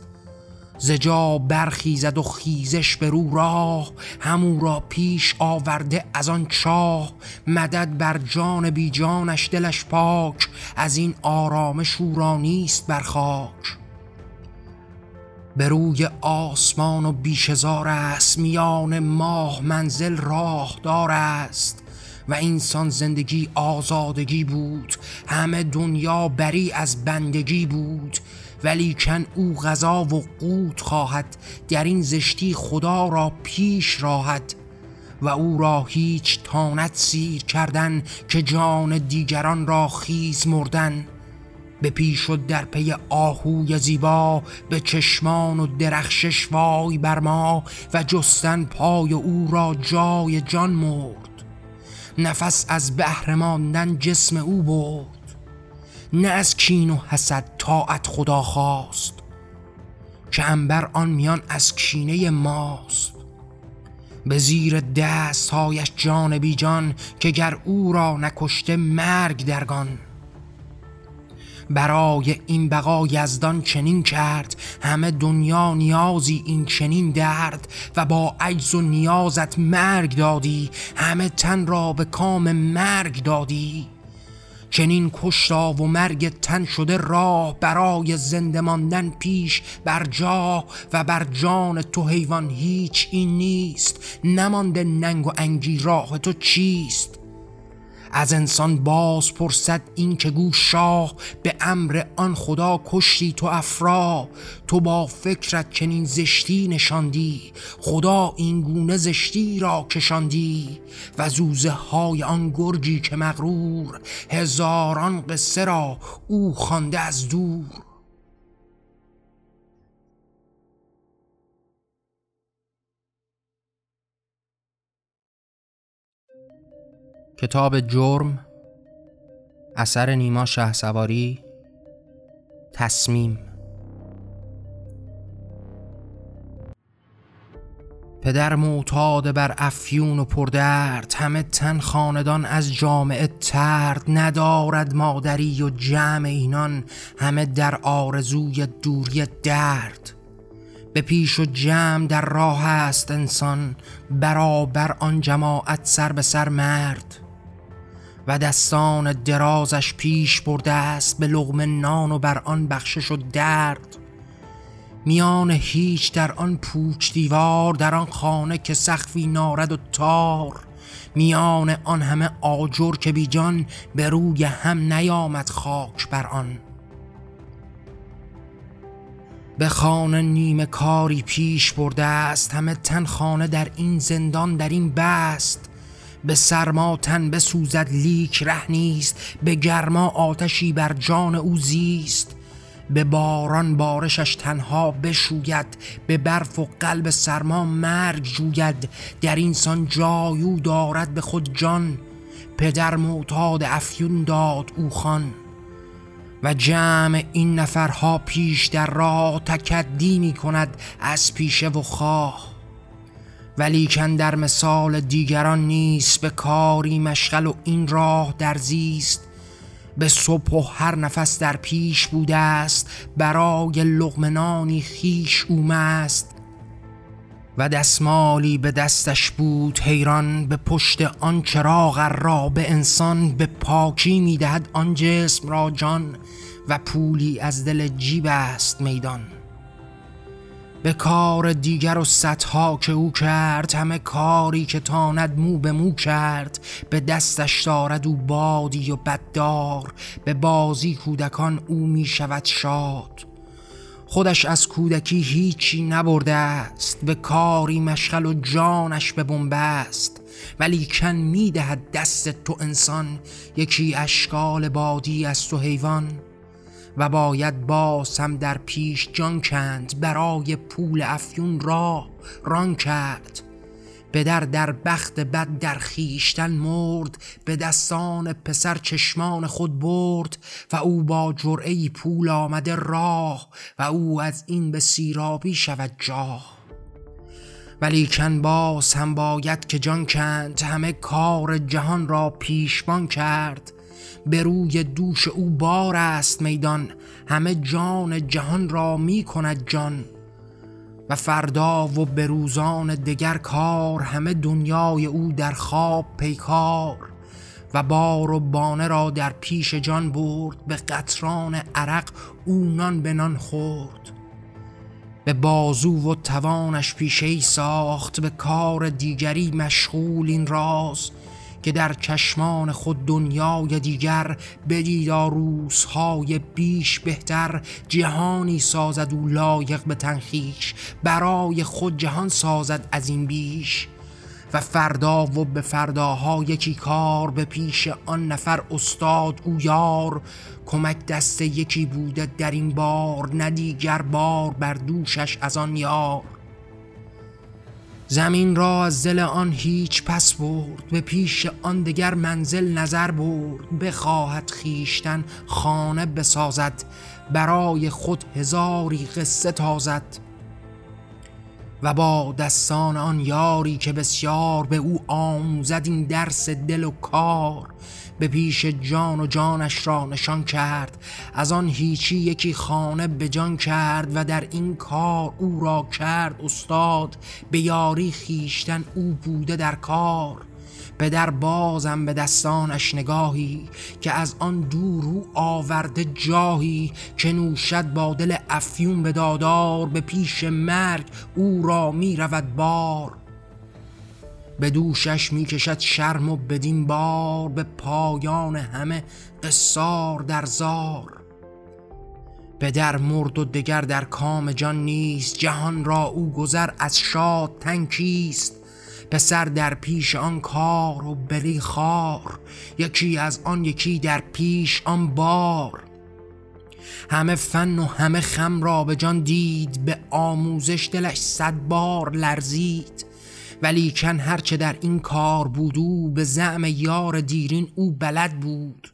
زجا برخیزد و خیزش به رو راه همو را پیش آورده از آن چاه. مدد بر جان بی جانش دلش پاک از این آرامش او را نیست بر خاک. به روی آسمان و بیشزار است میان ماه منزل راه دار است. و اینسان زندگی آزادگی بود همه دنیا بری از بندگی بود. ولی کن او غذا و قوت خواهد در این زشتی خدا را پیش راهد. و او را هیچ تانت سیر کردن که جان دیگران را خیز مردن. به پیش و در پی آهوی زیبا به چشمان و درخشش وای بر ما و جستن پای او را جای جان مرد. نفس از بهر ماندن جسم او برد. نه از کین و حسد طاعت خدا خواست که انبر آن میان از کینه ماست. به زیر دستهایش جان بی جان که گر او را نکشته مرگ درگان. برای این بقا یزدان چنین کرد همه دنیا نیازی این چنین درد. و با عجز و نیازت مرگ دادی همه تن را به کام مرگ دادی. چنین کشتا و مرگ تن شده راه برای زنده ماندن پیش بر جا و بر جان تو حیوان هیچ این نیست. نمانده ننگ و انگی راه تو چیست؟ از انسان باز پرسد این که گو شاه به امر آن خدا کشتی تو افرا. تو با فکرت چنین زشتی نشاندی. خدا این گونه زشتی را کشاندی. و زوزه های آن گرگی که مغرور هزاران قصه را او خوانده از دور. کتاب جرم اثر نیما شه سواری تصمیم. پدر معتاد بر افیون و پردرد همه تن خاندان از جامعه ترد. ندارد مادری و جمع اینان همه در آرزوی دوری درد. به پیش و جمع در راه است انسان برابر آن جماعت سر به سر مرد. و دستان درازش پیش برده است به لغم نان و بر آن بخشش و درد. میان هیچ در آن پوچ دیوار در آن خانه که سخفی نارد و تار. میان آن همه آجر که بیجان به روی هم نیامد خاک بر آن. به خانه نیمه کاری پیش برده است همه تن خانه در این زندان در این بست. به سرما تن بسوزد لیک ره نیست به گرما آتشی بر جان او زیست. به باران بارشش تنها بشوید به برف و قلب سرما مرگ جوید. در اینسان جایو دارد به خود جان پدر معتاد افیون داد او خان و جمع این نفرها پیش در راه تکدی می کند از پیشه و خواه. ولیکن در مثال دیگران نیست به کاری مشغل و این راه در زیست. به صبح و هر نفس در پیش بوده است برای لغمنانی خیش اومست. و دستمالی به دستش بود حیران به پشت آن چراغ را به انسان به پاکی می‌دهد آن جسم را جان. و پولی از دل جیب است میدان. به کار دیگر و صدها که او کرد همه کاری که تاند مو به مو کرد. به دستش دارد او بادی و بددار به بازی کودکان او می شود شاد. خودش از کودکی هیچی نبرده است به کاری مشغل و جانش به بنبست ولی کن می دهد دست تو انسان یکی اشکال بادی از تو حیوان. و باید باز هم در پیش جان کند برای پول افیون را ران کرد. پدر در بخت بد در خیشتن مرد به دستان پسر چشمان خود برد و او با جرعی پول آمده راه و او از این به سیرابی شود جاه. ولیکن باز هم باید که جان کند همه کار جهان را پیشبان کرد به روی دوش او بار است میدان. همه جان جهان را می کند جان. و فردا و بروزان دگر کار همه دنیای او در خواب پیکار. و بار و بانه را در پیش جان برد به قطران عرق او نان به نان خورد. به بازو و توانش پیشه ساخت به کار دیگری مشغول این راز. که در چشمان خود دنیای دیگر بدیدا روزهای بیش بهتر جهانی سازد و لایق به تنخیش برای خود جهان سازد از این بیش. و فردا و به فرداها یکی کار به پیش آن نفر استاد او یار کمک دست یکی بوده در این بار ندیگر بار بر دوشش از آن یار. زمین را از دل آن هیچ پس برد به پیش آن دگر منزل نظر برد. بخواهد خیشتن خانه بسازد برای خود هزاری قصه تازد. و با دستان آن یاری که بسیار به او آموزد این درس دل و کار به پیش جان و جانش را نشان کرد. از آن هیچی یکی خانه به جان کرد و در این کار او را کرد استاد. به یاری خیشتن او بوده در کار. پدر بازم به دستانش نگاهی که از آن دور او آورده جاهی که نوشد با دل افیون به دادار به پیش مرگ او را می رود بار. به دوشش می کشد شرم و بدین بار به پایان همه قصار در زار. پدر مرد و دگر در کام جان نیست جهان را او گذر از شاد تنکیست پسر در پیش آن کار و بلی خار یکی از آن یکی در پیش آن بار. همه فن و همه خم را به جان دید به آموزش دلش صد بار لرزید. ولی کن هرچه در این کار بود او به زعم یار دیرین او بلد بود.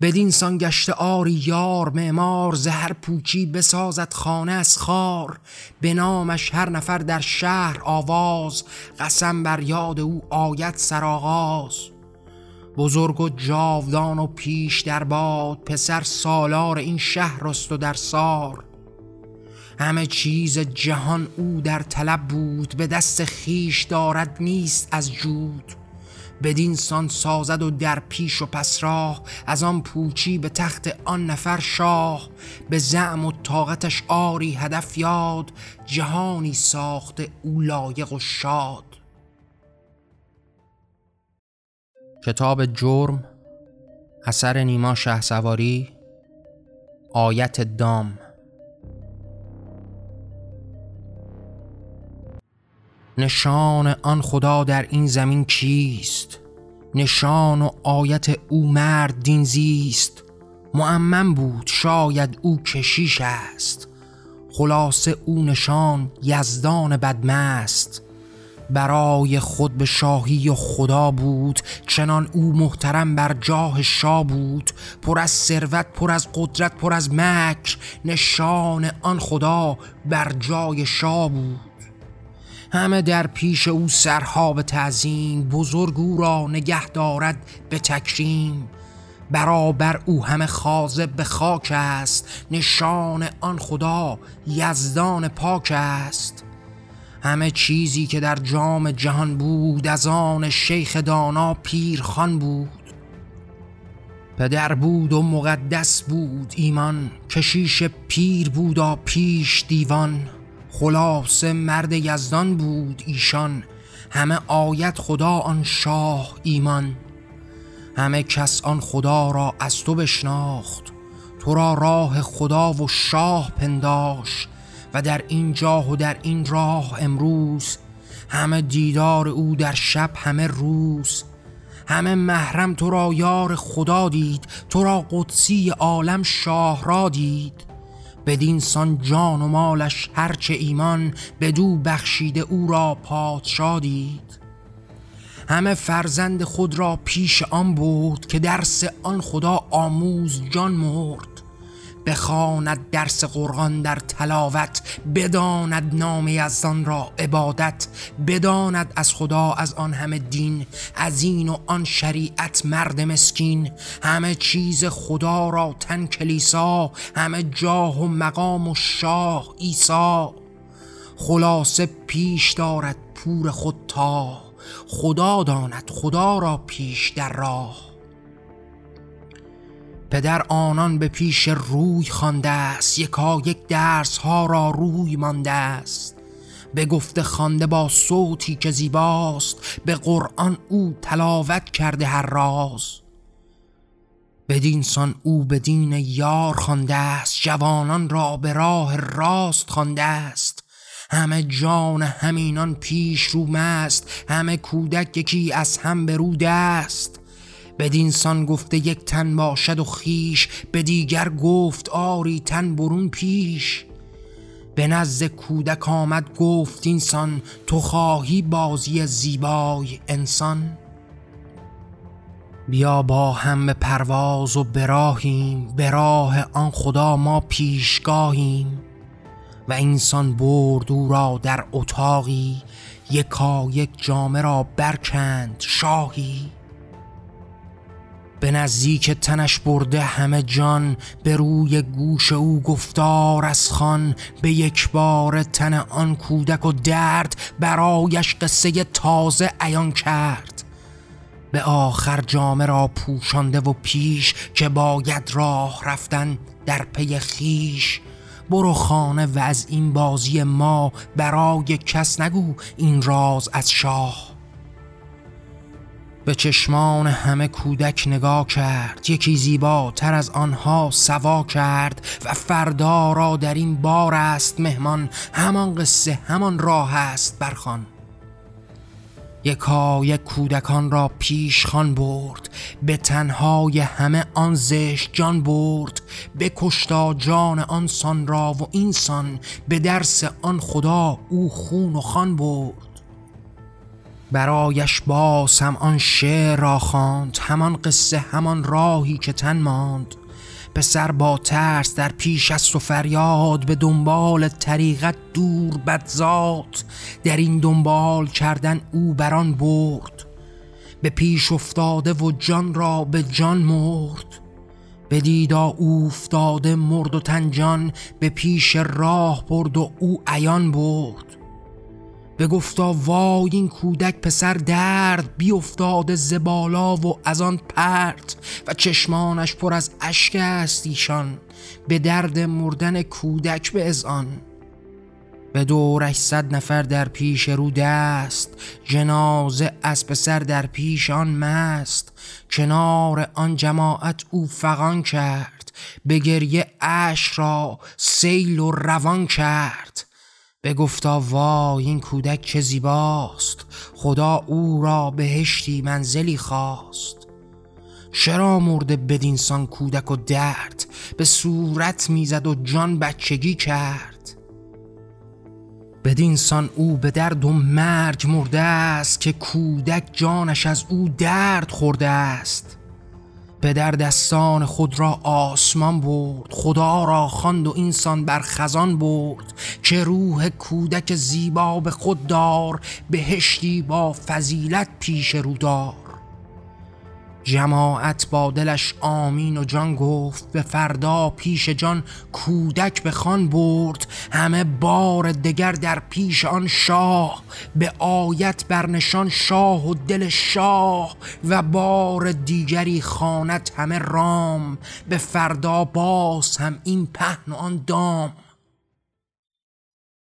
بدین سان گشته آری یار معمار زهر پوچی بسازد خانه از خار. به نامش هر نفر در شهر آواز قسم بر یاد او آید سرآغاز بزرگ و جاودان و پیش در باد پسر سالار این شهر است و در سار. همه چیز جهان او در طلب بود به دست خیش دارد نیست از جود. بدین سان سازد و در پیش و پس راه از آن پوچی به تخت آن نفر شاه. به زعم و طاقتش آری هدف یاد جهانی ساخته او لایق و شاد. کتاب جرم اثر نیما شه سواری آیت دام. نشان آن خدا در این زمین کیست نشان و آیت او مرد دین زیست؟ معمم بود شاید او کشیش است. خلاصه او نشان یزدان بدمست. برای خود به شاهی و خدا بود چنان او محترم بر جاه شاه بود. پر از ثروت پر از قدرت پر از مکر. نشان آن خدا بر جای شاه بود. همه در پیش او سرها به تعظیم بزرگ او را نگه دارد به تکریم. برابر او همه خازه به خاک است نشان آن خدا یزدان پاک است. همه چیزی که در جام جهان بود از آن شیخ دانا پیر خان بود. پدر بود و مقدس بود ایمان کشیش پیر بود پیش دیوان. خلاصه مرد یزدان بود ایشان. همه آیت خدا آن شاه ایمان. همه کس آن خدا را از تو بشناخت. تو را راه خدا و شاه پنداش و در این جاه و در این راه امروز. همه دیدار او در شب همه روز. همه محرم تو را یار خدا دید تو را قدسی عالم شاه را دید. بدین سان جان و مالش هرچه ایمان بدو بخشیده او را پادشاه دید. همه فرزند خود را پیش آن برد که درس آن خدا آموز جان مرد. بخواند درس قرآن در تلاوت بداند نام یزدان را عبادت بداند از خدا از آن همه دین از این و آن شریعت مرد مسکین. همه چیز خدا را تن کلیسا همه جاه و مقام و شاه ایسا خلاصه پیش دارد پور خود تا خدا داند خدا را پیش در راه. پدر آنان به پیش روی خوانده است یکا یک درس ها را روی مانده است به گفته خوانده با صوتی که زیباست به قرآن او تلاوت کرده هر راز. بدین سان او به دین یار خوانده است جوانان را به راه راست خوانده است همه جان همینان پیش رو مست همه کودک یکی از هم به رود است بدینسان گفته یک تن باشد و خیش به دیگر گفت آری تن برون پیش. به نزد کودک آمد گفت اینسان تو خواهی بازی زیبای انسان؟ بیا با هم به پرواز و براهیم به راه آن خدا ما پیشگاهیم. و اینسان برد او را در اتاقی یکا یک جامه را برکند شاهی. به نزدیک تنش برده همه جان به روی گوش او گفتار از خان به یک بار تن آن کودک و درد برایش قصه تازه عیان کرد. به آخر جامه را پوشانده و پیش که باید راه رفتن در پی خیش برو خانه و از این بازی ما برای کس نگو این راز از شاه. به چشمان همه کودک نگاه کرد. یکی زیبا تر از آنها سوا کرد و فردا را در این بار است مهمان. همان قصه همان راه است برخان یکا یک کودکان را پیش خان برد. به تنهای همه آن زشت جان برد. به کشتا جان آن سان را و اینسان به درس آن خدا او خون و خان برد. برایش باز هم آن شعر را خواند همان قصه همان راهی که تن ماند. پسر با ترس در پیش است و فریاد به دنبال طریقت دور بدزاد در این دنبال کردن او بران برد. به پیش افتاده و جان را به جان مرد. به دیدا افتاده مرد و تنجان به پیش راه برد و او عیان برد. به گفتا وای این کودک پسر درد بیافتاده زبالا و از آن پرت و چشمانش پر از اشک است ایشان به درد مردن کودک به آن. به دورش صد نفر در پیش رو دست جنازه از پسر در پیش آن مست کنار آن جماعت او فغان کرد به گریه اش را سیل و روان کرد. گفتا وای این کودک چه زیباست خدا او را بهشتی منزلی خواست. چرا مرده بدینسان کودک و درد به صورت می‌زد و جان بچگی کرد؟ بدینسان او به درد و مرگ مرده است که کودک جانش از او درد خورده است. پدر دستان خود را آسمان برد. خدا را خواند و اینسان بر خزان برد. که روح کودک زیبا به خود دار بهشتی با فضیلت پیش رو دار. جماعت با دلش آمین و جان گفت به فردا پیش جان کودک به خان برد. همه بار دگر در پیش آن شاه. به آیت برنشان شاه و دل شاه و بار دیگری خانت همه رام. به فردا باز هم این پهن و آن دام.